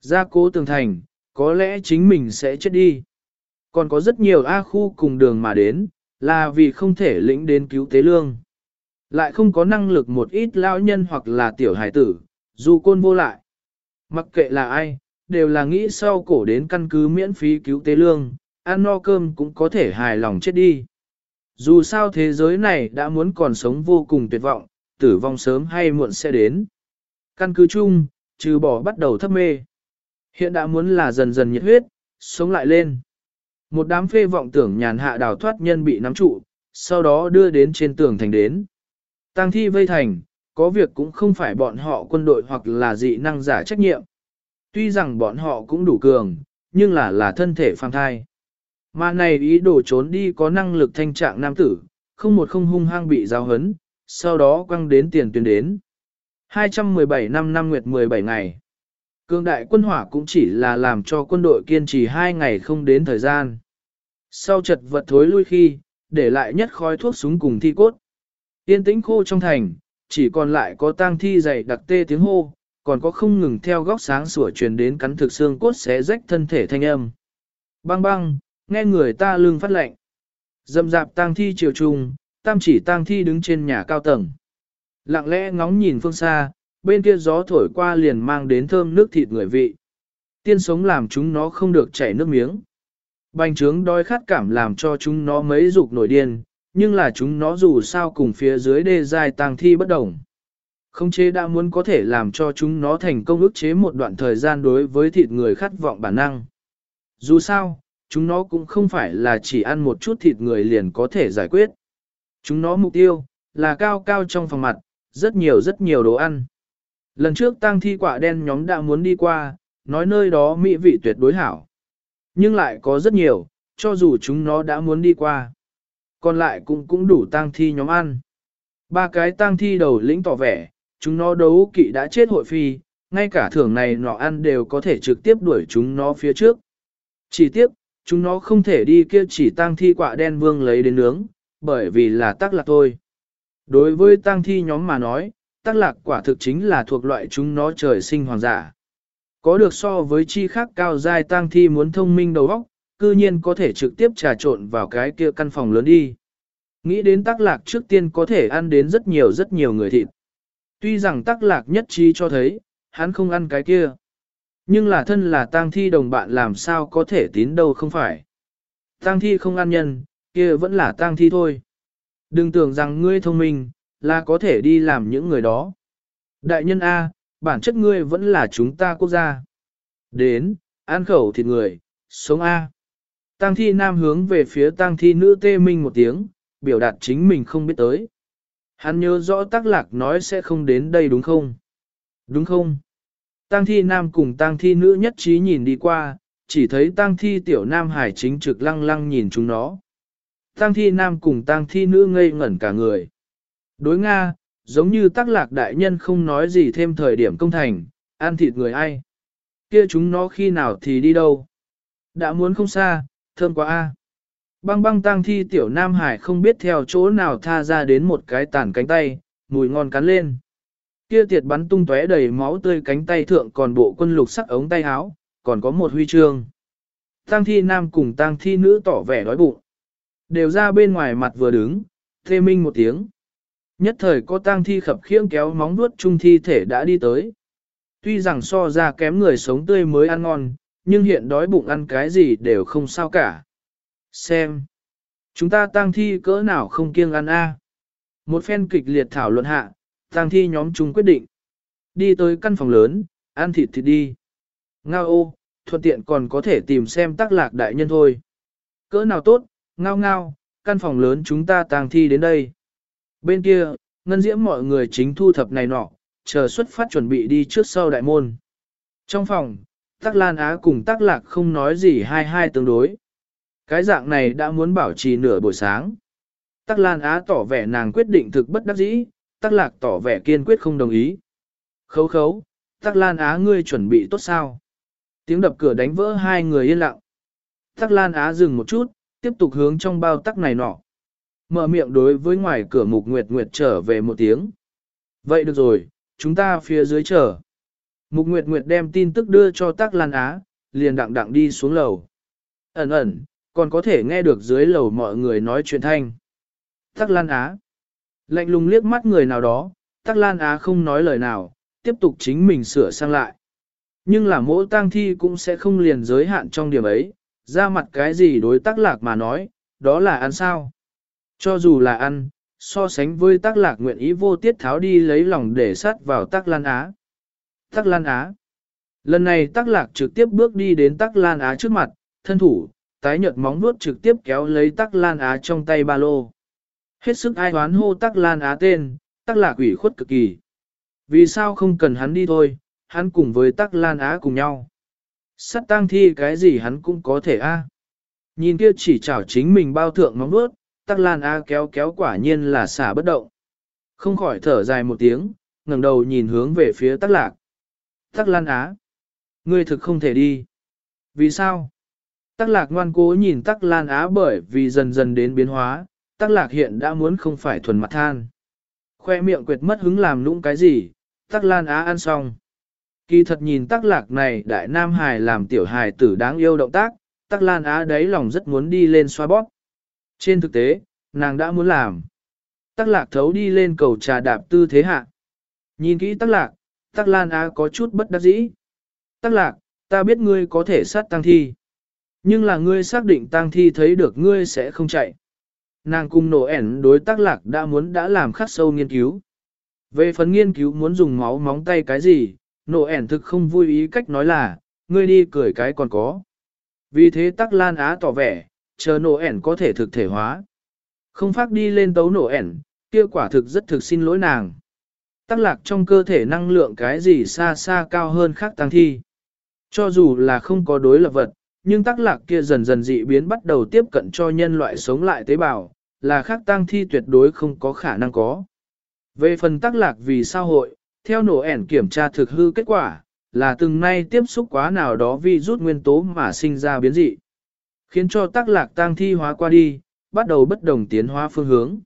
Ra cố tường thành, có lẽ chính mình sẽ chết đi. Còn có rất nhiều A khu cùng đường mà đến, là vì không thể lĩnh đến cứu tế lương. Lại không có năng lực một ít lao nhân hoặc là tiểu hải tử, dù côn vô lại. Mặc kệ là ai, đều là nghĩ sau cổ đến căn cứ miễn phí cứu tế lương, ăn no cơm cũng có thể hài lòng chết đi. Dù sao thế giới này đã muốn còn sống vô cùng tuyệt vọng, tử vong sớm hay muộn sẽ đến. Căn cứ chung, trừ bỏ bắt đầu thấp mê. Hiện đã muốn là dần dần nhiệt huyết, sống lại lên. Một đám phê vọng tưởng nhàn hạ đào thoát nhân bị nắm trụ, sau đó đưa đến trên tường thành đến. Tăng thi vây thành, có việc cũng không phải bọn họ quân đội hoặc là dị năng giả trách nhiệm. Tuy rằng bọn họ cũng đủ cường, nhưng là là thân thể phàm thai. Mà này ý đồ trốn đi có năng lực thanh trạng nam tử, không một không hung hăng bị giao hấn, sau đó quăng đến tiền tuyến đến. 217 năm năm nguyệt 17 ngày. Cương đại quân hỏa cũng chỉ là làm cho quân đội kiên trì hai ngày không đến thời gian. Sau chật vật thối lui khi, để lại nhất khói thuốc súng cùng thi cốt. Yên tĩnh khô trong thành, chỉ còn lại có tang thi dày đặc tê tiếng hô, còn có không ngừng theo góc sáng sủa truyền đến cắn thực xương cốt xé rách thân thể thanh âm. Băng băng, nghe người ta lưng phát lệnh. Dầm dạp tang thi chiều trùng, tam chỉ tang thi đứng trên nhà cao tầng. Lặng lẽ ngóng nhìn phương xa, bên kia gió thổi qua liền mang đến thơm nước thịt người vị. Tiên sống làm chúng nó không được chảy nước miếng. Bành trướng đói khát cảm làm cho chúng nó mấy dục nổi điên, nhưng là chúng nó dù sao cùng phía dưới đê dài tang thi bất đồng. Không chế đã muốn có thể làm cho chúng nó thành công ức chế một đoạn thời gian đối với thịt người khát vọng bản năng. Dù sao, chúng nó cũng không phải là chỉ ăn một chút thịt người liền có thể giải quyết. Chúng nó mục tiêu, là cao cao trong phòng mặt, rất nhiều rất nhiều đồ ăn. Lần trước tang thi quả đen nhóm đã muốn đi qua, nói nơi đó mỹ vị tuyệt đối hảo. Nhưng lại có rất nhiều, cho dù chúng nó đã muốn đi qua. Còn lại cũng cũng đủ tang thi nhóm ăn. Ba cái tang thi đầu lĩnh tỏ vẻ, chúng nó đấu kỵ đã chết hội phi, ngay cả thưởng này nọ ăn đều có thể trực tiếp đuổi chúng nó phía trước. Chỉ tiếp, chúng nó không thể đi kia chỉ tang thi quạ đen vương lấy đến nướng, bởi vì là tắc lạc thôi. Đối với tang thi nhóm mà nói, tắc lạc quả thực chính là thuộc loại chúng nó trời sinh hoàng giả. Có được so với chi khác cao giai tang thi muốn thông minh đầu óc, cư nhiên có thể trực tiếp trà trộn vào cái kia căn phòng lớn đi. Nghĩ đến tắc lạc trước tiên có thể ăn đến rất nhiều rất nhiều người thịt. Tuy rằng tắc lạc nhất trí cho thấy, hắn không ăn cái kia. Nhưng là thân là tang thi đồng bạn làm sao có thể tín đâu không phải. Tang thi không ăn nhân, kia vẫn là tang thi thôi. Đừng tưởng rằng ngươi thông minh, là có thể đi làm những người đó. Đại nhân A, bản chất ngươi vẫn là chúng ta quốc gia. Đến, ăn khẩu thịt người, sống A. Tăng thi nam hướng về phía tăng thi nữ tê minh một tiếng, biểu đạt chính mình không biết tới. Hắn nhớ rõ tác lạc nói sẽ không đến đây đúng không? Đúng không? Tăng thi nam cùng tăng thi nữ nhất trí nhìn đi qua, chỉ thấy tăng thi tiểu nam hải chính trực lăng lăng nhìn chúng nó. Tăng thi nam cùng tăng thi nữ ngây ngẩn cả người. Đối Nga, giống như tác lạc đại nhân không nói gì thêm thời điểm công thành, ăn thịt người ai. Kia chúng nó khi nào thì đi đâu. Đã muốn không xa, thơm quá a. Băng băng tang thi tiểu Nam Hải không biết theo chỗ nào tha ra đến một cái tàn cánh tay, mùi ngon cắn lên. Kia tiệt bắn tung tóe đầy máu tươi cánh tay thượng còn bộ quân lục sắc ống tay áo, còn có một huy chương. Tang thi nam cùng tang thi nữ tỏ vẻ đói bụng. Đều ra bên ngoài mặt vừa đứng, thê minh một tiếng. Nhất thời có tang thi khập khiễng kéo móng vuốt chung thi thể đã đi tới. Tuy rằng so ra kém người sống tươi mới ăn ngon, nhưng hiện đói bụng ăn cái gì đều không sao cả. Xem, chúng ta tang thi cỡ nào không kiêng ăn a? Một phen kịch liệt thảo luận hạ, tang thi nhóm chúng quyết định. Đi tới căn phòng lớn, ăn thịt thịt đi. Ngao ô, thuận tiện còn có thể tìm xem tác lạc đại nhân thôi. Cỡ nào tốt, ngao ngao, căn phòng lớn chúng ta tang thi đến đây. Bên kia, ngân diễm mọi người chính thu thập này nọ, chờ xuất phát chuẩn bị đi trước sau đại môn. Trong phòng, Tắc Lan Á cùng Tắc Lạc không nói gì hai hai tương đối. Cái dạng này đã muốn bảo trì nửa buổi sáng. Tắc Lan Á tỏ vẻ nàng quyết định thực bất đắc dĩ, Tắc Lạc tỏ vẻ kiên quyết không đồng ý. Khấu khấu, Tắc Lan Á ngươi chuẩn bị tốt sao? Tiếng đập cửa đánh vỡ hai người yên lặng. Tắc Lan Á dừng một chút, tiếp tục hướng trong bao tắc này nọ. Mở miệng đối với ngoài cửa Mục Nguyệt Nguyệt trở về một tiếng. Vậy được rồi, chúng ta phía dưới chờ. Mục Nguyệt Nguyệt đem tin tức đưa cho Tắc Lan Á, liền đặng đặng đi xuống lầu. Ẩn ẩn, còn có thể nghe được dưới lầu mọi người nói chuyện thanh. Tắc Lan Á. Lạnh lùng liếc mắt người nào đó, Tắc Lan Á không nói lời nào, tiếp tục chính mình sửa sang lại. Nhưng là mỗi tang thi cũng sẽ không liền giới hạn trong điểm ấy, ra mặt cái gì đối Tắc Lạc mà nói, đó là ăn sao. Cho dù là ăn, so sánh với Tắc Lạc nguyện ý vô tiết tháo đi lấy lòng để sát vào Tắc Lan Á. Tắc Lan Á. Lần này Tắc Lạc trực tiếp bước đi đến Tắc Lan Á trước mặt, thân thủ, tái nhợt móng vuốt trực tiếp kéo lấy Tắc Lan Á trong tay ba lô. Hết sức ai hoán hô Tắc Lan Á tên, Tắc Lạc ủy khuất cực kỳ. Vì sao không cần hắn đi thôi, hắn cùng với Tắc Lan Á cùng nhau. Sắt tang thi cái gì hắn cũng có thể a. Nhìn kia chỉ chảo chính mình bao thượng móng vuốt, Tắc Lan Á kéo kéo quả nhiên là xả bất động. Không khỏi thở dài một tiếng, ngẩng đầu nhìn hướng về phía Tắc Lạc. Tắc Lan Á. Ngươi thực không thể đi. Vì sao? Tắc Lạc ngoan cố nhìn Tắc Lan Á bởi vì dần dần đến biến hóa, Tắc Lạc hiện đã muốn không phải thuần mặt than. Khoe miệng quyệt mất hứng làm nũng cái gì, Tắc Lan Á ăn xong. Kỳ thật nhìn Tắc Lạc này đại nam hài làm tiểu hài tử đáng yêu động tác, Tắc Lan Á đấy lòng rất muốn đi lên xoa bóp. Trên thực tế, nàng đã muốn làm. Tắc Lạc thấu đi lên cầu trà đạp tư thế hạ. Nhìn kỹ Tắc Lạc, Tắc Lan Á có chút bất đắc dĩ. Tắc lạc, ta biết ngươi có thể sát tăng thi. Nhưng là ngươi xác định tăng thi thấy được ngươi sẽ không chạy. nàng cùng nổ ẻn đối tác lạc đã muốn đã làm khắc sâu nghiên cứu. Về phần nghiên cứu muốn dùng máu móng tay cái gì, nổ ẻn thực không vui ý cách nói là, ngươi đi cười cái còn có. Vì thế tắc lan á tỏ vẻ, chờ nổ ẻn có thể thực thể hóa. Không phát đi lên tấu nổ ẻn, kia quả thực rất thực xin lỗi nàng. Tăng lạc trong cơ thể năng lượng cái gì xa xa cao hơn khác tăng thi. Cho dù là không có đối lập vật, nhưng tác lạc kia dần dần dị biến bắt đầu tiếp cận cho nhân loại sống lại tế bào, là khác tăng thi tuyệt đối không có khả năng có. Về phần tác lạc vì sao hội, theo nổ ẻn kiểm tra thực hư kết quả, là từng nay tiếp xúc quá nào đó vi rút nguyên tố mà sinh ra biến dị. Khiến cho tác lạc tăng thi hóa qua đi, bắt đầu bất đồng tiến hóa phương hướng.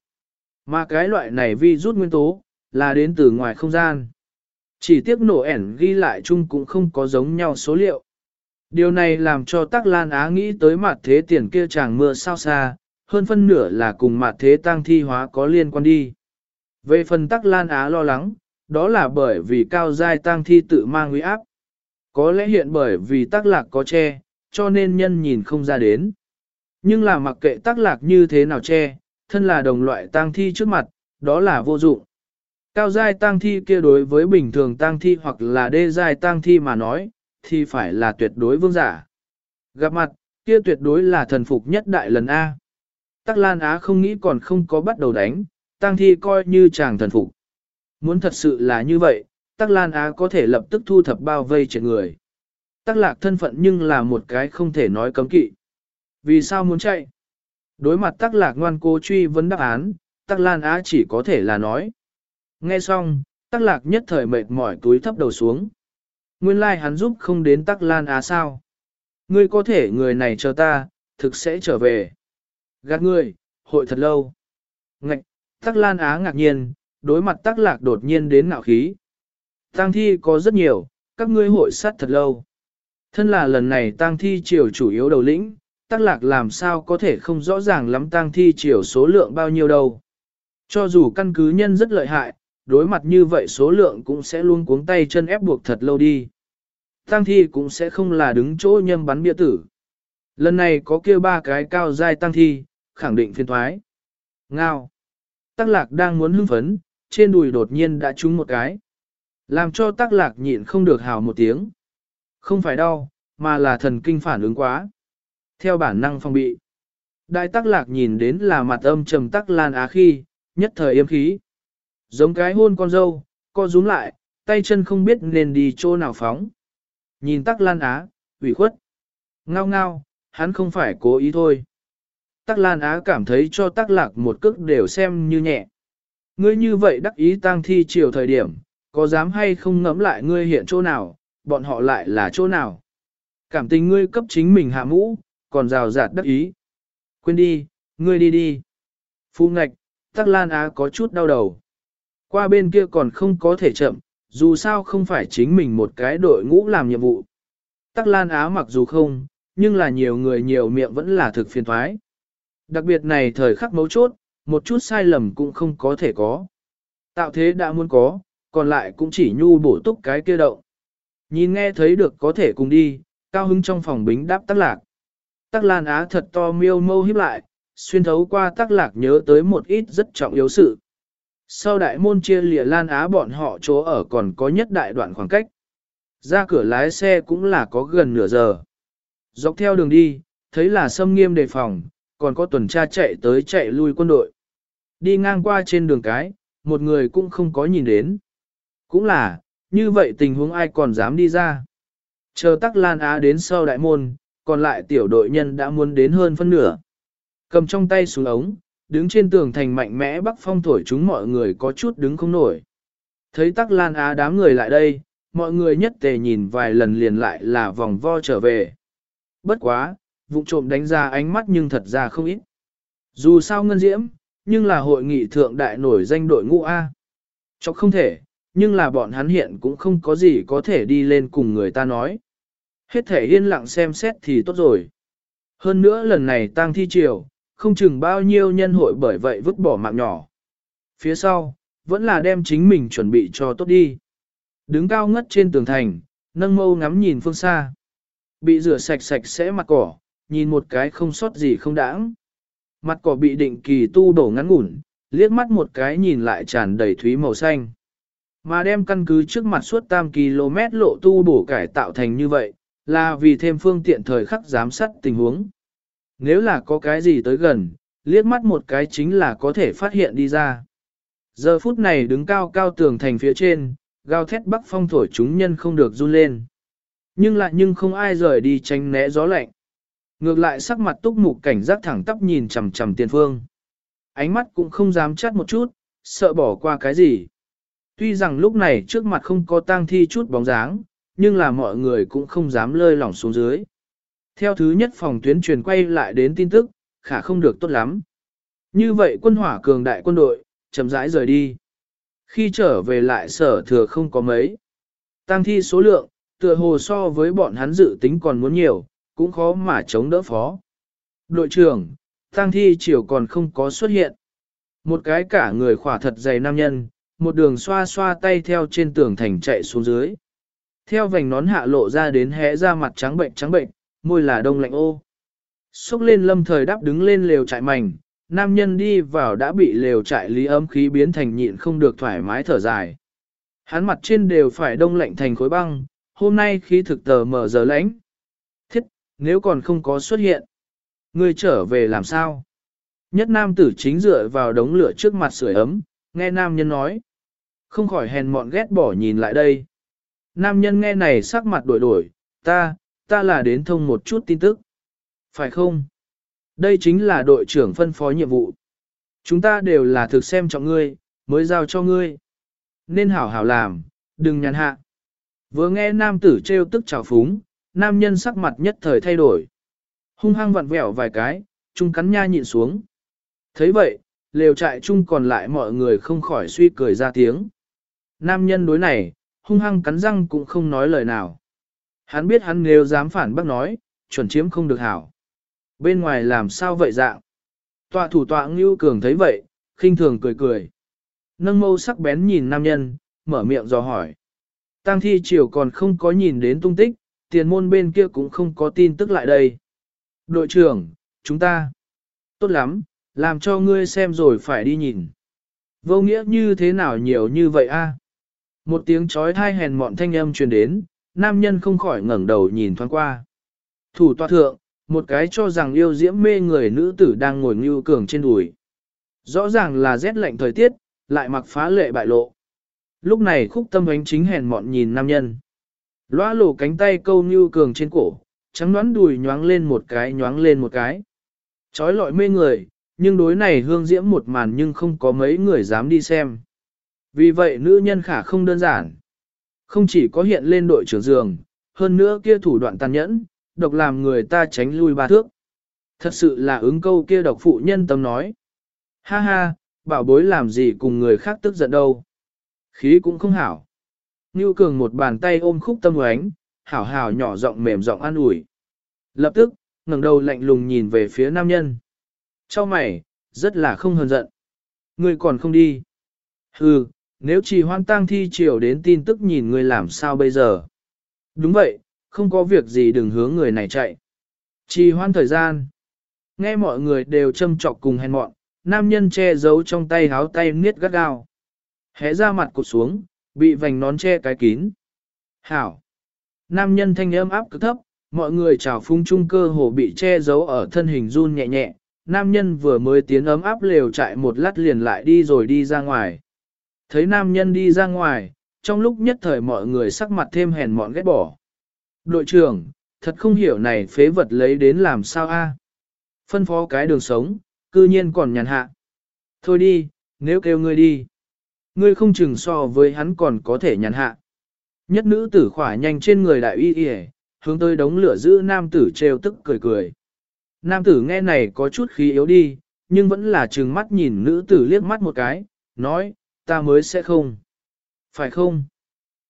Mà cái loại này vi rút nguyên tố, là đến từ ngoài không gian. Chỉ tiếc nổ ẻn ghi lại chung cũng không có giống nhau số liệu. Điều này làm cho Tắc Lan Á nghĩ tới mặt thế tiền kia chàng mưa sao xa, hơn phân nửa là cùng mặt thế tăng thi hóa có liên quan đi. Về phần Tắc Lan Á lo lắng, đó là bởi vì cao giai tăng thi tự mang uy áp. Có lẽ hiện bởi vì Tắc Lạc có che, cho nên nhân nhìn không ra đến. Nhưng là mặc kệ Tắc Lạc như thế nào che, thân là đồng loại tang thi trước mặt, đó là vô dụng. Cao giai tang thi kia đối với bình thường tang thi hoặc là đê giai tang thi mà nói, thì phải là tuyệt đối vương giả. Gặp mặt, kia tuyệt đối là thần phục nhất đại lần A. Tắc Lan Á không nghĩ còn không có bắt đầu đánh, tang thi coi như chàng thần phục. Muốn thật sự là như vậy, Tắc Lan Á có thể lập tức thu thập bao vây trên người. Tắc lạc thân phận nhưng là một cái không thể nói cấm kỵ. Vì sao muốn chạy? Đối mặt Tắc lạc ngoan cố truy vấn đáp án, Tắc Lan Á chỉ có thể là nói. Nghe xong, Tắc lạc nhất thời mệt mỏi túi thấp đầu xuống. Nguyên lai like hắn giúp không đến Tắc Lan Á sao? Ngươi có thể người này chờ ta, thực sẽ trở về. Gạt ngươi, hội thật lâu. Ngạch, Tắc Lan Á ngạc nhiên, đối mặt Tắc Lạc đột nhiên đến ngạo khí. Tang thi có rất nhiều, các ngươi hội sát thật lâu. Thân là lần này tang thi triều chủ yếu đầu lĩnh, Tắc Lạc làm sao có thể không rõ ràng lắm tang thi triều số lượng bao nhiêu đâu. Cho dù căn cứ nhân rất lợi hại, đối mặt như vậy số lượng cũng sẽ luôn cuống tay chân ép buộc thật lâu đi. Tang thi cũng sẽ không là đứng chỗ nhâm bắn bia tử. Lần này có kia ba cái cao giai tăng thi, khẳng định phiên thoái. Ngao. Tắc lạc đang muốn hưng phấn, trên đùi đột nhiên đã trúng một cái. Làm cho tắc lạc nhịn không được hào một tiếng. Không phải đau, mà là thần kinh phản ứng quá. Theo bản năng phong bị. Đại tắc lạc nhìn đến là mặt âm trầm tắc lan á khi, nhất thời yếm khí. Giống cái hôn con dâu, co rúm lại, tay chân không biết nên đi chỗ nào phóng. Nhìn tắc lan á, ủy khuất. Ngao ngao, hắn không phải cố ý thôi. Tắc Lan Á cảm thấy cho Tắc Lạc một cước đều xem như nhẹ. Ngươi như vậy đắc ý tang thi chiều thời điểm, có dám hay không ngẫm lại ngươi hiện chỗ nào, bọn họ lại là chỗ nào. Cảm tình ngươi cấp chính mình hạ mũ, còn rào rạt đắc ý. Quên đi, ngươi đi đi. Phu ngạch, Tắc Lan Á có chút đau đầu. Qua bên kia còn không có thể chậm, dù sao không phải chính mình một cái đội ngũ làm nhiệm vụ. Tắc Lan Á mặc dù không, nhưng là nhiều người nhiều miệng vẫn là thực phiền thoái. Đặc biệt này thời khắc mấu chốt, một chút sai lầm cũng không có thể có. Tạo thế đã muốn có, còn lại cũng chỉ nhu bổ túc cái kia động. Nhìn nghe thấy được có thể cùng đi, cao hứng trong phòng bính đáp tắc lạc. Tắc lan á thật to miêu mâu híp lại, xuyên thấu qua tắc lạc nhớ tới một ít rất trọng yếu sự. Sau đại môn chia lìa lan á bọn họ chỗ ở còn có nhất đại đoạn khoảng cách. Ra cửa lái xe cũng là có gần nửa giờ. Dọc theo đường đi, thấy là xâm nghiêm đề phòng, còn có tuần tra chạy tới chạy lui quân đội. Đi ngang qua trên đường cái, một người cũng không có nhìn đến. Cũng là, như vậy tình huống ai còn dám đi ra. Chờ tắc Lan Á đến sau đại môn, còn lại tiểu đội nhân đã muốn đến hơn phân nửa. Cầm trong tay xuống ống, đứng trên tường thành mạnh mẽ bắc phong thổi chúng mọi người có chút đứng không nổi. Thấy tắc Lan Á đám người lại đây, mọi người nhất tề nhìn vài lần liền lại là vòng vo trở về. Bất quá, vụ trộm đánh ra ánh mắt nhưng thật ra không ít. Dù sao ngân diễm, nhưng là hội nghị thượng đại nổi danh đội ngũ A. Chọc không thể, nhưng là bọn hắn hiện cũng không có gì có thể đi lên cùng người ta nói. Hết thể yên lặng xem xét thì tốt rồi. Hơn nữa lần này tang thi triều, không chừng bao nhiêu nhân hội bởi vậy vứt bỏ mạng nhỏ. Phía sau, vẫn là đem chính mình chuẩn bị cho tốt đi. Đứng cao ngất trên tường thành, nâng mâu ngắm nhìn phương xa. Bị rửa sạch sạch sẽ mặt cỏ, nhìn một cái không sót gì không đãng. mặt cỏ bị định kỳ tu đổ ngắn ngủn, liếc mắt một cái nhìn lại tràn đầy thúy màu xanh. Mà đem căn cứ trước mặt suốt tam km lộ tu bổ cải tạo thành như vậy, là vì thêm phương tiện thời khắc giám sát tình huống. Nếu là có cái gì tới gần, liếc mắt một cái chính là có thể phát hiện đi ra. Giờ phút này đứng cao cao tường thành phía trên, gao thét bắc phong thổi chúng nhân không được run lên. Nhưng lại nhưng không ai rời đi tránh né gió lạnh. Ngược lại sắc mặt túc mục cảnh giác thẳng tắp nhìn chằm chằm tiền phương. Ánh mắt cũng không dám chắt một chút, sợ bỏ qua cái gì. Tuy rằng lúc này trước mặt không có tang thi chút bóng dáng, nhưng là mọi người cũng không dám lơi lỏng xuống dưới. Theo thứ nhất phòng tuyến truyền quay lại đến tin tức, khả không được tốt lắm. Như vậy quân hỏa cường đại quân đội, chậm rãi rời đi. Khi trở về lại sở thừa không có mấy. Tăng thi số lượng, tựa hồ so với bọn hắn dự tính còn muốn nhiều, cũng khó mà chống đỡ phó. Đội trưởng, tăng thi chiều còn không có xuất hiện. Một cái cả người khỏa thật dày nam nhân, một đường xoa xoa tay theo trên tường thành chạy xuống dưới. Theo vành nón hạ lộ ra đến hé ra mặt trắng bệnh trắng bệnh, môi là đông lạnh ô. Xúc lên lâm thời đáp đứng lên lều trại mảnh, nam nhân đi vào đã bị lều trại lý ấm khí biến thành nhịn không được thoải mái thở dài. Hắn mặt trên đều phải đông lạnh thành khối băng, hôm nay khí thực tờ mở giờ lãnh. Thiết, nếu còn không có xuất hiện, ngươi trở về làm sao? Nhất nam tử chính dựa vào đống lửa trước mặt sưởi ấm, nghe nam nhân nói. Không khỏi hèn mọn ghét bỏ nhìn lại đây. Nam nhân nghe này sắc mặt đổi đổi, ta, ta là đến thông một chút tin tức. Phải không? Đây chính là đội trưởng phân phó nhiệm vụ. Chúng ta đều là thực xem trọng ngươi, mới giao cho ngươi. Nên hảo hảo làm, đừng nhàn hạ. Vừa nghe nam tử trêu tức trào phúng, nam nhân sắc mặt nhất thời thay đổi. Hung hăng vặn vẹo vài cái, chung cắn nha nhịn xuống. thấy vậy, lều trại chung còn lại mọi người không khỏi suy cười ra tiếng. Nam nhân đối này, hung hăng cắn răng cũng không nói lời nào. Hắn biết hắn nếu dám phản bác nói, chuẩn chiếm không được hảo. Bên ngoài làm sao vậy dạng? Tọa thủ tọa ngưu cường thấy vậy, khinh thường cười cười. Nâng mâu sắc bén nhìn nam nhân, mở miệng dò hỏi. Tăng thi triều còn không có nhìn đến tung tích, tiền môn bên kia cũng không có tin tức lại đây. Đội trưởng, chúng ta. Tốt lắm, làm cho ngươi xem rồi phải đi nhìn. Vô nghĩa như thế nào nhiều như vậy a? Một tiếng chói thai hèn mọn thanh âm truyền đến, nam nhân không khỏi ngẩng đầu nhìn thoáng qua. Thủ tọa thượng, một cái cho rằng yêu diễm mê người nữ tử đang ngồi ngưu cường trên đùi. Rõ ràng là rét lạnh thời tiết, lại mặc phá lệ bại lộ. Lúc này khúc tâm ánh chính hèn mọn nhìn nam nhân. Loa lổ cánh tay câu ngưu cường trên cổ, trắng đoán đùi nhoáng lên một cái nhoáng lên một cái. Chói lọi mê người, nhưng đối này hương diễm một màn nhưng không có mấy người dám đi xem. Vì vậy nữ nhân khả không đơn giản. Không chỉ có hiện lên đội trưởng giường, hơn nữa kia thủ đoạn tàn nhẫn, độc làm người ta tránh lui ba thước. Thật sự là ứng câu kia độc phụ nhân tâm nói. Ha ha, bảo bối làm gì cùng người khác tức giận đâu. Khí cũng không hảo. Ngưu cường một bàn tay ôm khúc tâm oánh, hảo hảo nhỏ giọng mềm giọng an ủi. Lập tức, ngẩng đầu lạnh lùng nhìn về phía nam nhân. Cho mày, rất là không hờn giận. Ngươi còn không đi. Hừ, nếu chỉ hoan tang thi chiều đến tin tức nhìn ngươi làm sao bây giờ. Đúng vậy, không có việc gì đừng hướng người này chạy. Trì hoan thời gian. Nghe mọi người đều châm trọc cùng hèn mọn, nam nhân che giấu trong tay háo tay niết gắt gao. Hé ra mặt cụt xuống, bị vành nón che cái kín. Hảo. Nam nhân thanh âm áp cực thấp, mọi người chào phung trung cơ hồ bị che giấu ở thân hình run nhẹ nhẹ. Nam nhân vừa mới tiến ấm áp lều chạy một lát liền lại đi rồi đi ra ngoài. Thấy nam nhân đi ra ngoài, trong lúc nhất thời mọi người sắc mặt thêm hèn mọn ghét bỏ. Đội trưởng, thật không hiểu này phế vật lấy đến làm sao a? Phân phó cái đường sống, cư nhiên còn nhàn hạ. Thôi đi, nếu kêu ngươi đi. Ngươi không chừng so với hắn còn có thể nhàn hạ. Nhất nữ tử khỏa nhanh trên người đại y y hướng tới đống lửa giữ nam tử trêu tức cười cười. Nam tử nghe này có chút khí yếu đi, nhưng vẫn là trừng mắt nhìn nữ tử liếc mắt một cái, nói, ta mới sẽ không. Phải không?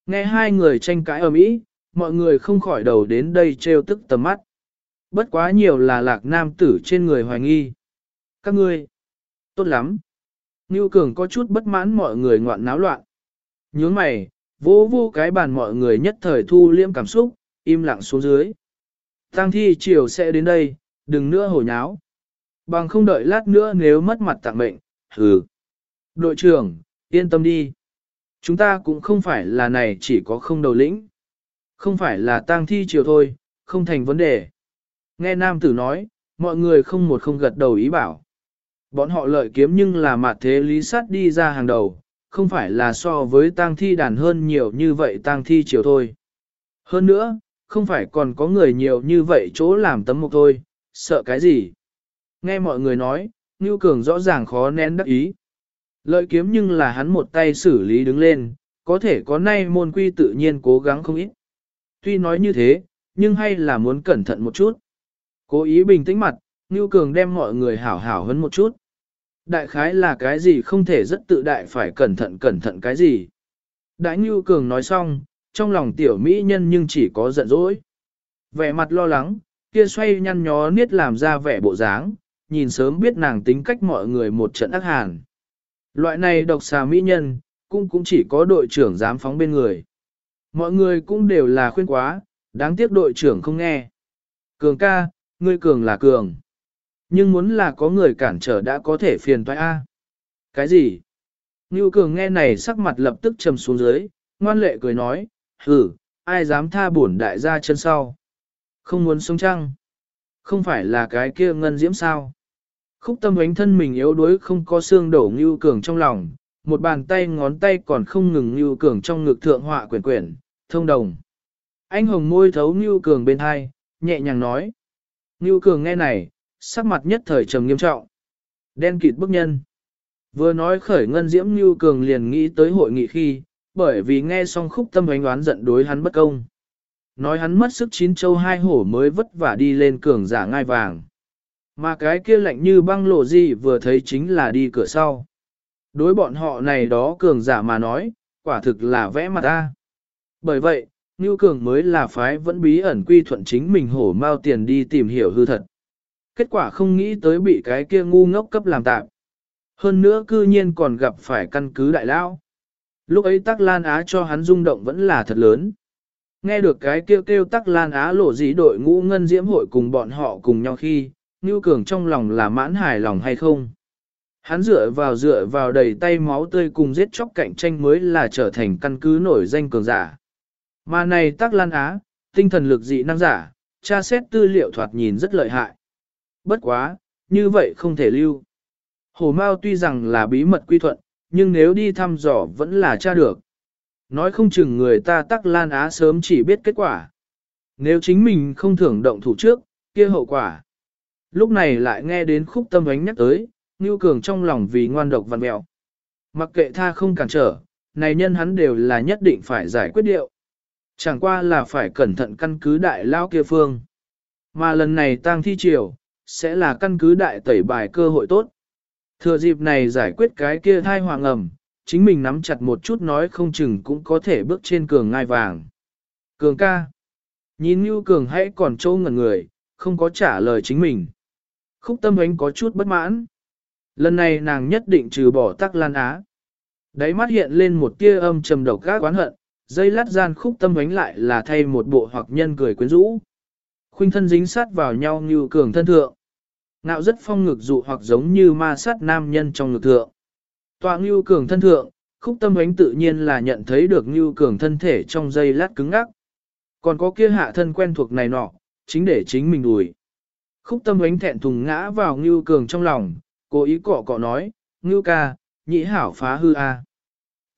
Nghe hai người tranh cãi ở mỹ, mọi người không khỏi đầu đến đây trêu tức tầm mắt. Bất quá nhiều là lạc nam tử trên người hoài nghi. Các ngươi, tốt lắm. Ngưu Cường có chút bất mãn mọi người ngoạn náo loạn. Nhướng mày, vô vô cái bàn mọi người nhất thời thu liễm cảm xúc, im lặng xuống dưới. Tăng thi chiều sẽ đến đây, đừng nữa hồi nháo. Bằng không đợi lát nữa nếu mất mặt tặng mệnh, hừ. Đội trưởng, yên tâm đi. Chúng ta cũng không phải là này chỉ có không đầu lĩnh. Không phải là tang thi chiều thôi, không thành vấn đề. Nghe nam tử nói, mọi người không một không gật đầu ý bảo. Bọn họ lợi kiếm nhưng là mặt thế lý sát đi ra hàng đầu, không phải là so với tang thi đàn hơn nhiều như vậy tang thi chiều thôi. Hơn nữa, không phải còn có người nhiều như vậy chỗ làm tấm mục thôi, sợ cái gì. Nghe mọi người nói, Ngưu Cường rõ ràng khó nén đắc ý. Lợi kiếm nhưng là hắn một tay xử lý đứng lên, có thể có nay môn quy tự nhiên cố gắng không ít. Tuy nói như thế, nhưng hay là muốn cẩn thận một chút. Cố ý bình tĩnh mặt, Ngưu Cường đem mọi người hảo hảo hơn một chút. Đại khái là cái gì không thể rất tự đại phải cẩn thận cẩn thận cái gì. Đại Ngưu Cường nói xong, trong lòng tiểu mỹ nhân nhưng chỉ có giận dỗi. Vẻ mặt lo lắng, kia xoay nhăn nhó niết làm ra vẻ bộ dáng, nhìn sớm biết nàng tính cách mọi người một trận ác hàn. Loại này độc xà mỹ nhân, cũng cũng chỉ có đội trưởng dám phóng bên người. Mọi người cũng đều là khuyên quá, đáng tiếc đội trưởng không nghe. Cường ca, ngươi cường là cường. Nhưng muốn là có người cản trở đã có thể phiền toái A. Cái gì? Ngưu cường nghe này sắc mặt lập tức trầm xuống dưới, ngoan lệ cười nói, hử, ai dám tha bổn đại gia chân sau. Không muốn sống chăng? Không phải là cái kia ngân diễm sao? Khúc tâm ánh thân mình yếu đuối không có xương đổ Ngưu cường trong lòng, một bàn tay ngón tay còn không ngừng Ngưu cường trong ngực thượng họa quyển quyển, thông đồng. Anh hồng môi thấu Ngưu cường bên hai, nhẹ nhàng nói. Ngưu cường nghe này, sắc mặt nhất thời trầm nghiêm trọng. Đen kịt bức nhân. Vừa nói khởi ngân diễm Ngưu cường liền nghĩ tới hội nghị khi, bởi vì nghe xong khúc tâm ánh đoán giận đối hắn bất công. Nói hắn mất sức chín châu hai hổ mới vất vả đi lên cường giả ngai vàng. Mà cái kia lạnh như băng lộ gì vừa thấy chính là đi cửa sau. Đối bọn họ này đó cường giả mà nói, quả thực là vẽ mặt ta. Bởi vậy, Ngưu Cường mới là phái vẫn bí ẩn quy thuận chính mình hổ mau tiền đi tìm hiểu hư thật. Kết quả không nghĩ tới bị cái kia ngu ngốc cấp làm tạm. Hơn nữa cư nhiên còn gặp phải căn cứ đại lao. Lúc ấy tắc lan á cho hắn rung động vẫn là thật lớn. Nghe được cái kêu kêu tắc lan á lộ dĩ đội ngũ ngân diễm hội cùng bọn họ cùng nhau khi, Ngưu Cường trong lòng là mãn hài lòng hay không. Hắn dựa vào dựa vào đầy tay máu tươi cùng giết chóc cạnh tranh mới là trở thành căn cứ nổi danh cường giả. Mà này tắc lan á, tinh thần lực dị năng giả, tra xét tư liệu thoạt nhìn rất lợi hại. Bất quá, như vậy không thể lưu. Hồ Mao tuy rằng là bí mật quy thuận, nhưng nếu đi thăm dò vẫn là tra được. Nói không chừng người ta tắc lan á sớm chỉ biết kết quả. Nếu chính mình không thưởng động thủ trước, kia hậu quả. Lúc này lại nghe đến khúc tâm ánh nhắc tới, Ngưu Cường trong lòng vì ngoan độc văn mẹo. Mặc kệ tha không cản trở, này nhân hắn đều là nhất định phải giải quyết điệu. Chẳng qua là phải cẩn thận căn cứ đại lao kia phương. Mà lần này tang thi triều, sẽ là căn cứ đại tẩy bài cơ hội tốt. Thừa dịp này giải quyết cái kia thai hoàng ẩm, chính mình nắm chặt một chút nói không chừng cũng có thể bước trên cường ngai vàng. Cường ca. Nhìn Ngưu cường hãy còn trâu ngẩn người, không có trả lời chính mình. Khúc tâm ánh có chút bất mãn. Lần này nàng nhất định trừ bỏ tắc lan á. Đáy mắt hiện lên một tia âm trầm độc gác quán hận, dây lát gian khúc tâm ánh lại là thay một bộ hoặc nhân cười quyến rũ. Khuynh thân dính sát vào nhau như cường thân thượng. Ngạo rất phong ngực dụ hoặc giống như ma sát nam nhân trong ngực thượng. Tọa như cường thân thượng, khúc tâm ánh tự nhiên là nhận thấy được như cường thân thể trong dây lát cứng ngắc. Còn có kia hạ thân quen thuộc này nọ, chính để chính mình đùi. Khúc tâm ánh thẹn thùng ngã vào ngưu cường trong lòng, cố ý cọ cọ nói, ngưu ca, nhĩ hảo phá hư a. À.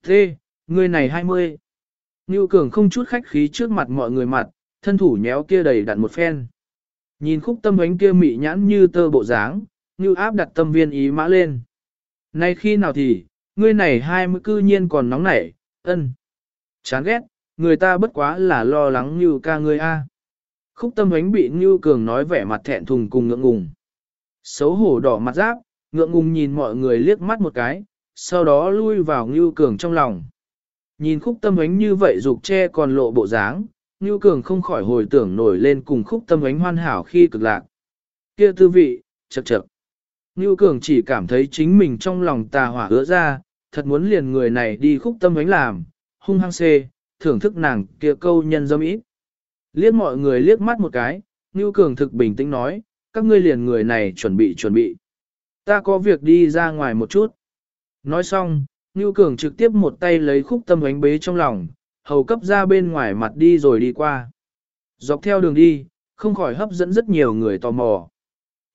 Thế, người này hai mươi. Ngưu cường không chút khách khí trước mặt mọi người mặt, thân thủ nhéo kia đầy đặn một phen. Nhìn khúc tâm ánh kia mị nhãn như tơ bộ dáng, Ngưu áp đặt tâm viên ý mã lên. Nay khi nào thì, ngươi này hai mươi cư nhiên còn nóng nảy, ân. Chán ghét, người ta bất quá là lo lắng Ngưu ca ngươi a. Khúc tâm ánh bị Ngưu Cường nói vẻ mặt thẹn thùng cùng ngượng ngùng. Xấu hổ đỏ mặt giáp, ngượng ngùng nhìn mọi người liếc mắt một cái, sau đó lui vào Ngưu Cường trong lòng. Nhìn khúc tâm ánh như vậy dục che còn lộ bộ dáng, Ngưu Cường không khỏi hồi tưởng nổi lên cùng khúc tâm ánh hoàn hảo khi cực lạc. Kia tư vị, chậc chậc. Ngưu Cường chỉ cảm thấy chính mình trong lòng tà hỏa ứa ra, thật muốn liền người này đi khúc tâm ánh làm, hung hăng xê, thưởng thức nàng kia câu nhân dâm ít. Liếc mọi người liếc mắt một cái, Ngưu Cường thực bình tĩnh nói, các ngươi liền người này chuẩn bị chuẩn bị. Ta có việc đi ra ngoài một chút. Nói xong, Ngưu Cường trực tiếp một tay lấy khúc tâm ánh bế trong lòng, hầu cấp ra bên ngoài mặt đi rồi đi qua. Dọc theo đường đi, không khỏi hấp dẫn rất nhiều người tò mò.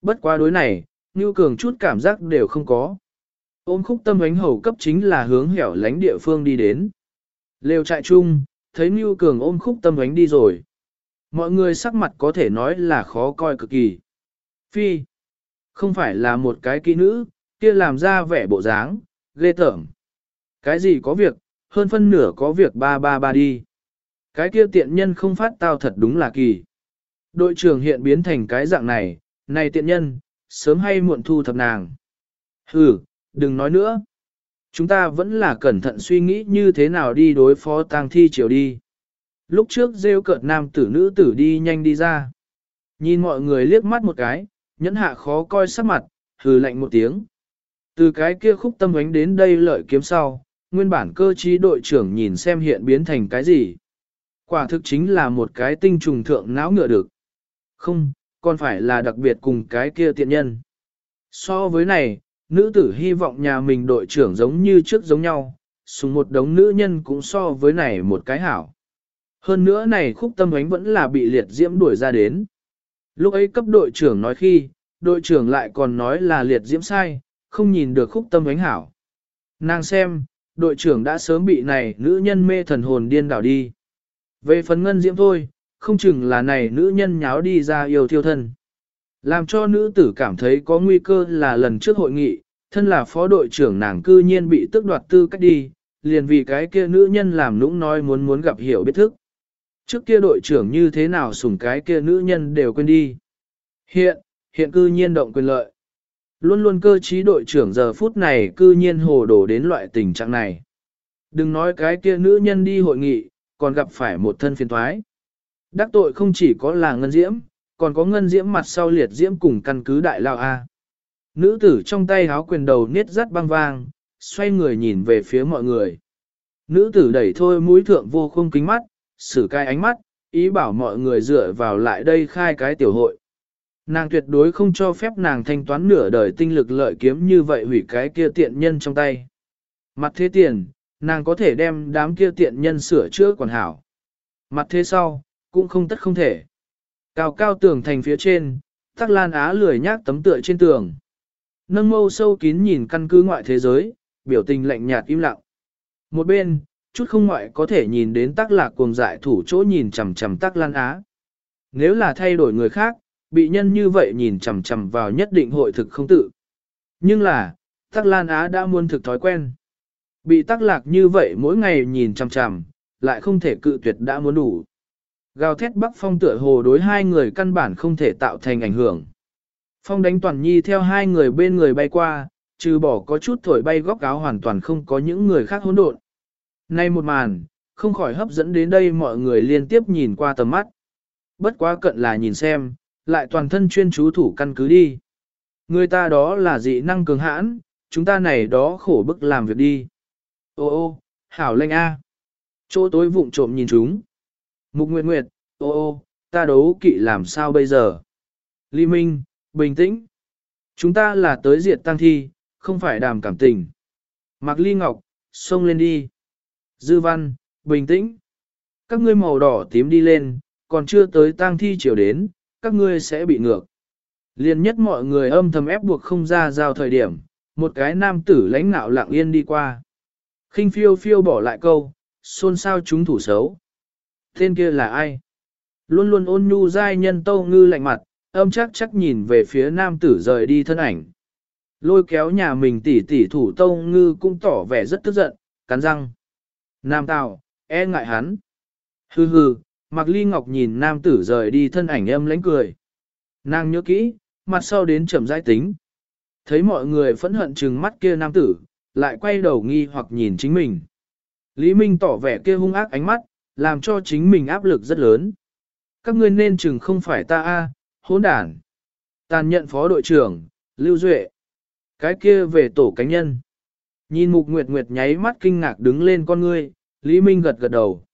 Bất quá đối này, Ngưu Cường chút cảm giác đều không có. Ôm khúc tâm ánh hầu cấp chính là hướng hẻo lánh địa phương đi đến. Lều trại chung, thấy Ngưu Cường ôm khúc tâm ánh đi rồi. Mọi người sắc mặt có thể nói là khó coi cực kỳ. Phi, không phải là một cái kỹ nữ, kia làm ra vẻ bộ dáng, ghê tởm. Cái gì có việc, hơn phân nửa có việc ba ba ba đi. Cái kia tiện nhân không phát tao thật đúng là kỳ. Đội trưởng hiện biến thành cái dạng này, này tiện nhân, sớm hay muộn thu thập nàng. Hừ, đừng nói nữa. Chúng ta vẫn là cẩn thận suy nghĩ như thế nào đi đối phó tang thi chiều đi. Lúc trước rêu cợt nam tử nữ tử đi nhanh đi ra. Nhìn mọi người liếc mắt một cái, nhẫn hạ khó coi sắc mặt, hừ lạnh một tiếng. Từ cái kia khúc tâm ánh đến đây lợi kiếm sau, nguyên bản cơ trí đội trưởng nhìn xem hiện biến thành cái gì. Quả thực chính là một cái tinh trùng thượng não ngựa được. Không, còn phải là đặc biệt cùng cái kia tiện nhân. So với này, nữ tử hy vọng nhà mình đội trưởng giống như trước giống nhau, sùng một đống nữ nhân cũng so với này một cái hảo. Hơn nữa này khúc tâm ánh vẫn là bị liệt diễm đuổi ra đến. Lúc ấy cấp đội trưởng nói khi, đội trưởng lại còn nói là liệt diễm sai, không nhìn được khúc tâm ánh hảo. Nàng xem, đội trưởng đã sớm bị này nữ nhân mê thần hồn điên đảo đi. Về phần ngân diễm thôi, không chừng là này nữ nhân nháo đi ra yêu thiêu thân. Làm cho nữ tử cảm thấy có nguy cơ là lần trước hội nghị, thân là phó đội trưởng nàng cư nhiên bị tước đoạt tư cách đi, liền vì cái kia nữ nhân làm nũng nói muốn muốn gặp hiểu biết thức. Trước kia đội trưởng như thế nào sủng cái kia nữ nhân đều quên đi. Hiện, hiện cư nhiên động quyền lợi. Luôn luôn cơ trí đội trưởng giờ phút này cư nhiên hồ đổ đến loại tình trạng này. Đừng nói cái kia nữ nhân đi hội nghị, còn gặp phải một thân phiền thoái. Đắc tội không chỉ có là ngân diễm, còn có ngân diễm mặt sau liệt diễm cùng căn cứ đại lao A. Nữ tử trong tay háo quyền đầu niết rắt băng vang, xoay người nhìn về phía mọi người. Nữ tử đẩy thôi mũi thượng vô không kính mắt, xử cai ánh mắt, ý bảo mọi người dựa vào lại đây khai cái tiểu hội. Nàng tuyệt đối không cho phép nàng thanh toán nửa đời tinh lực lợi kiếm như vậy hủy cái kia tiện nhân trong tay. Mặt thế tiền, nàng có thể đem đám kia tiện nhân sửa chữa còn hảo. Mặt thế sau, cũng không tất không thể. Cao cao tường thành phía trên, tắc lan á lười nhác tấm tựa trên tường. Nâng mâu sâu kín nhìn căn cứ ngoại thế giới, biểu tình lạnh nhạt im lặng. Một bên, chút không ngoại có thể nhìn đến tắc lạc cuồng dại thủ chỗ nhìn chằm chằm tắc lan á. Nếu là thay đổi người khác, bị nhân như vậy nhìn chằm chằm vào nhất định hội thực không tự. Nhưng là, tắc lan á đã muốn thực thói quen. Bị tắc lạc như vậy mỗi ngày nhìn chằm chằm, lại không thể cự tuyệt đã muốn đủ. Gào thét bắc phong tựa hồ đối hai người căn bản không thể tạo thành ảnh hưởng. Phong đánh toàn nhi theo hai người bên người bay qua, trừ bỏ có chút thổi bay góc áo hoàn toàn không có những người khác hỗn độn. Nay một màn, không khỏi hấp dẫn đến đây mọi người liên tiếp nhìn qua tầm mắt. Bất quá cận là nhìn xem, lại toàn thân chuyên chú thủ căn cứ đi. Người ta đó là dị năng cường hãn, chúng ta này đó khổ bức làm việc đi. Ô ô, hảo lệnh a. Chỗ tối vụng trộm nhìn chúng. Mục Nguyệt Nguyệt, ô ô, ta đấu kỵ làm sao bây giờ? Lý Minh, bình tĩnh. Chúng ta là tới diệt tăng thi, không phải đàm cảm tình. Mạc Ly Ngọc, xông lên đi. Dư Văn, bình tĩnh. Các ngươi màu đỏ tím đi lên, còn chưa tới tang thi chiều đến, các ngươi sẽ bị ngược. Liên nhất mọi người âm thầm ép buộc không ra giao thời điểm, một cái nam tử lãnh nạo lặng yên đi qua. khinh phiêu phiêu bỏ lại câu, xôn xao chúng thủ xấu. Tên kia là ai? Luôn luôn ôn nhu dai nhân tâu ngư lạnh mặt, âm chắc chắc nhìn về phía nam tử rời đi thân ảnh. Lôi kéo nhà mình tỉ tỉ thủ tâu ngư cũng tỏ vẻ rất tức giận, cắn răng. Nam Tào, e ngại hắn. Hừ hừ, Mạc Ly Ngọc nhìn nam tử rời đi thân ảnh em lánh cười. Nàng nhớ kỹ, mặt sau đến chậm rãi tính. Thấy mọi người phẫn hận trừng mắt kia nam tử, lại quay đầu nghi hoặc nhìn chính mình. Lý Minh tỏ vẻ kia hung ác ánh mắt, làm cho chính mình áp lực rất lớn. Các ngươi nên chừng không phải ta a, hỗn đản. Tàn nhận phó đội trưởng, Lưu Duệ. Cái kia về tổ cánh nhân. Nhìn Mục Nguyệt Nguyệt nháy mắt kinh ngạc đứng lên con ngươi, Lý Minh gật gật đầu.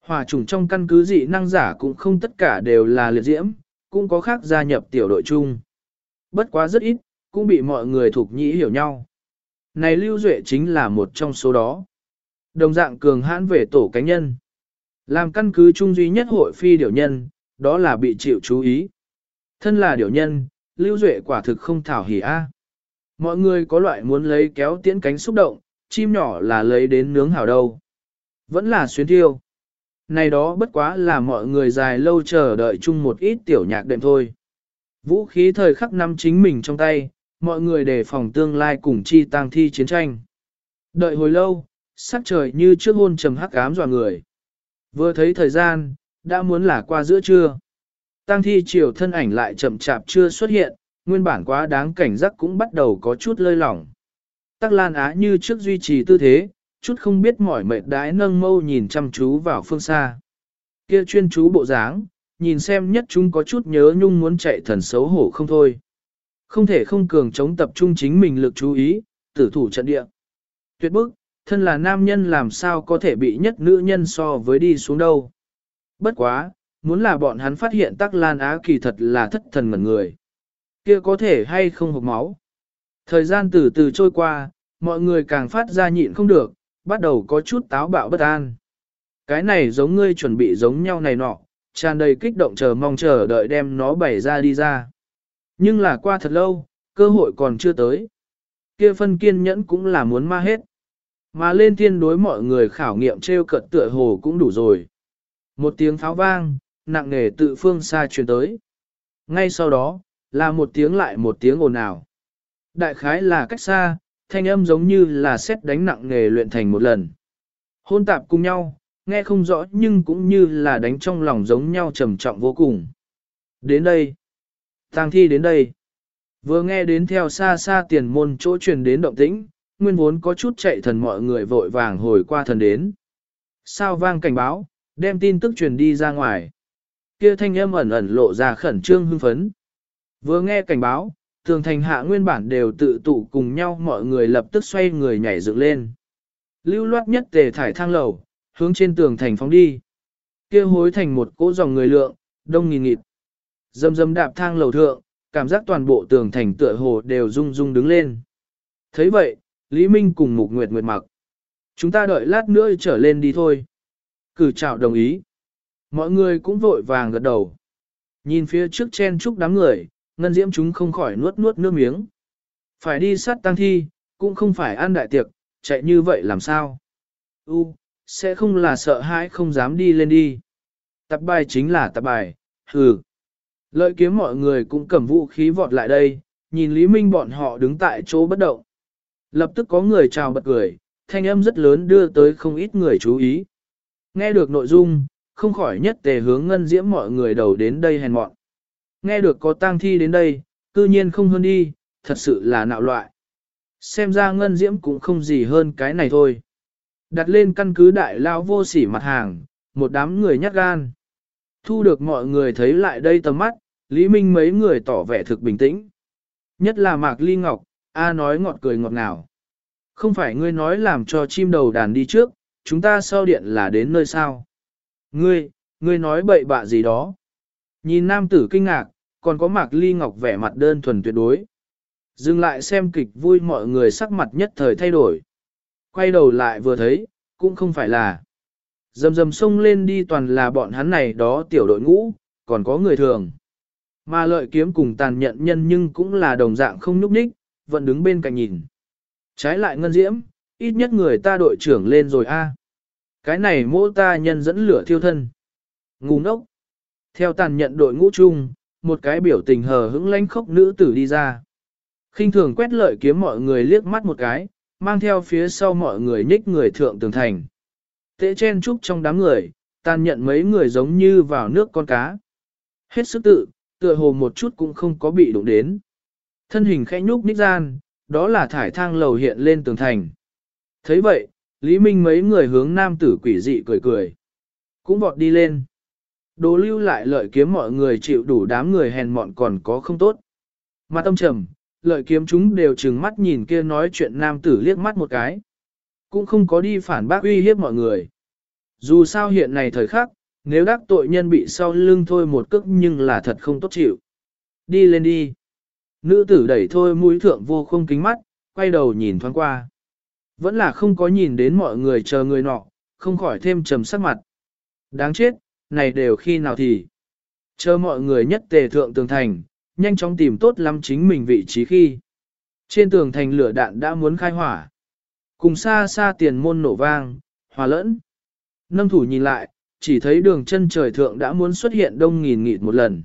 Hòa chủng trong căn cứ dị năng giả cũng không tất cả đều là liệt diễm, cũng có khác gia nhập tiểu đội chung. Bất quá rất ít, cũng bị mọi người thuộc nhĩ hiểu nhau. Này Lưu Duệ chính là một trong số đó. Đồng dạng cường hãn về tổ cánh nhân. Làm căn cứ chung duy nhất hội phi điều nhân, đó là bị chịu chú ý. Thân là điều nhân, Lưu Duệ quả thực không thảo hỉ a. Mọi người có loại muốn lấy kéo tiễn cánh xúc động, chim nhỏ là lấy đến nướng hảo đâu. Vẫn là xuyến thiêu. Này đó bất quá là mọi người dài lâu chờ đợi chung một ít tiểu nhạc đệm thôi. Vũ khí thời khắc năm chính mình trong tay, mọi người đề phòng tương lai cùng chi tang thi chiến tranh. Đợi hồi lâu, sắc trời như trước hôn trầm hắc ám dọa người. Vừa thấy thời gian, đã muốn là qua giữa trưa. Tang thi chiều thân ảnh lại chậm chạp chưa xuất hiện, nguyên bản quá đáng cảnh giác cũng bắt đầu có chút lơi lỏng. Tắc Lan Á như trước duy trì tư thế, chút không biết mỏi mệt đái nâng mâu nhìn chăm chú vào phương xa. Kia chuyên chú bộ dáng, nhìn xem nhất chúng có chút nhớ nhung muốn chạy thần xấu hổ không thôi. Không thể không cường chống tập trung chính mình lực chú ý, tử thủ trận địa. Tuyệt bức, thân là nam nhân làm sao có thể bị nhất nữ nhân so với đi xuống đâu. Bất quá, muốn là bọn hắn phát hiện tắc lan á kỳ thật là thất thần ngẩn người. Kia có thể hay không hộp máu. Thời gian từ từ trôi qua, mọi người càng phát ra nhịn không được, bắt đầu có chút táo bạo bất an. Cái này giống ngươi chuẩn bị giống nhau này nọ, tràn đầy kích động chờ mong chờ đợi đem nó bày ra đi ra. Nhưng là qua thật lâu, cơ hội còn chưa tới. Kia phân kiên nhẫn cũng là muốn ma hết. Mà lên thiên đối mọi người khảo nghiệm treo cận tựa hồ cũng đủ rồi. Một tiếng pháo vang, nặng nề tự phương xa truyền tới. Ngay sau đó, là một tiếng lại một tiếng ồn ào. Đại khái là cách xa, thanh âm giống như là xét đánh nặng nề luyện thành một lần. Hôn tạp cùng nhau, nghe không rõ nhưng cũng như là đánh trong lòng giống nhau trầm trọng vô cùng. Đến đây, tang thi đến đây. Vừa nghe đến theo xa xa tiền môn chỗ truyền đến động tĩnh, nguyên vốn có chút chạy thần mọi người vội vàng hồi qua thần đến. Sao vang cảnh báo, đem tin tức truyền đi ra ngoài. Kia thanh âm ẩn ẩn lộ ra khẩn trương hưng phấn. Vừa nghe cảnh báo, tường thành hạ nguyên bản đều tự tụ cùng nhau mọi người lập tức xoay người nhảy dựng lên. Lưu loát nhất tề thải thang lầu, hướng trên tường thành phóng đi. kia hối thành một cỗ dòng người lượng, đông nghìn nghịt. Dầm dầm đạp thang lầu thượng, cảm giác toàn bộ tường thành tựa hồ đều rung rung đứng lên. thấy vậy, Lý Minh cùng Mục Nguyệt Nguyệt mặc. Chúng ta đợi lát nữa trở lên đi thôi. Cử chào đồng ý. Mọi người cũng vội vàng gật đầu. Nhìn phía trước chen chúc đám người, ngân diễm chúng không khỏi nuốt nuốt nước miếng. Phải đi sát tăng thi, cũng không phải ăn đại tiệc, chạy như vậy làm sao? U, sẽ không là sợ hãi không dám đi lên đi. Tập bài chính là tập bài, hừ. Lợi kiếm mọi người cũng cầm vũ khí vọt lại đây, nhìn Lý Minh bọn họ đứng tại chỗ bất động. Lập tức có người chào bật cười, thanh âm rất lớn đưa tới không ít người chú ý. Nghe được nội dung, không khỏi nhất tề hướng ngân diễm mọi người đầu đến đây hèn mọn. Nghe được có tang thi đến đây, cư nhiên không hơn đi, thật sự là nạo loại. Xem ra ngân diễm cũng không gì hơn cái này thôi. Đặt lên căn cứ đại lao vô sỉ mặt hàng, một đám người nhát gan. Thu được mọi người thấy lại đây tầm mắt, Lý Minh mấy người tỏ vẻ thực bình tĩnh. Nhất là Mạc Ly Ngọc, A nói ngọt cười ngọt ngào. Không phải ngươi nói làm cho chim đầu đàn đi trước, chúng ta sau điện là đến nơi sao. Ngươi, ngươi nói bậy bạ gì đó. Nhìn nam tử kinh ngạc, còn có Mạc Ly Ngọc vẻ mặt đơn thuần tuyệt đối. Dừng lại xem kịch vui mọi người sắc mặt nhất thời thay đổi. Quay đầu lại vừa thấy, cũng không phải là. Dầm dầm sông lên đi toàn là bọn hắn này đó tiểu đội ngũ, còn có người thường. Mà lợi kiếm cùng tàn nhận nhân nhưng cũng là đồng dạng không nhúc nhích, vẫn đứng bên cạnh nhìn. Trái lại ngân diễm, ít nhất người ta đội trưởng lên rồi a. Cái này mô ta nhân dẫn lửa thiêu thân. Ngu ngốc. Theo tàn nhận đội ngũ chung, một cái biểu tình hờ hững lãnh khốc nữ tử đi ra. khinh thường quét lợi kiếm mọi người liếc mắt một cái, mang theo phía sau mọi người nhích người thượng tường thành. Tệ chen trúc trong đám người, tàn nhận mấy người giống như vào nước con cá. Hết sức tự, tựa hồ một chút cũng không có bị đụng đến. Thân hình khẽ nhúc nhích gian, đó là thải thang lầu hiện lên tường thành. thấy vậy, Lý Minh mấy người hướng nam tử quỷ dị cười cười. Cũng vọt đi lên. Đồ lưu lại lợi kiếm mọi người chịu đủ đám người hèn mọn còn có không tốt. Mà tâm trầm, lợi kiếm chúng đều trừng mắt nhìn kia nói chuyện nam tử liếc mắt một cái. Cũng không có đi phản bác uy hiếp mọi người. Dù sao hiện này thời khắc, nếu đắc tội nhân bị sau lưng thôi một cước nhưng là thật không tốt chịu. Đi lên đi. Nữ tử đẩy thôi mũi thượng vô không kính mắt, quay đầu nhìn thoáng qua. Vẫn là không có nhìn đến mọi người chờ người nọ, không khỏi thêm trầm sắc mặt. Đáng chết, này đều khi nào thì. Chờ mọi người nhất tề thượng tường thành, nhanh chóng tìm tốt lắm chính mình vị trí khi. Trên tường thành lửa đạn đã muốn khai hỏa. Cùng xa xa tiền môn nổ vang, hòa lẫn. Nâng thủ nhìn lại, chỉ thấy đường chân trời thượng đã muốn xuất hiện đông nghìn nghịt một lần.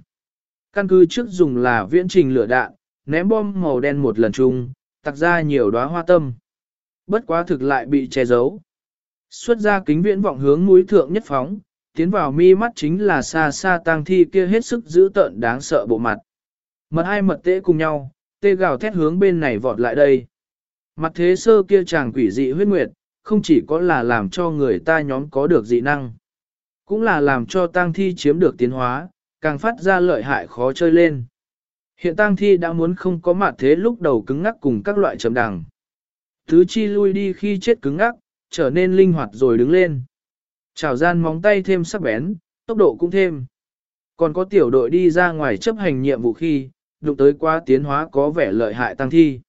Căn cứ trước dùng là viễn trình lửa đạn, ném bom màu đen một lần chung, tặc ra nhiều đóa hoa tâm. Bất quá thực lại bị che giấu. Xuất ra kính viễn vọng hướng núi thượng nhất phóng, tiến vào mi mắt chính là xa xa tang thi kia hết sức giữ tợn đáng sợ bộ mặt. Mật hai mật tễ cùng nhau, tê gào thét hướng bên này vọt lại đây. Mặt thế sơ kia chàng quỷ dị huyết nguyệt, không chỉ có là làm cho người ta nhóm có được dị năng, cũng là làm cho tang thi chiếm được tiến hóa, càng phát ra lợi hại khó chơi lên. Hiện tang thi đã muốn không có mặt thế lúc đầu cứng ngắc cùng các loại chấm đằng. Thứ chi lui đi khi chết cứng ngắc, trở nên linh hoạt rồi đứng lên. Chảo gian móng tay thêm sắc bén, tốc độ cũng thêm. Còn có tiểu đội đi ra ngoài chấp hành nhiệm vụ khi, đụng tới quá tiến hóa có vẻ lợi hại tăng thi.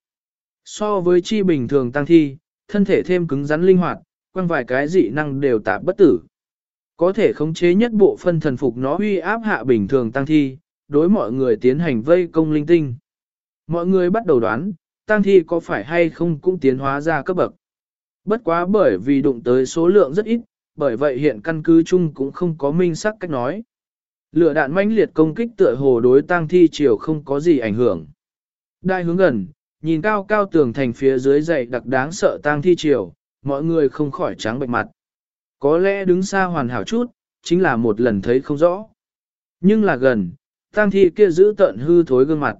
So với chi bình thường tăng thi, thân thể thêm cứng rắn linh hoạt, quăng vài cái dị năng đều tạp bất tử. Có thể khống chế nhất bộ phân thần phục nó uy áp hạ bình thường tăng thi, đối mọi người tiến hành vây công linh tinh. Mọi người bắt đầu đoán, tăng thi có phải hay không cũng tiến hóa ra cấp bậc. Bất quá bởi vì đụng tới số lượng rất ít, bởi vậy hiện căn cứ chung cũng không có minh sắc cách nói. Lửa đạn mãnh liệt công kích tựa hồ đối tang thi chiều không có gì ảnh hưởng. Đai hướng gần, nhìn cao cao tường thành phía dưới dậy đặc đáng sợ tang thi chiều, mọi người không khỏi trắng bệnh mặt. Có lẽ đứng xa hoàn hảo chút, chính là một lần thấy không rõ. Nhưng là gần, tang thi kia giữ tận hư thối gương mặt.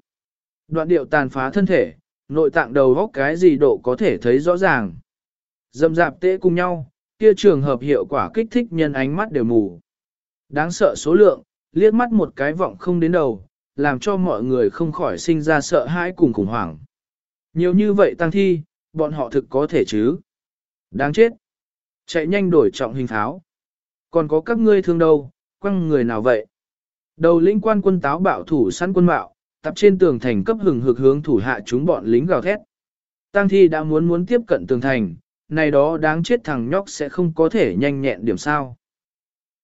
Đoạn điệu tàn phá thân thể, nội tạng đầu góc cái gì độ có thể thấy rõ ràng. Dầm dạp tễ cùng nhau, kia trường hợp hiệu quả kích thích nhân ánh mắt đều mù. Đáng sợ số lượng, liếc mắt một cái vọng không đến đầu, làm cho mọi người không khỏi sinh ra sợ hãi cùng khủng hoảng. Nhiều như vậy tăng thi, bọn họ thực có thể chứ. Đáng chết. Chạy nhanh đổi trọng hình tháo. Còn có các ngươi thương đâu, quăng người nào vậy? Đầu lĩnh quan quân táo bạo thủ săn quân bạo, tập trên tường thành cấp hừng hực hướng thủ hạ chúng bọn lính gào thét. Tăng thi đã muốn muốn tiếp cận tường thành, này đó đáng chết thằng nhóc sẽ không có thể nhanh nhẹn điểm sao.